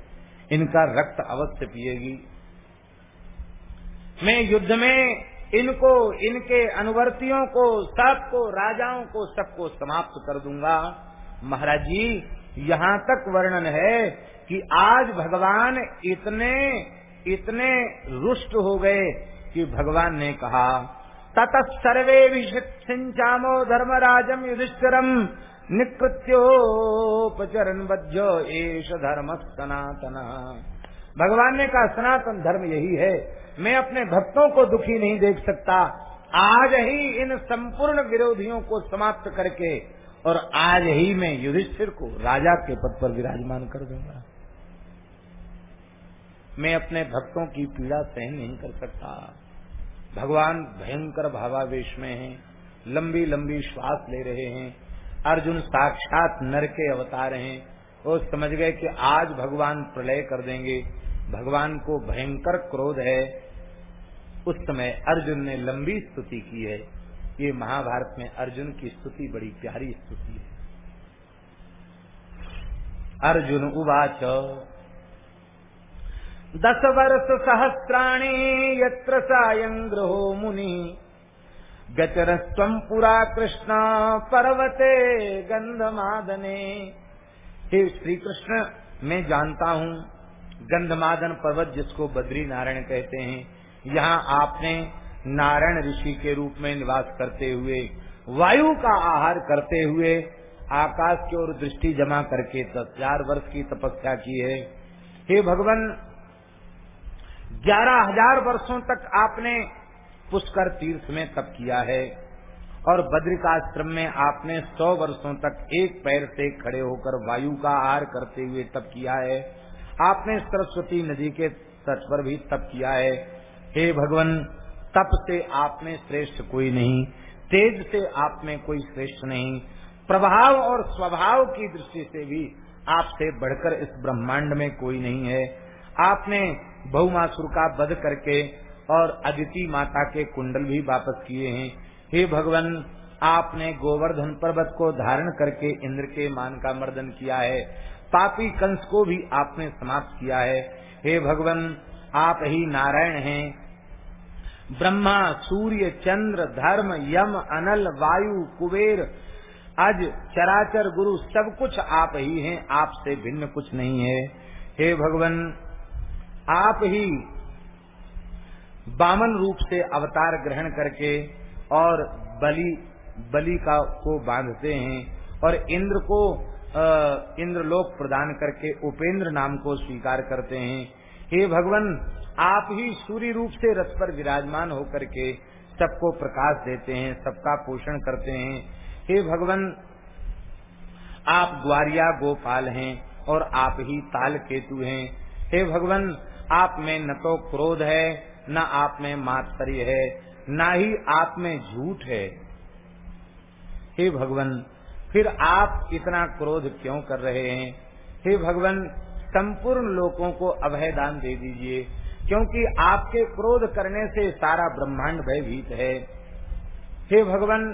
इनका रक्त अवश्य पिएगी। मैं युद्ध में इनको, इनके अनुवर्तियों को, सबको, राजाओं को, सबको समाप्त कर दूँगा। महाराज जी, यहाँ तक वर्णन है कि आज भगवान इतने इतने रुष्ट हो गए कि भगवान ने कहा, तत सर्वे सिंचामो धर्मराजम युधिष्ठिरम निकृत्योपचरण बद्ध एश धर्म सनातन। भगवान ने कहा, सनातन धर्म यही है मैं अपने भक्तों को दुखी नहीं देख सकता। आज ही इन संपूर्ण विरोधियों को समाप्त करके और आज ही मैं युधिष्ठिर को राजा के पद पर विराजमान कर दूँगा। मैं अपने भक्तों की पीड़ा सहन नहीं कर सकता। भगवान भयंकर भावावेश में हैं लंबी लंबी श्वास ले रहे हैं, अर्जुन साक्षात नर के अवतार हैं। वो समझ गए कि आज भगवान प्रलय कर देंगे। भगवान को भयंकर क्रोध है। उस समय अर्जुन ने लंबी स्तुति की है। ये महाभारत में अर्जुन की स्तुति बड़ी प्यारी स्तुति है। अर्जुन उवाच, दस वर्ष सहस्राणी यत्र ग्रहो मुनि गचरस्व पुरा कृष्ण पर्वते गंधमादने हे श्री कृष्ण मैं जानता हूँ गंधमादन पर्वत जिसको बद्री नारायण कहते हैं यहाँ आपने नारायण ऋषि के रूप में निवास करते हुए, वायु का आहार करते हुए, आकाश की ओर दृष्टि जमा करके दस हज़ार वर्ष की तपस्या की है। हे भगवान, ग्यारह हज़ार वर्षों तक आपने पुष्कर तीर्थ में तप किया है और बद्रिकाश्रम में आपने सौ वर्षों तक एक पैर से खड़े होकर वायु का आहार करते हुए तप किया है। आपने सरस्वती नदी के तट पर भी तप किया है। हे भगवान, तप से आप में श्रेष्ठ कोई नहीं, तेज से आप में कोई श्रेष्ठ नहीं, प्रभाव और स्वभाव की दृष्टि से भी आपसे बढ़कर इस ब्रह्मांड में कोई नहीं है। आपने बहुमासुर का वध करके और अदिति माता के कुंडल भी वापस किए हैं। हे भगवान, आपने गोवर्धन पर्वत को धारण करके इंद्र के मान का मर्दन किया है। पापी कंस को भी आपने समाप्त किया है। हे भगवान आप ही नारायण हैं। ब्रह्मा, सूर्य, चंद्र, धर्म, यम, अनल, वायु, कुबेर, अज, चराचर, गुरु, सब कुछ आप ही हैं। आपसे भिन्न कुछ नहीं है। हे भगवान, आप ही बामन रूप से अवतार ग्रहण करके और बलि बलि का, को बांधते हैं और इंद्र को इंद्र लोक प्रदान करके उपेंद्र नाम को स्वीकार करते हैं। हे भगवान, आप ही सूर्य रूप से रथ पर विराजमान होकर के सबको प्रकाश देते हैं, सबका पोषण करते हैं। हे भगवान, आप ग्वारिया गोपाल हैं और आप ही ताल केतु हैं। हे भगवान, आप में न तो क्रोध है, न आप में मात्सर्य है, न ही आप में झूठ है। हे भगवान, फिर आप इतना क्रोध क्यों कर रहे हैं? हे भगवान संपूर्ण लोगों को अभय दान दे दीजिए, क्योंकि आपके क्रोध करने से सारा ब्रह्मांड भयभीत है। हे भगवान,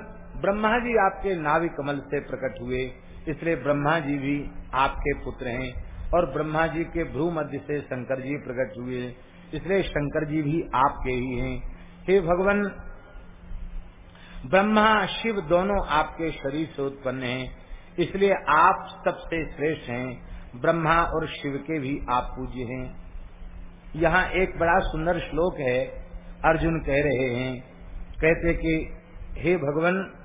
ब्रह्मा जी आपके नावि कमल से प्रकट हुए, इसलिए ब्रह्मा जी भी आपके पुत्र हैं, और ब्रह्मा जी के भ्रू मध्य से शंकर जी प्रकट हुए, इसलिए शंकर जी भी आपके ही हैं। हे भगवान, ब्रह्मा, शिव दोनों आपके शरीर से उत्पन्न हैं, इसलिए आप सबसे श्रेष्ठ हैं। ब्रह्मा और शिव के भी आप पूज्य हैं। यहाँ एक बड़ा सुंदर श्लोक है, अर्जुन कह रहे हैं, कहते कि, हे भगवान,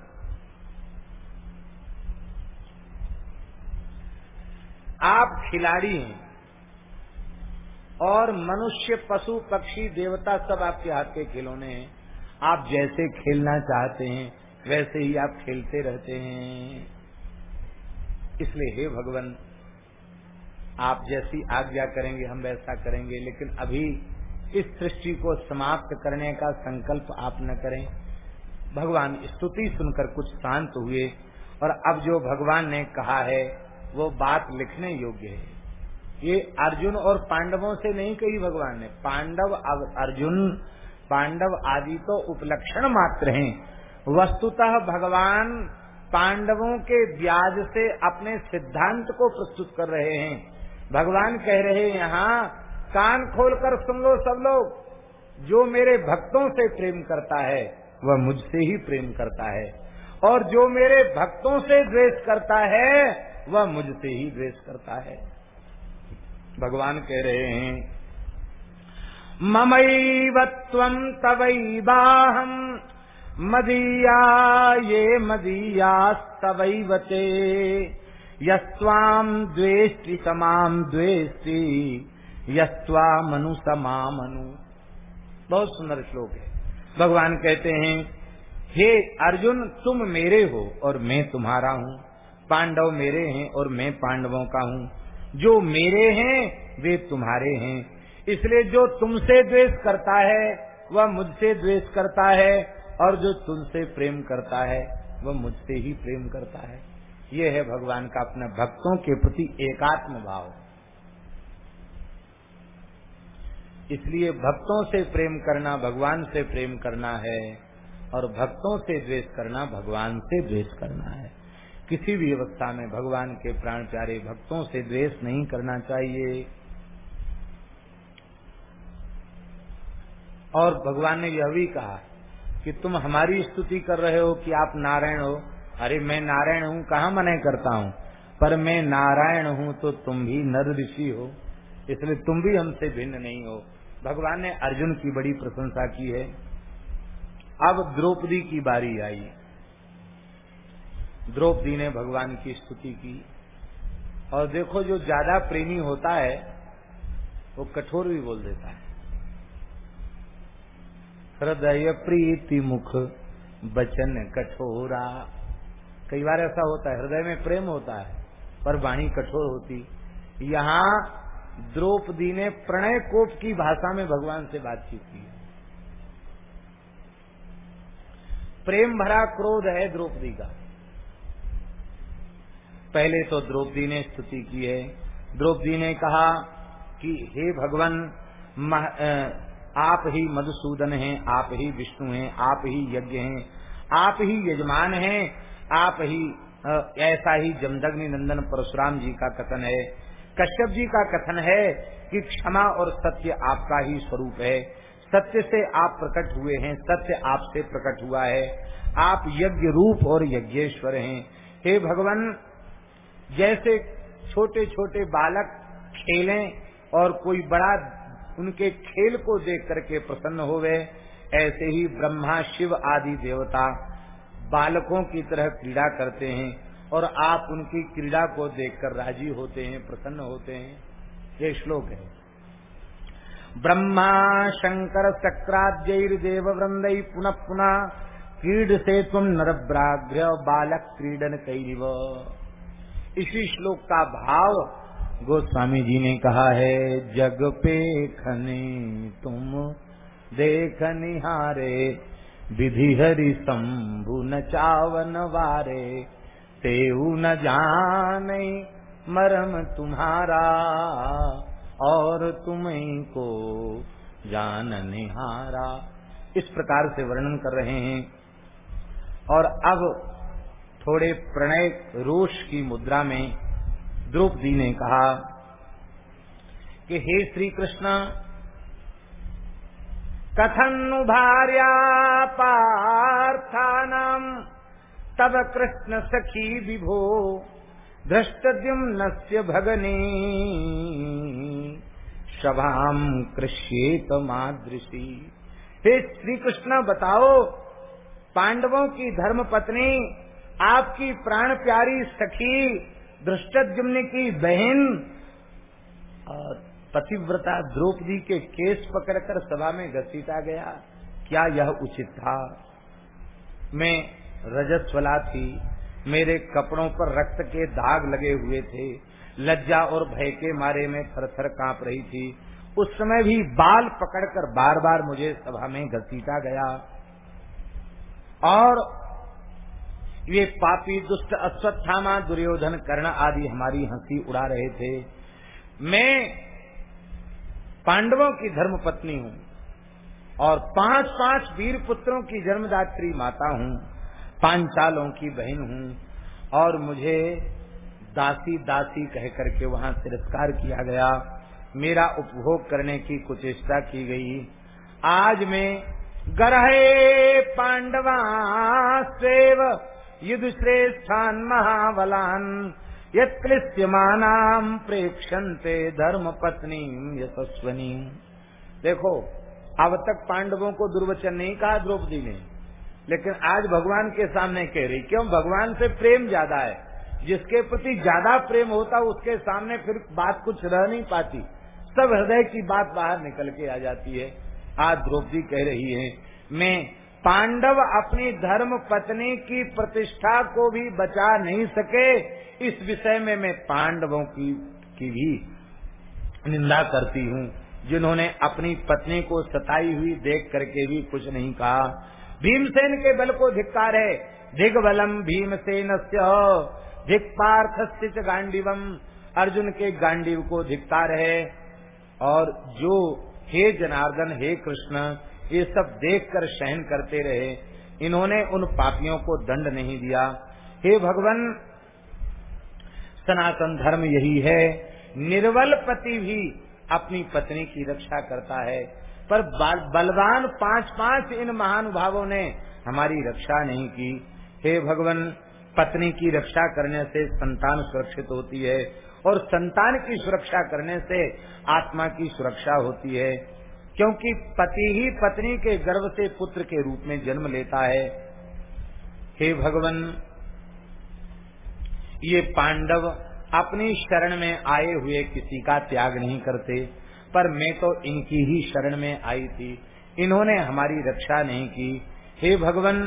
आप खिलाड़ी हैं और मनुष्य, पशु, पक्षी, देवता सब आपके हाथ के खिलौने हैं। आप जैसे खेलना चाहते हैं, वैसे ही आप खेलते रहते हैं। इसलिए हे भगवान आप जैसी आज्ञा करेंगे, हम वैसा करेंगे, लेकिन अभी इस सृष्टि को समाप्त करने का संकल्प आप न करें। भगवान स्तुति सुनकर कुछ शांत हुए, और अब जो भगवान ने कहा है, वो बात लिखने योग्य है। ये अर्जुन और पांडवों से नहीं कही भगवान ने। पांडव अर्जुन, पांडव आदि तो उपलक्षण मात्र हैं। वस्तुतः भगवान पांडवों के ब्याज से अपने सिद्धांत को प्रस्तुत कर रहे हैं। भगवान कह रहे यहाँ कान खोलकर सुन लो सब लोग। जो मेरे भक्तों से प्रेम करता है, वह मुझसे ही प्रेम करता है। और जो मेरे भक्तों से द्वेष करता है, वह मुझसे ही द्वेष करता है। भगवान कह रहे हैं, ममैव त्वं तवैवाहम् मदीया ये मदीयास्तवैव ते। यस्त्वाम् द्वेष्टि समाम् द्वेष्टि यस्त्वामनु समामनु बहुत सुंदर श्लोक है। भगवान कहते हैं, हे अर्जुन, तुम मेरे हो और मैं तुम्हारा हूँ। पांडव मेरे हैं और मैं पांडवों का हूँ। जो मेरे हैं, वे तुम्हारे हैं। इसलिए जो तुमसे द्वेष करता है, वह मुझसे द्वेष करता है, और जो तुमसे प्रेम करता है, वह मुझसे ही प्रेम करता है। ये है भगवान का अपने भक्तों के प्रति एकात्म भाव इसलिए भक्तों से प्रेम करना भगवान से प्रेम करना है और भक्तों से द्वेष करना भगवान से द्वेष करना है। किसी भी अवस्था में भगवान के प्राण प्यारे भक्तों से द्वेष नहीं करना चाहिए। और भगवान ने यह भी कहा कि तुम हमारी स्तुति कर रहे हो कि आप नारायण हो अरे मैं नारायण हूँ, कहाँ मना करता हूँ? पर मैं नारायण हूँ तो तुम भी नर ऋषि हो। इसलिए तुम भी हमसे भिन्न नहीं हो। भगवान ने अर्जुन की बड़ी प्रशंसा की है। अब द्रौपदी की बारी आई। द्रौपदी ने भगवान की स्तुति की। और देखो, जो ज़्यादा प्रेमी होता है, वो कठोर भी बोल देता है। हृदय प्रीति मुख बचन कठोरा। कई बार ऐसा होता है, हृदय में प्रेम होता है, पर वाणी कठोर होती। यहाँ द्रौपदी ने प्रणय कोप की भाषा में भगवान से बातचीत की। प्रेम भरा क्रोध है द्रौपदी का। पहले तो द्रौपदी ने स्तुति की है। द्रौपदी ने कहा कि, हे भगवान आप ही मधुसूदन हैं, आप ही विष्णु हैं, आप ही यज्ञ हैं, आप ही यजमान हैं आप ही ऐसा ही जमदग्नि नंदन परशुराम जी का कथन है। कश्यप जी का कथन है कि क्षमा और सत्य आपका ही स्वरूप है। सत्य से आप प्रकट हुए हैं, सत्य आपसे प्रकट हुआ है। आप यज्ञ रूप और यज्ञेश्वर हैं। हे भगवान, जैसे छोटे छोटे बालक खेलें और कोई बड़ा उनके खेल को देख करके प्रसन्न हो गए ऐसे ही ब्रह्मा, शिव आदि देवता बालकों की तरह क्रीड़ा करते हैं और आप उनकी क्रीड़ा को देखकर राज़ी होते हैं, प्रसन्न होते हैं। ये श्लोक है। ब्रह्मा शंकर देव वृंद पुनः पुनः क्रीड से तुम नरब्राघ्र बालक क्रीडन कई इसी श्लोक का भाव गोस्वामी जी ने कहा है, जग पे खने तुम देख निहारे विधि हरि शंभु न चावन वारे, तेऊ न जाने मरम तुम्हारा, और तुम्हें को जान निहारा। इस प्रकार से वर्णन कर रहे हैं। और अब थोड़े प्रणय रोष की मुद्रा में द्रौपदी ने कहा कि, हे श्री कृष्ण कथनु भार्या पार्थानाम तब कृष्ण सखी विभो धृष्टद्युम्न से भगने। सभाम कृष्येत मादृशी। हे श्री कृष्ण बताओ, पांडवों की धर्म पत्नी आपकी प्राण प्यारी सखी दृष्टुम्न की बहन, और पतिव्रता द्रौपदी के केस पकड़कर सभा में घसीटा गया। क्या यह उचित था? मैं रजस्वला थी। मेरे कपड़ों पर रक्त के दाग लगे हुए थे। लज्जा और भय के मारे में थर थर काँप रही थी। उस समय भी बाल पकड़कर बार बार मुझे सभा में घसीटा गया। और ये पापी, दुष्ट, अश्वत्थामा, दुर्योधन कर्ण आदि हमारी हँसी उड़ा रहे थे। मैं पांडवों की धर्म पत्नी हूँ और पाँच पाँच वीर पुत्रों की जन्मदात्री माता हूँ, पांचालों की बहन हूँ और मुझे दासी दासी कह करके वहाँ तिरस्कार किया गया। मेरा उपभोग करने की कुचेष्टा की गई। आज मैं गरहे पांडवा सेव युद्ध श्रेष्ठान महाबलान यत्कृष्यमानाम प्रेक्षन्ते धर्म पत्नी यशस्वनी। देखो, अब तक पांडवों को दुर्वचन नहीं कहा द्रौपदी ने, लेकिन आज भगवान के सामने कह रही, क्यों? भगवान से प्रेम ज़्यादा है। जिसके प्रति ज़्यादा प्रेम होता, उसके सामने फिर बात कुछ रह नहीं पाती। सब हृदय की बात बाहर निकल के आ जाती है। आज द्रौपदी कह रही है, मैं पांडव अपनी धर्म पत्नी की प्रतिष्ठा को भी बचा नहीं सके। इस विषय में मैं पांडवों की की भी निंदा करती हूँ। जिन्होंने अपनी पत्नी को सताई हुई देख करके भी कुछ नहीं कहा। भीमसेन के बल को धिक्कार है। दिग्बलम भीमसेन धिक पार्थ गांडीवम। अर्जुन के गांडीव को धिक्कार है। और जो, हे जनार्दन, हे कृष्ण ये सब देखकर सहन करते रहे। इन्होंने उन पापियों को दंड नहीं दिया। हे भगवान, सनातन धर्म यही है। निर्बल पति भी अपनी पत्नी की रक्षा करता है। पर बलवान पाँच पाँच इन महानुभावों ने हमारी रक्षा नहीं की। हे भगवान, पत्नी की रक्षा करने से संतान सुरक्षित होती है और संतान की सुरक्षा करने से आत्मा की सुरक्षा होती है। क्योंकि पति ही पत्नी के गर्भ से पुत्र के रूप में जन्म लेता है। हे भगवान, ये पांडव अपनी शरण में आए हुए किसी का त्याग नहीं करते, पर मैं तो इनकी ही शरण में आई थी। इन्होंने हमारी रक्षा नहीं की। हे भगवान,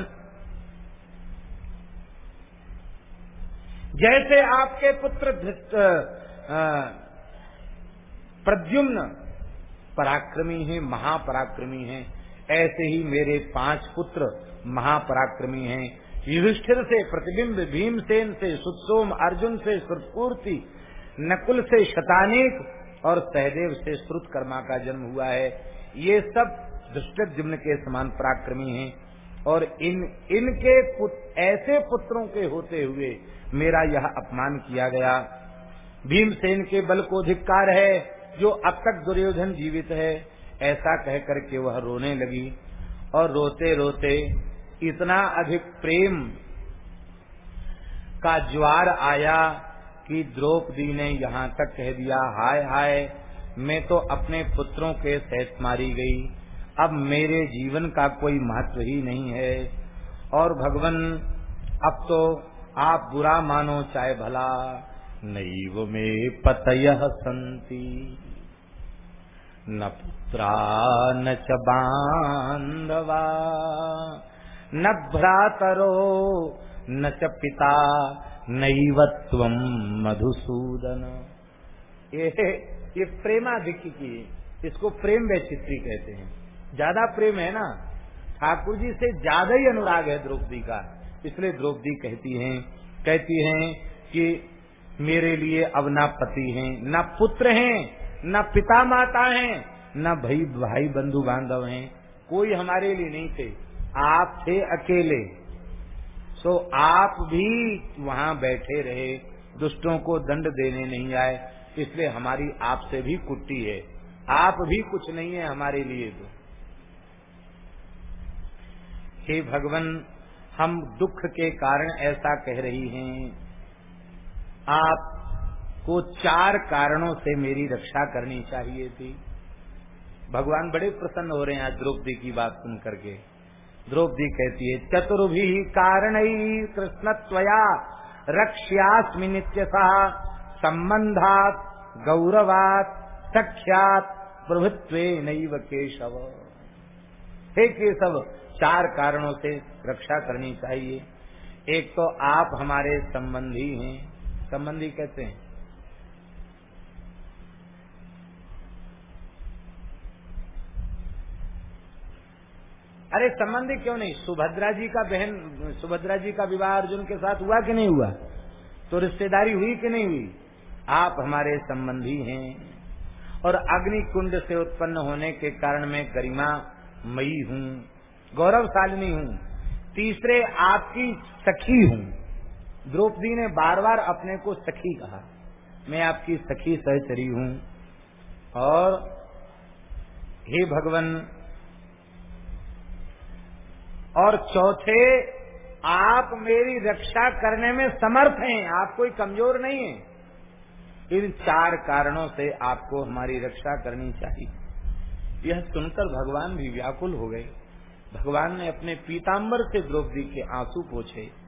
जैसे आपके पुत्र प्रद्युम्न पराक्रमी हैं महापराक्रमी हैं। ऐसे ही मेरे पाँच पुत्र महापराक्रमी हैं। युधिष्ठिर से प्रतिबिंब भीमसेन से सुत्सोम अर्जुन से श्रुतपूर्ति नकुल से शतानिक और सहदेव से श्रुतकर्मा का जन्म हुआ है। ये सब दुष्टुम्न के समान पराक्रमी हैं और इन इनके पुत, ऐसे पुत्रों के होते हुए मेरा यह अपमान किया गया। भीमसेन के बल को धिक्कार है जो अब तक दुर्योधन जीवित है, ऐसा कह करके वह रोने लगी और रोते रोते इतना अधिक प्रेम का ज्वार आया कि द्रौपदी ने यहाँ तक कह दिया, हाय हाय, मैं तो अपने पुत्रों के सहित मारी गई। अब मेरे जीवन का कोई महत्व ही नहीं है। और भगवान, अब तो आप बुरा मानो चाहे भला। नैव मे पतय न पुत्रा, न च न भ्रातरो, न च पिता, नैव मधुसूदन। ये ये प्रेमाधिक की इसको प्रेम वैचित्री कहते हैं। ज़्यादा प्रेम है ना? ठाकुर जी से ज़्यादा ही अनुराग है द्रौपदी का। इसलिए द्रौपदी कहती हैं कहती हैं कि मेरे लिए अब ना पति हैं, न पुत्र हैं, न पिता माता हैं, न भाई भाई बंधु बांधव हैं। कोई हमारे लिए नहीं थे। आप थे अकेले। सो आप भी वहाँ बैठे रहे। दुष्टों को दंड देने नहीं आए। इसलिए हमारी आपसे भी कुट्टी है। आप भी कुछ नहीं है हमारे लिए तो। हे भगवान, हम दुख के कारण ऐसा कह रही हैं। आपको चार कारणों से मेरी रक्षा करनी चाहिए थी। भगवान बड़े प्रसन्न हो रहे हैं आज द्रौपदी की बात सुन करके। द्रौपदी कहती है, चतुर्भि कारण कृष्णत्वया रक्ष्यास्मि नित्य संबंधात गौरवात सख्यात प्रभुत्व नैव केशव। हे केशव, चार कारणों से रक्षा करनी चाहिए। एक तो आप हमारे संबंधी हैं। संबंधी कहते हैं। अरे संबंधी क्यों नहीं? सुभद्रा जी का बहन, सुभद्रा जी का विवाह अर्जुन के साथ हुआ कि नहीं हुआ? तो रिश्तेदारी हुई कि नहीं हुई? आप हमारे संबंधी हैं। और अग्नि कुंड से उत्पन्न होने के कारण मैं गरिमा मई हूँ गौरवशालिनी हूँ। तीसरे आपकी सखी हूँ। द्रौपदी ने बार बार अपने को सखी कहा, मैं आपकी सखी सहचरी हूँ और हे भगवान, और चौथे, आप मेरी रक्षा करने में समर्थ हैं, आप कोई कमज़ोर नहीं है। इन चार कारणों से आपको हमारी रक्षा करनी चाहिए। यह सुनकर भगवान भी व्याकुल हो गए। भगवान ने अपने पीताम्बर से द्रौपदी के आँसू पोछे।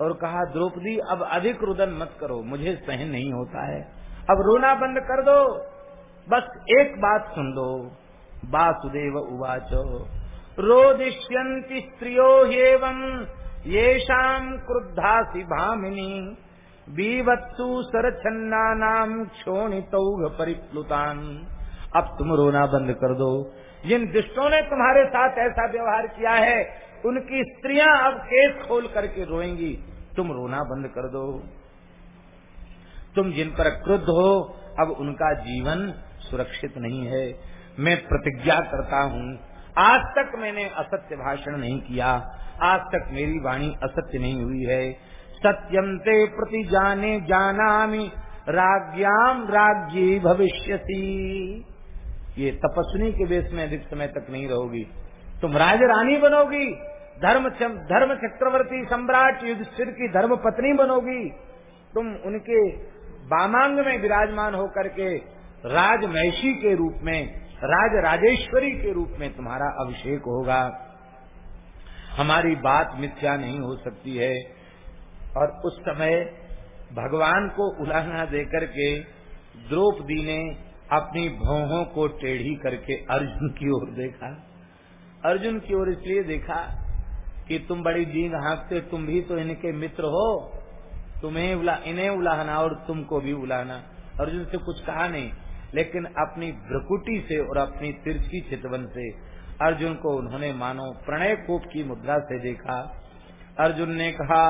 और कहा, द्रौपदी, अब अधिक रुदन मत करो, मुझे सहन नहीं होता है। अब रोना बंद कर दो, बस एक बात सुन दो वासुदेव उवाचो, रोदिष्यन्ति स्त्रियो ह्येवम् येषाम् क्रुद्धासि भामिनी, बीवत्सु सरछन्नानाम् क्षोणितौघ परिप्लुतान्। अब तुम रोना बंद कर दो। जिन दुष्टों ने तुम्हारे साथ ऐसा व्यवहार किया है उनकी स्त्रियाँ अब केस खोल करके रोएँगी, तुम रोना बंद कर दो। तुम जिन पर क्रुद्ध हो, अब उनका जीवन सुरक्षित नहीं है। मैं प्रतिज्ञा करता हूँ, आज तक मैंने असत्य भाषण नहीं किया, आज तक मेरी वाणी असत्य नहीं हुई है। सत्यम ते प्रति जाने जाना राज्ञाम राज्य भविष्य ये तपस्वी के बेस में अधिक समय तक नहीं रहोगी। तुम राज रानी बनोगी धर्म धर्म चक्रवर्ती सम्राट युधिष्ठिर की धर्म पत्नी बनोगी। तुम उनके बामांग में विराजमान होकर के राजमैषी के रूप में राज राजेश्वरी के रूप में तुम्हारा अभिषेक होगा। हमारी बात मिथ्या नहीं हो सकती है। और उस समय भगवान को उलाहना देकर के द्रौपदी ने अपनी भौहों को टेढ़ी करके अर्जुन की ओर देखा। अर्जुन की ओर इसलिए देखा कि तुम बड़ी दीन हाँकते तुम भी तो इनके मित्र हो। तुम्हें उला, इन्हें उलाहना और तुमको भी उलाहना अर्जुन से कुछ कहा नहीं लेकिन अपनी भ्रकुटी से और अपनी तिरछी चितवन से अर्जुन को उन्होंने मानो प्रणय कोप की मुद्रा से देखा। अर्जुन ने कहा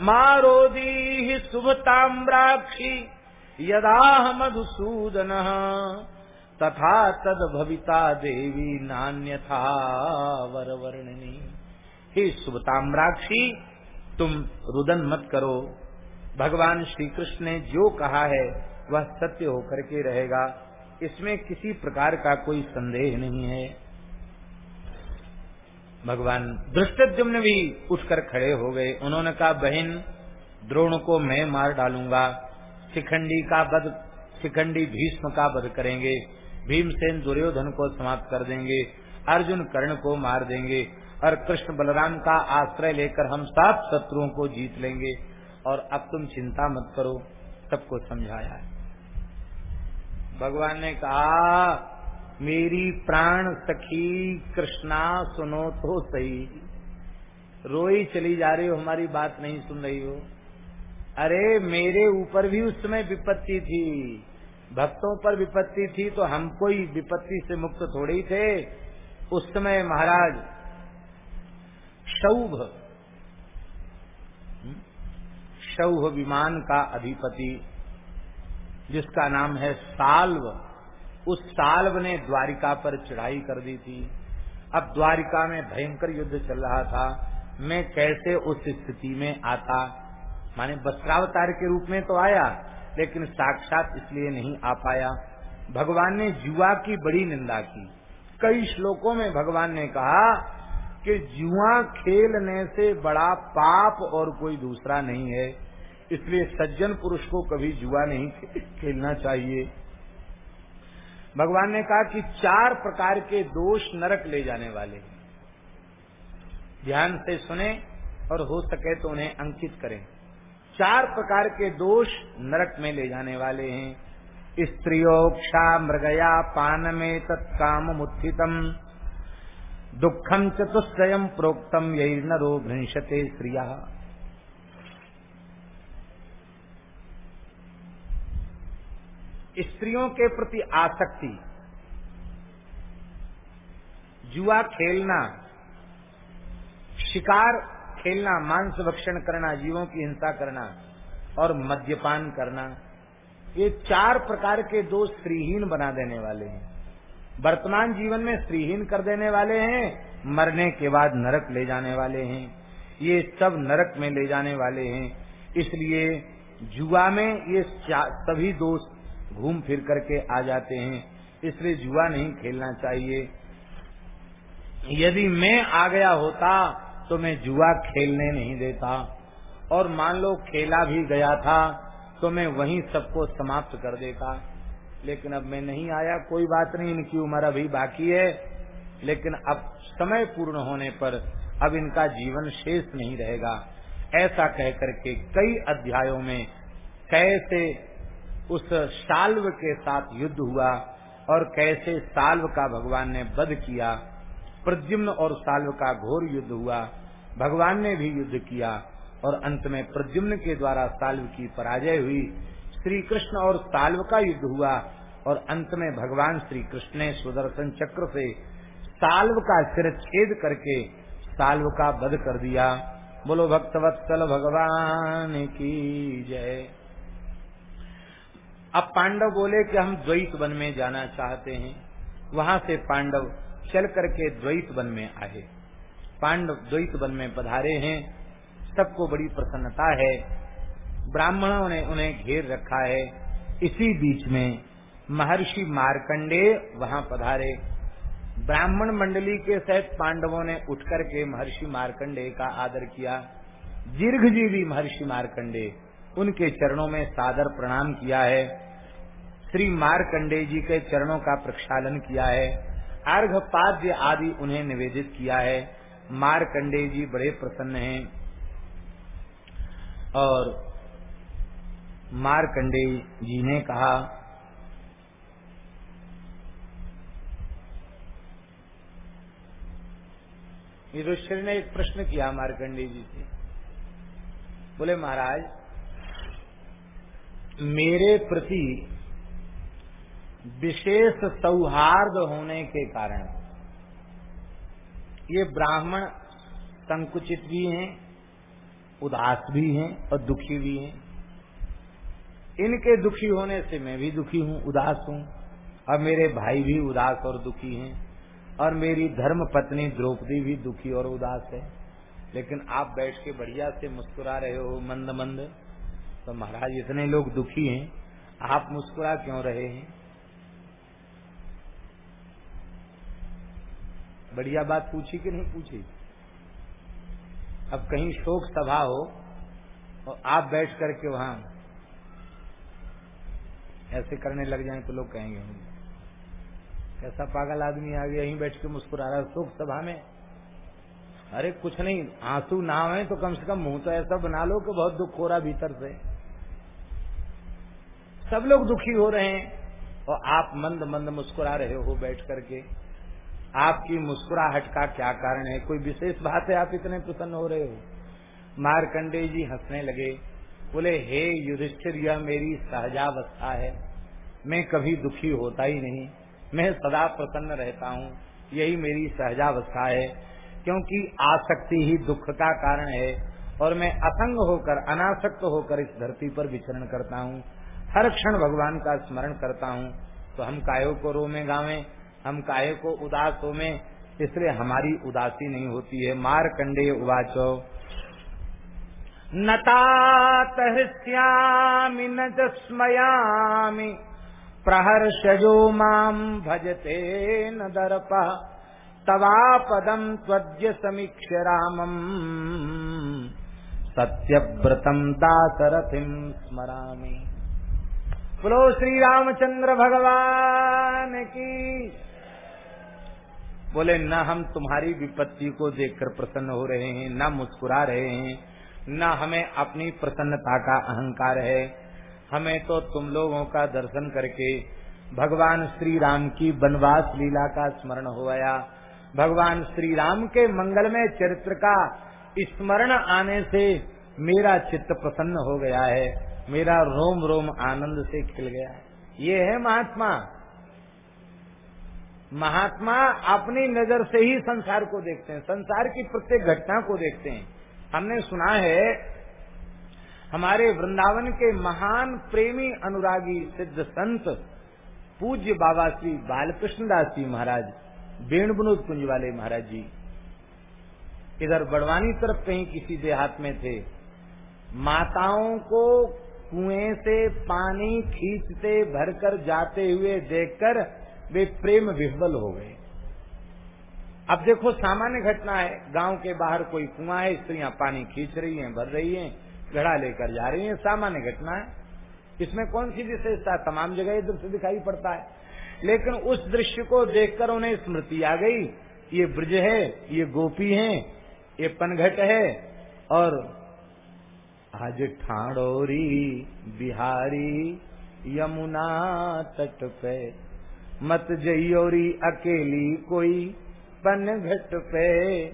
मारोदी शुभ ताम्राक्षी यदा मधुसूदन तथा तद भविता देवी नान्यथा वर वर्णनी हे शुभ ताम्राक्षी तुम रुदन मत करो। भगवान श्री कृष्ण ने जो कहा है, वह सत्य होकर के रहेगा। इसमें किसी प्रकार का कोई संदेह नहीं है। भगवान दृष्टद्युम्न भी उठकर खड़े हो गए। उन्होंने कहा, बहन, द्रोण को मैं मार डालूँगा। शिखंडी का बध शिखंडी भीष्म का वध करेंगे। भीमसेन दुर्योधन को समाप्त कर देंगे। अर्जुन कर्ण को मार देंगे। और कृष्ण बलराम का आश्रय लेकर हम सात शत्रुओं को जीत लेंगे। और अब तुम चिंता मत करो, सबको समझाया है। भगवान ने कहा, मेरी प्राण सखी, कृष्णा सुनो तो सही। रोई चली जा रही हो, हमारी बात नहीं सुन रही हो। अरे, मेरे ऊपर भी उस समय विपत्ति थी। भक्तों पर विपत्ति थी तो हम कोई विपत्ति से मुक्त थोड़े ही थे। उस समय महाराज शौभ। हम्म, शौभ विमान का अधिपति जिसका नाम है साल्व। उस साल्व ने द्वारिका पर चढ़ाई कर दी थी। अब द्वारिका में भयंकर युद्ध चल रहा था। मैं कैसे उस स्थिति में आता? माने वस्त्रावतार के रूप में तो आया लेकिन साक्षात इसलिए नहीं आ पाया। भगवान ने जुआ की बड़ी निंदा की। कई श्लोकों में भगवान ने कहा कि जुआ खेलने से बड़ा पाप और कोई दूसरा नहीं है। इसलिए सज्जन पुरुष को कभी जुआ नहीं खेलना चाहिए। भगवान ने कहा कि चार प्रकार के दोष नरक ले जाने वाले हैं। ध्यान से सुने और हो सके तो उन्हें अंकित करें। चार प्रकार के दोष नरक में ले जाने वाले हैं। स्त्रियोक्षा मृगया पान में तत्काम उत्थितम दुखम चतुष्टय प्रोक्तम यही नरो भ्रंशते श्रिया स्त्रियों के प्रति आसक्ति। जुआ खेलना, शिकार खेलना, मांस भक्षण करना, जीवों की हिंसा करना और मद्यपान करना, ये चार प्रकार के दोष स्त्रीहीन बना देने वाले हैं। वर्तमान जीवन में स्त्रीहीन कर देने वाले हैं, मरने के बाद नरक ले जाने वाले हैं। ये सब नरक में ले जाने वाले हैं। इसलिए जुआ में ये सभी दोस्त घूम फिर करके आ जाते हैं। इसलिए जुआ नहीं खेलना चाहिए। यदि मैं आ गया होता तो मैं जुआ खेलने नहीं देता। और मान लो खेला भी गया था तो मैं वहीं सबको समाप्त कर देता। लेकिन अब मैं नहीं आया, कोई बात नहीं, इनकी उम्र अभी बाकी है। लेकिन अब समय पूर्ण होने पर अब इनका जीवन शेष नहीं रहेगा। ऐसा कह करके कई अध्यायों में कैसे उस साल्व के साथ युद्ध हुआ और कैसे साल्व का भगवान ने वध किया। प्रद्युम्न और साल्व का घोर युद्ध हुआ। भगवान ने भी युद्ध किया और अंत में प्रद्युम्न के द्वारा साल्व की पराजय हुई। श्री कृष्ण और साल्व का युद्ध हुआ और अंत में भगवान श्री कृष्ण ने सुदर्शन चक्र से साल्व का सिर छेद करके साल्व का वध कर दिया। बोलो, भक्तवत्सल भगवान की जय। अब पांडव बोले कि हम द्वैत वन में जाना चाहते हैं। वहाँ से पांडव चल करके द्वैत वन में आए। पांडव द्वैत वन में पधारे हैं। सबको बड़ी प्रसन्नता है। ब्राह्मणों ने उन्हें घेर रखा है। इसी बीच में महर्षि मारकंडे वहाँ पधारे। ब्राह्मण मंडली के सहित पांडवों ने उठकर के महर्षि मारकंडे का आदर किया। दीर्घ जीवी महर्षि मारकंडे उनके चरणों में सादर प्रणाम किया है। श्री मारकंडे जी के चरणों का प्रक्षालन किया है। अर्घ पाद्य आदि उन्हें निवेदित किया है। मारकंडे जी बड़े प्रसन्न हैं। और मारकंडे जी ने कहा युधिष्ठिर ने एक प्रश्न किया मारकंडे जी से, बोले, महाराज, मेरे प्रति विशेष सौहार्द होने के कारण ये ब्राह्मण संकुचित भी हैं, उदास भी हैं और दुखी भी हैं। इनके दुखी होने से मैं भी दुखी हूँ, उदास हूँ। और मेरे भाई भी उदास और दुखी हैं और मेरी धर्म पत्नी द्रौपदी भी दुखी और उदास है। लेकिन आप बैठ के बढ़िया से मुस्कुरा रहे हो, मंद मंद। तो महाराज, इतने लोग दुखी हैं, आप मुस्कुरा क्यों रहे हैं? बढ़िया बात पूछी कि नहीं पूछी? अब कहीं शोक सभा हो और आप बैठ करके वहाँ ऐसे करने लग जाए तो लोग कहेंगे कैसा पागल आदमी आ गया यहीं बैठ के मुस्कुरा रहा है शोक सभा में? अरे कुछ नहीं, आँसू ना आए तो कम से कम मुँह तो ऐसा बना लो कि बहुत दुख हो रहा भीतर से। सब लोग दुखी हो रहे हैं और आप मंद मंद मुस्कुरा रहे हो बैठ करके। आपकी मुस्कुराहट का क्या कारण है? कोई विशेष बात है? आप इतने प्रसन्न हो रहे हो। मारकंडे जी हंसने लगे। बोले, हे युधिष्ठिर, यह मेरी सहजावस्था है। मैं कभी दुखी होता ही नहीं। मैं सदा प्रसन्न रहता हूँ। यही मेरी सहजावस्था है। क्योंकि आसक्ति ही दुख का कारण है और मैं असंग होकर, अनासक्त होकर इस धरती पर विचरण करता हूँ। हर क्षण भगवान का स्मरण करता हूँ। तो हम कायो को रो में गावे? हम काहे को उदास हो में इसलिए हमारी उदासी नहीं होती है। मार कंडे उवाचो। नतात हृष्यामि न स्मयामि प्रहर्षजो माम भजते न दर्प तवापदम त्वद्य समीक्ष रामम सत्यव्रतम दासरथिम स्मरामि। बोलो श्री रामचंद्र भगवान की। बोले, न हम तुम्हारी विपत्ति को देखकर प्रसन्न हो रहे हैं, न मुस्कुरा रहे हैं। न हमें अपनी प्रसन्नता का अहंकार है। हमें तो तुम लोगों का दर्शन करके भगवान श्री राम की वनवास लीला का स्मरण हो गया भगवान श्री राम के मंगलमय चरित्र का स्मरण आने से मेरा चित्त प्रसन्न हो गया है। मेरा रोम रोम आनंद से खिल गया है। ये है महात्मा। महात्मा अपनी नज़र से ही संसार को देखते हैं। संसार की प्रत्येक घटना को देखते हैं। हमने सुना है, हमारे वृंदावन के महान प्रेमी अनुरागी सिद्ध संत पूज्य बाबा श्री बालकृष्ण दास जी महाराज बेण विनोद कुंज वाले महाराज जी। इधर बड़वानी तरफ़ कहीं किसी देहात में थे, माताओं को कुएँ से पानी खींचते, भरकर जाते हुए देखकर वे प्रेम विह्वल हो गए। अब देखो, सामान्य घटना है। गाँव के बाहर कोई कुआँ है, स्त्रियाँ पानी खींच रही हैं, भर रही हैं, घड़ा लेकर जा रही हैं। सामान्य घटना है। इसमें कौन सी विशेषता? तमाम जगह ये दृश्य दिखाई पड़ता है। लेकिन उस दृश्य को देखकर उन्हें स्मृति आ गई ये ब्रज है, ये गोपी है, ये पनघट है, और आज ठाणोरी, बिहारी, यमुना तट पे मत जइयोरी अकेली कोई। पनघट पे।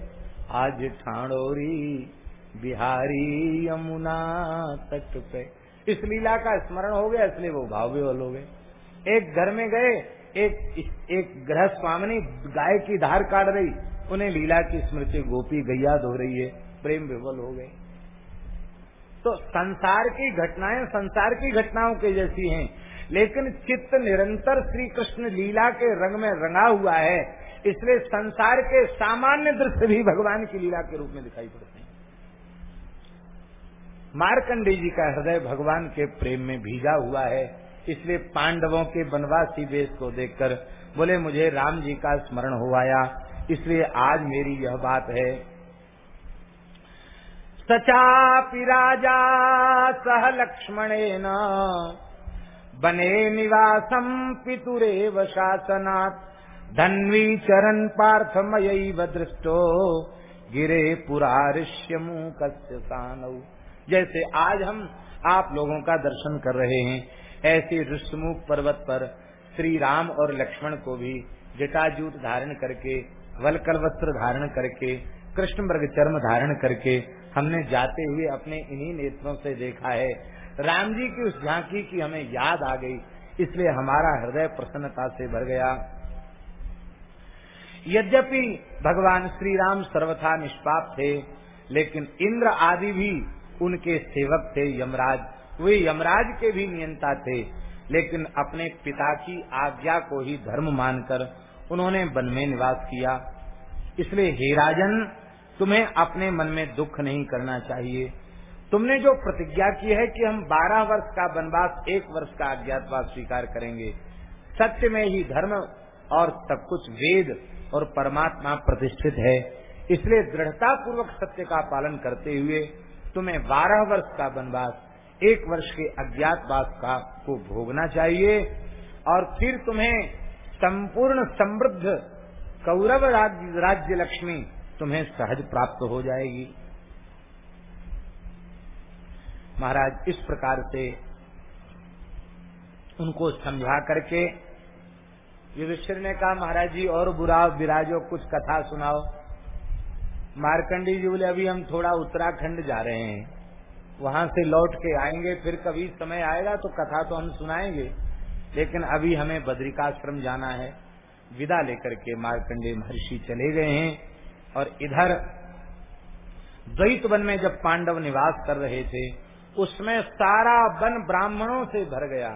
आज ठाणोरी, बिहारी, यमुना तट पे। इस लीला का स्मरण हो गया, इसलिए वो भाव विवल हो गए एक घर में गए, एक एक गृह स्वामी, गाय की धार काट रही। उन्हें लीला की स्मृति गोपी गैया धो रही है। प्रेम विवल हो गए। तो संसार की घटनाएँ संसार की घटनाओं के जैसी हैं। लेकिन चित्त निरंतर श्री कृष्ण लीला के रंग में रंगा हुआ है। इसलिए संसार के सामान्य दृश्य भी भगवान की लीला के रूप में दिखाई पड़ते हैं। मारकंडे जी का हृदय भगवान के प्रेम में भीगा हुआ है, इसलिए पांडवों के बनवासी वेश को देखकर बोले, मुझे राम जी का स्मरण हो आया, इसलिए आज मेरी यह बात है। सचापि राजा सह लक्ष्मणेन, बने निवासम पितुरेव शासनात् धन्वी चरण पार्थमय दृष्टो। गिरे पुरारिष्य मुख सानऊ जैसे आज हम आप लोगों का दर्शन कर रहे हैं, ऐसे ऋषमुख पर्वत पर श्री राम और लक्ष्मण को भी जटाजूट धारण करके वलकल वस्त्र धारण करके कृष्ण मृग चर्म धारण करके हमने जाते हुए अपने इन्हीं नेत्रों से देखा है। राम जी की उस झांकी की हमें याद आ गई, इसलिए हमारा हृदय प्रसन्नता से भर गया। यद्यपि भगवान श्री राम सर्वथा निष्पाप थे, लेकिन इंद्र आदि भी उनके सेवक थे यमराज। वे यमराज के भी नियंता थे, लेकिन अपने पिता की आज्ञा को ही धर्म मानकर उन्होंने वन में निवास किया। इसलिए, हे राजन, तुम्हें अपने मन में दुख नहीं करना चाहिए। तुमने जो प्रतिज्ञा की है कि हम 12 वर्ष का वनवास, एक वर्ष का अज्ञातवास स्वीकार करेंगे, सत्य में ही धर्म और सब कुछ वेद और परमात्मा प्रतिष्ठित है। इसलिए दृढ़ता पूर्वक सत्य का पालन करते हुए तुम्हें बारह वर्ष का वनवास एक वर्ष के अज्ञातवास का को भोगना चाहिए और फिर तुम्हें संपूर्ण समृद्ध कौरव राज्य, राज्य लक्ष्मी तुम्हें सहज प्राप्त हो जाएगी। महाराज इस प्रकार से उनको समझा करके युधिष्ठिर ने कहा, महाराज जी, और बुरा विराजो, कुछ कथा सुनाओ। मारकंडी जी बोले, अभी हम थोड़ा उत्तराखंड जा रहे हैं। वहाँ से लौट के आएँगे, फिर कभी समय आएगा तो कथा तो हम सुनाएँगे। लेकिन अभी हमें बद्रिकाश्रम जाना है। विदा लेकर के मारकंडे महर्षि चले गए हैं। और इधर द्वैत वन में जब पांडव निवास कर रहे थे, उसमें सारा वन ब्राह्मणों से भर गया।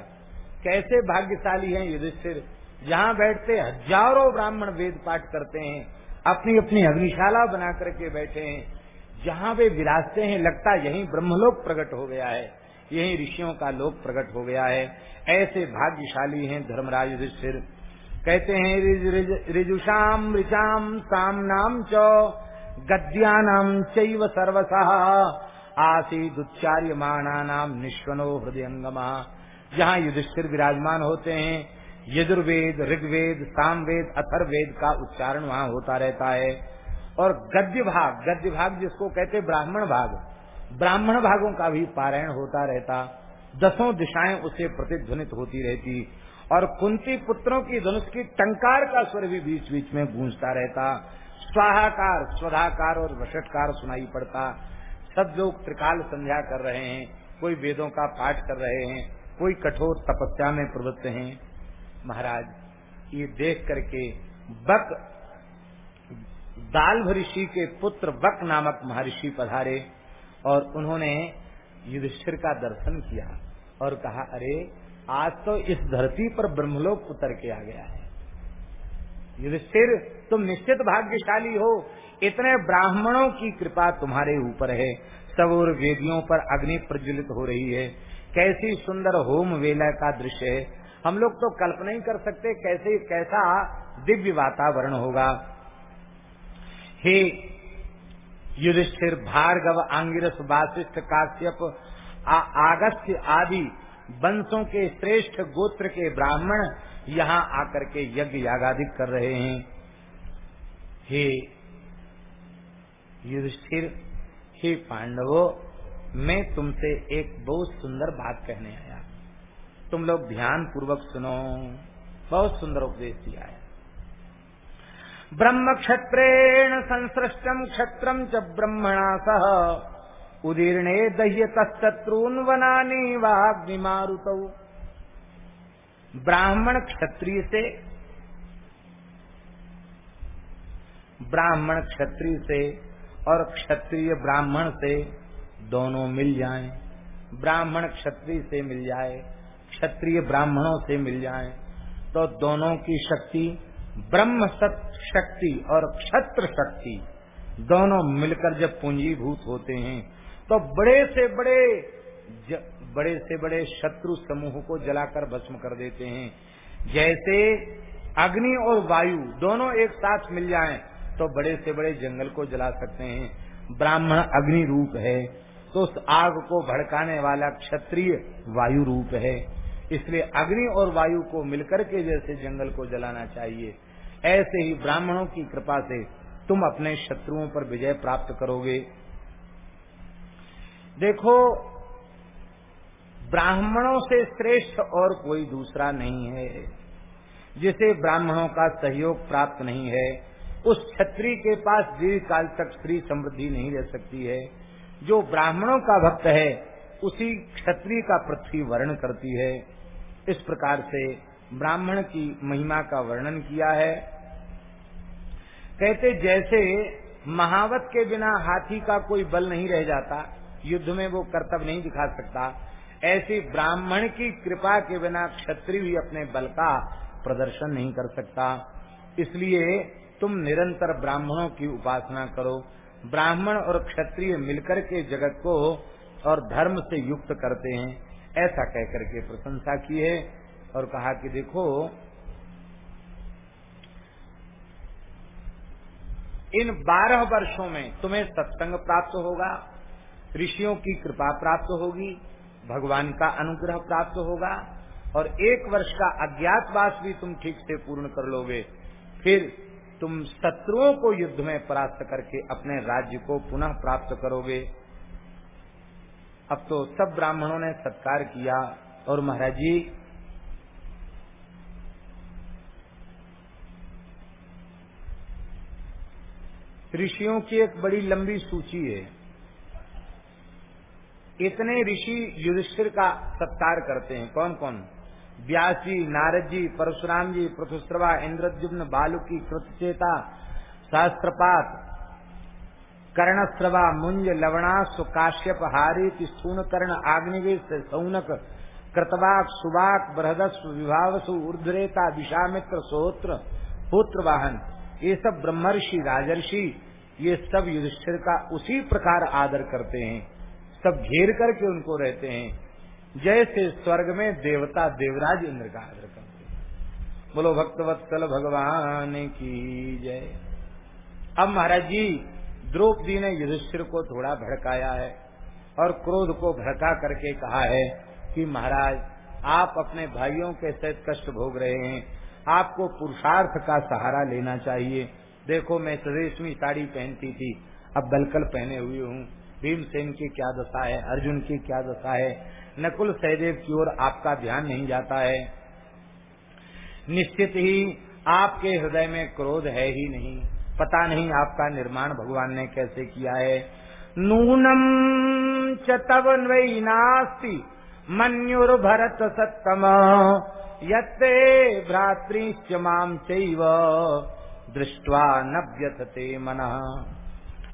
कैसे भाग्यशाली हैं युधिष्ठिर? जहाँ बैठते हज़ारों ब्राह्मण वेद पाठ करते हैं अपनी अपनी अग्निशाला बना करके बैठे हैं। जहाँ वे विराजते हैं, लगता यही ब्रह्मलोक प्रकट हो गया है, यही ऋषियों का लोक प्रकट हो गया है। ऐसे भाग्यशाली हैं धर्मराज युधिष्ठिर। कहते हैं रिजुषाम ऋचाम साम नाम चौ गद्यानाम चैव सर्वसः आसीदुच्चार्य माणा नाम निश्वनो हृदयंगमा। जहाँ युधिष्ठिर विराजमान होते हैं यजुर्वेद, ऋग्वेद, सामवेद अथर्वेद का उच्चारण वहाँ होता रहता है। और गद्य भाग गद्य भाग जिसको कहते ब्राह्मण भाग, ब्राह्मण भागों का भी पारायण होता रहता। दसों दिशाएँ उसे प्रतिध्वनित होती रहती। और कुंती पुत्रों की धनुष की टंकार का स्वर भी बीच बीच में गूंजता रहता। स्वाहाकार, स्वधाकार और वशटकार सुनाई पड़ता। सब लोग त्रिकाल संध्या कर रहे हैं, कोई वेदों का पाठ कर रहे हैं, कोई कठोर तपस्या में प्रवृत्त हैं। महाराज, ये देख करके बक दाल ऋषि के पुत्र बक नामक महर्षि पधारे और उन्होंने युधिष्ठिर का दर्शन किया और कहा, अरे, आज तो इस धरती पर ब्रह्मलोक उतर के आ गया है। युधिष्ठिर, तुम निश्चित भाग्यशाली हो। इतने ब्राह्मणों की कृपा तुम्हारे ऊपर है। सब और वेदियों पर अग्नि प्रज्वलित हो रही है। कैसी सुंदर होम वेला का दृश्य है। हम लोग तो कल्पना ही कर सकते कैसे, कैसा दिव्य वातावरण होगा। हे युधिष्ठिर भार्गव आंगिरस वासिष्ठ काश्यप आगस्त्य आदि वंशों के श्रेष्ठ गोत्र के ब्राह्मण यहाँ आकर के यज्ञ यागादिक कर रहे हैं। हे युधिष्ठिर, हे पांडवों, मैं तुमसे एक बहुत सुंदर बात कहने आया तुम लोग ध्यान पूर्वक सुनो। बहुत सुंदर उपदेश दिया है। ब्रह्म क्षत्रेण संसृष्टम क्षत्रम च ब्रह्मणा सह। उदीर्णे दह्य तस्तून वनानी वाग्निमारुत। ब्राह्मण क्षत्रिय से ब्राह्मण क्षत्रिय से और क्षत्रिय ब्राह्मण से दोनों मिल जाएँ। ब्राह्मण क्षत्रिय से मिल जाए क्षत्रिय ब्राह्मणों से मिल जाए तो दोनों की शक्ति ब्रह्म शक्ति और क्षत्र शक्ति दोनों मिलकर जब पूंजीभूत होते हैं तो बड़े से बड़े ज, बड़े से बड़े शत्रु समूह को जलाकर भस्म कर देते हैं। जैसे अग्नि और वायु दोनों एक साथ मिल जाएँ तो बड़े से बड़े जंगल को जला सकते हैं। ब्राह्मण अग्नि रूप है तो उस आग को भड़काने वाला क्षत्रिय वायु रूप है। इसलिए अग्नि और वायु को मिलकर के जैसे जंगल को जलाना चाहिए। ऐसे ही ब्राह्मणों की कृपा से तुम अपने शत्रुओं पर विजय प्राप्त करोगे। देखो, ब्राह्मणों से श्रेष्ठ और कोई दूसरा नहीं है। जिसे ब्राह्मणों का सहयोग प्राप्त नहीं है, उस छत्री के पास दीर्घ काल तक श्री समृद्धि नहीं रह सकती है। जो ब्राह्मणों का भक्त है, उसी क्षत्रिय का पृथ्वी वर्ण करती है। इस प्रकार से ब्राह्मण की महिमा का वर्णन किया है। कहते, जैसे महावत के बिना हाथी का कोई बल नहीं रह जाता, युद्ध में वो कर्तव्य नहीं दिखा सकता, ऐसी ब्राह्मण की कृपा के बिना क्षत्रिय भी अपने बल का प्रदर्शन नहीं कर सकता। इसलिए तुम निरंतर ब्राह्मणों की उपासना करो। ब्राह्मण और क्षत्रिय मिलकर के जगत को और धर्म से युक्त करते हैं। ऐसा कहकर के प्रशंसा की है और कहा कि देखो, इन बारह वर्षों में तुम्हें सत्संग प्राप्त होगा, ऋषियों की कृपा प्राप्त होगी, भगवान का अनुग्रह प्राप्त होगा और एक वर्ष का अज्ञातवास भी तुम ठीक से पूर्ण कर लोगे। फिर तुम शत्रुओं को युद्ध में परास्त करके अपने राज्य को पुनः प्राप्त करोगे। अब तो सब ब्राह्मणों ने सत्कार किया और महाराज जी, ऋषियों की एक बड़ी लंबी सूची है। इतने ऋषि युधिष्ठिर का सत्कार करते हैं। कौन कौन व्यास जी नारद जी, परशुराम जी पृथुश्रवा इंद्रद्युम्न, बालुकी, कृतचेता, शास्त्रपात कर्णश्रवा मुंज लवणा सुकाश्यप हारी स्थून कर्ण आग्निवेश सौनक कृतवाक सुबाक बृहदस्व विभावसु ऊर्धरेता विषामित्र सोत्र पुत्र वाहन ये सब ब्रह्मर्षि राजर्षि, ये सब युधिष्ठिर का उसी प्रकार आदर करते हैं। सब घेर करके उनको रहते हैं। जैसे स्वर्ग में देवता देवराज इंद्र का आदर करते हैं। बोलो, भक्तवत्सल भगवान की जय। अब महाराज जी द्रौपदी ने युधिष्ठिर को थोड़ा भड़काया है और क्रोध को भड़का करके कहा है कि महाराज, आप अपने भाइयों के सहित कष्ट भोग रहे हैं। आपको पुरुषार्थ का सहारा लेना चाहिए। देखो, मैं रेशमी साड़ी पहनती थी। अब बलकल पहने हुई हूँ। भीमसेन की क्या दशा है? अर्जुन की क्या दशा है? नकुल सहदेव की ओर आपका ध्यान नहीं जाता है। निश्चित ही आपके हृदय में क्रोध है ही नहीं। पता नहीं आपका निर्माण भगवान ने कैसे किया है। नूनम चतव नास्ति मन्युर्भरत सत्तम, यत्ते भ्रातृश्च माम दृष्टवा न व्यथते मन।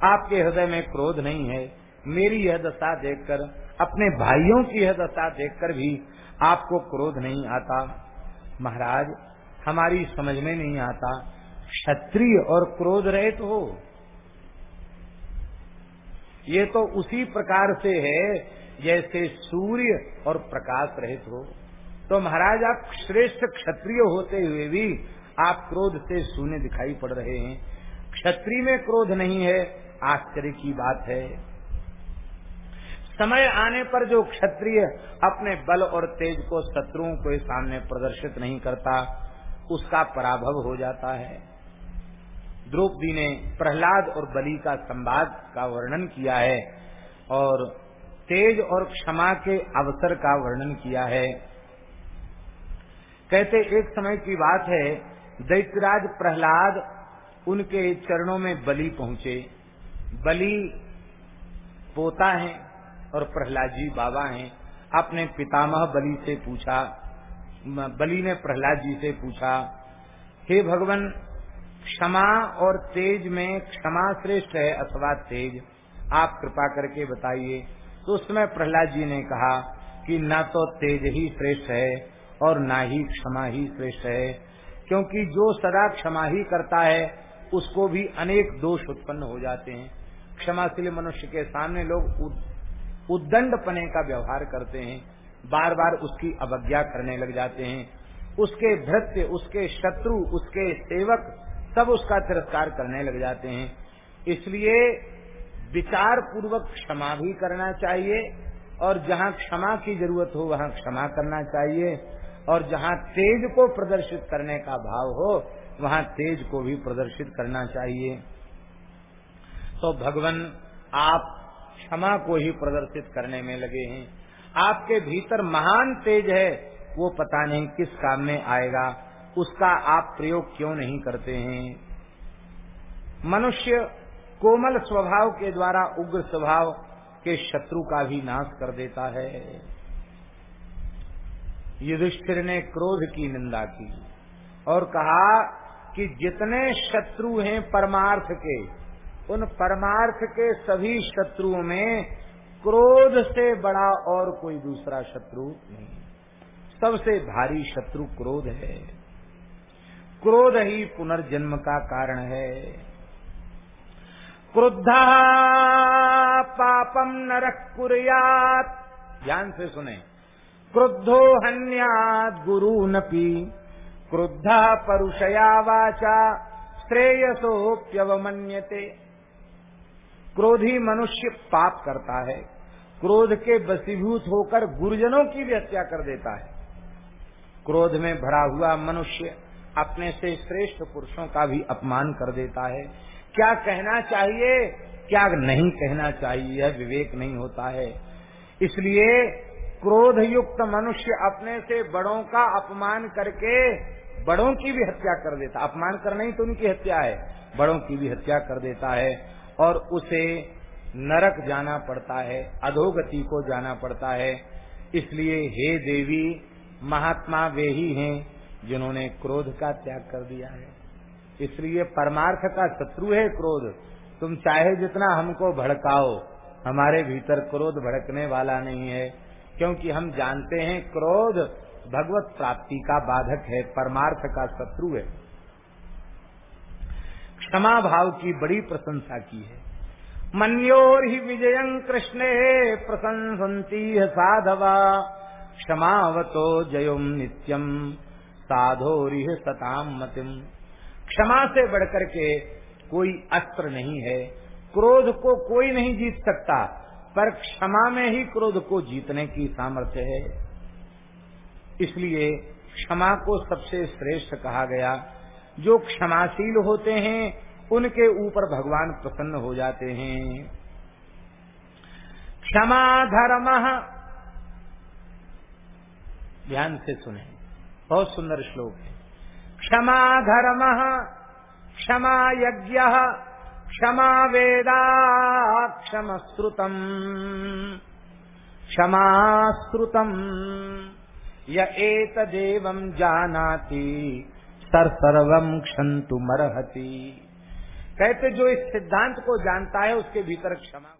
आपके हृदय में क्रोध नहीं है, मेरी यह दशा देखकर, अपने भाइयों की यह दशा देखकर भी आपको क्रोध नहीं आता। महाराज, हमारी समझ में नहीं आता क्षत्रिय और क्रोध रहित हो। ये तो उसी प्रकार से है जैसे सूर्य और प्रकाश रहित हो। तो महाराज, आप श्रेष्ठ क्षत्रिय होते हुए भी आप क्रोध से शून्य दिखाई पड़ रहे हैं। क्षत्रिय में क्रोध नहीं है, आश्चर्य की बात है। समय आने पर जो क्षत्रिय अपने बल और तेज को शत्रुओं के सामने प्रदर्शित नहीं करता, उसका पराभव हो जाता है। द्रौपदी ने प्रहलाद और बलि का संवाद का वर्णन किया है और तेज और क्षमा के अवसर का वर्णन किया है। कहते, एक समय की बात है, दैत्यराज प्रहलाद उनके चरणों में बलि पहुँचे। बलि पोता है और प्रहलाद जी बाबा हैं। अपने पितामह बलि से पूछा बलि ने प्रहलाद जी से पूछा, हे भगवान क्षमा और तेज में क्षमा श्रेष्ठ है अथवा तेज? आप कृपा करके बताइए। तो उसमें प्रहलाद जी ने कहा कि न तो तेज ही श्रेष्ठ है और न ही क्षमा ही श्रेष्ठ है, क्योंकि जो सदा क्षमा ही करता है, उसको भी अनेक दोष उत्पन्न हो जाते हैं। क्षमाशील मनुष्य के सामने लोग उद्दंड पने का व्यवहार करते हैं बार बार उसकी अवज्ञा करने लग जाते हैं। उसके भृत्य, उसके शत्रु, उसके सेवक सब उसका तिरस्कार करने लग जाते हैं। इसलिए विचार पूर्वक क्षमा भी करना चाहिए और जहाँ क्षमा की ज़रूरत हो, वहाँ क्षमा करना चाहिए। और जहाँ तेज को प्रदर्शित करने का भाव हो, वहाँ तेज को भी प्रदर्शित करना चाहिए। तो भगवान, आप क्षमा को ही प्रदर्शित करने में लगे हैं। आपके भीतर महान तेज है, वो पता नहीं किस काम में आएगा। उसका आप प्रयोग क्यों नहीं करते हैं? मनुष्य कोमल स्वभाव के द्वारा उग्र स्वभाव के शत्रु का भी नाश कर देता है। युधिष्ठिर ने क्रोध की निंदा की और कहा कि जितने शत्रु हैं परमार्थ के, उन परमार्थ के सभी शत्रुओं में क्रोध से बड़ा और कोई दूसरा शत्रु नहीं। सबसे भारी शत्रु क्रोध है। क्रोध ही पुनर्जन्म का कारण है। क्रोधा पापम नरक कुरियात। ध्यान से सुने। क्रुद्धो हन्यात गुरु नपी। क्रुद्धा परुषया वाचा। श्रेयसोप्यवमन्यते क्रोधी मनुष्य पाप करता है। क्रोध के बसीभूत होकर गुरुजनों की भी हत्या कर देता है। क्रोध में भरा हुआ मनुष्य अपने से श्रेष्ठ पुरुषों का भी अपमान कर देता है। क्या कहना चाहिए? क्या नहीं कहना चाहिए? यह विवेक नहीं होता है। इसलिए क्रोध युक्त मनुष्य अपने से बड़ों का अपमान करके बड़ों की भी हत्या कर देता अपमान करना ही तो उनकी हत्या है। बड़ों की भी हत्या कर देता है और उसे नरक जाना पड़ता है, अधोगति को जाना पड़ता है। इसलिए हे देवी, महात्मा वे ही हैं जिन्होंने क्रोध का त्याग कर दिया है। इसलिए परमार्थ का शत्रु है क्रोध। तुम चाहे जितना हमको भड़काओ, हमारे भीतर क्रोध भड़कने वाला नहीं है, क्योंकि हम जानते हैं क्रोध भगवत प्राप्ति का बाधक है, परमार्थ का शत्रु है। क्षमा भाव की बड़ी प्रशंसा की है। मन्योर ही विजय कृष्ण प्रशंसती साधवा, क्षमावतो जयुम नित्यम। साधोरिह सताम मतिम। क्षमा से बढ़कर के कोई अस्त्र नहीं है। क्रोध को कोई नहीं जीत सकता, पर क्षमा में ही क्रोध को जीतने की सामर्थ्य है। इसलिए क्षमा को सबसे श्रेष्ठ कहा गया। जो क्षमाशील होते हैं, उनके ऊपर भगवान प्रसन्न हो जाते हैं। क्षमा धर्म। ध्यान से सुने। बहुत सुंदर श्लोक है। क्षमा धर्म क्षमा यज्ञ क्षमा वेदा क्षम श्रुतम क्षमाश्रुतम य एतदेवं जानाति सर सर्वम क्षंतु मरहती कहते, जो इस सिद्धांत को जानता है, उसके भीतर क्षमा।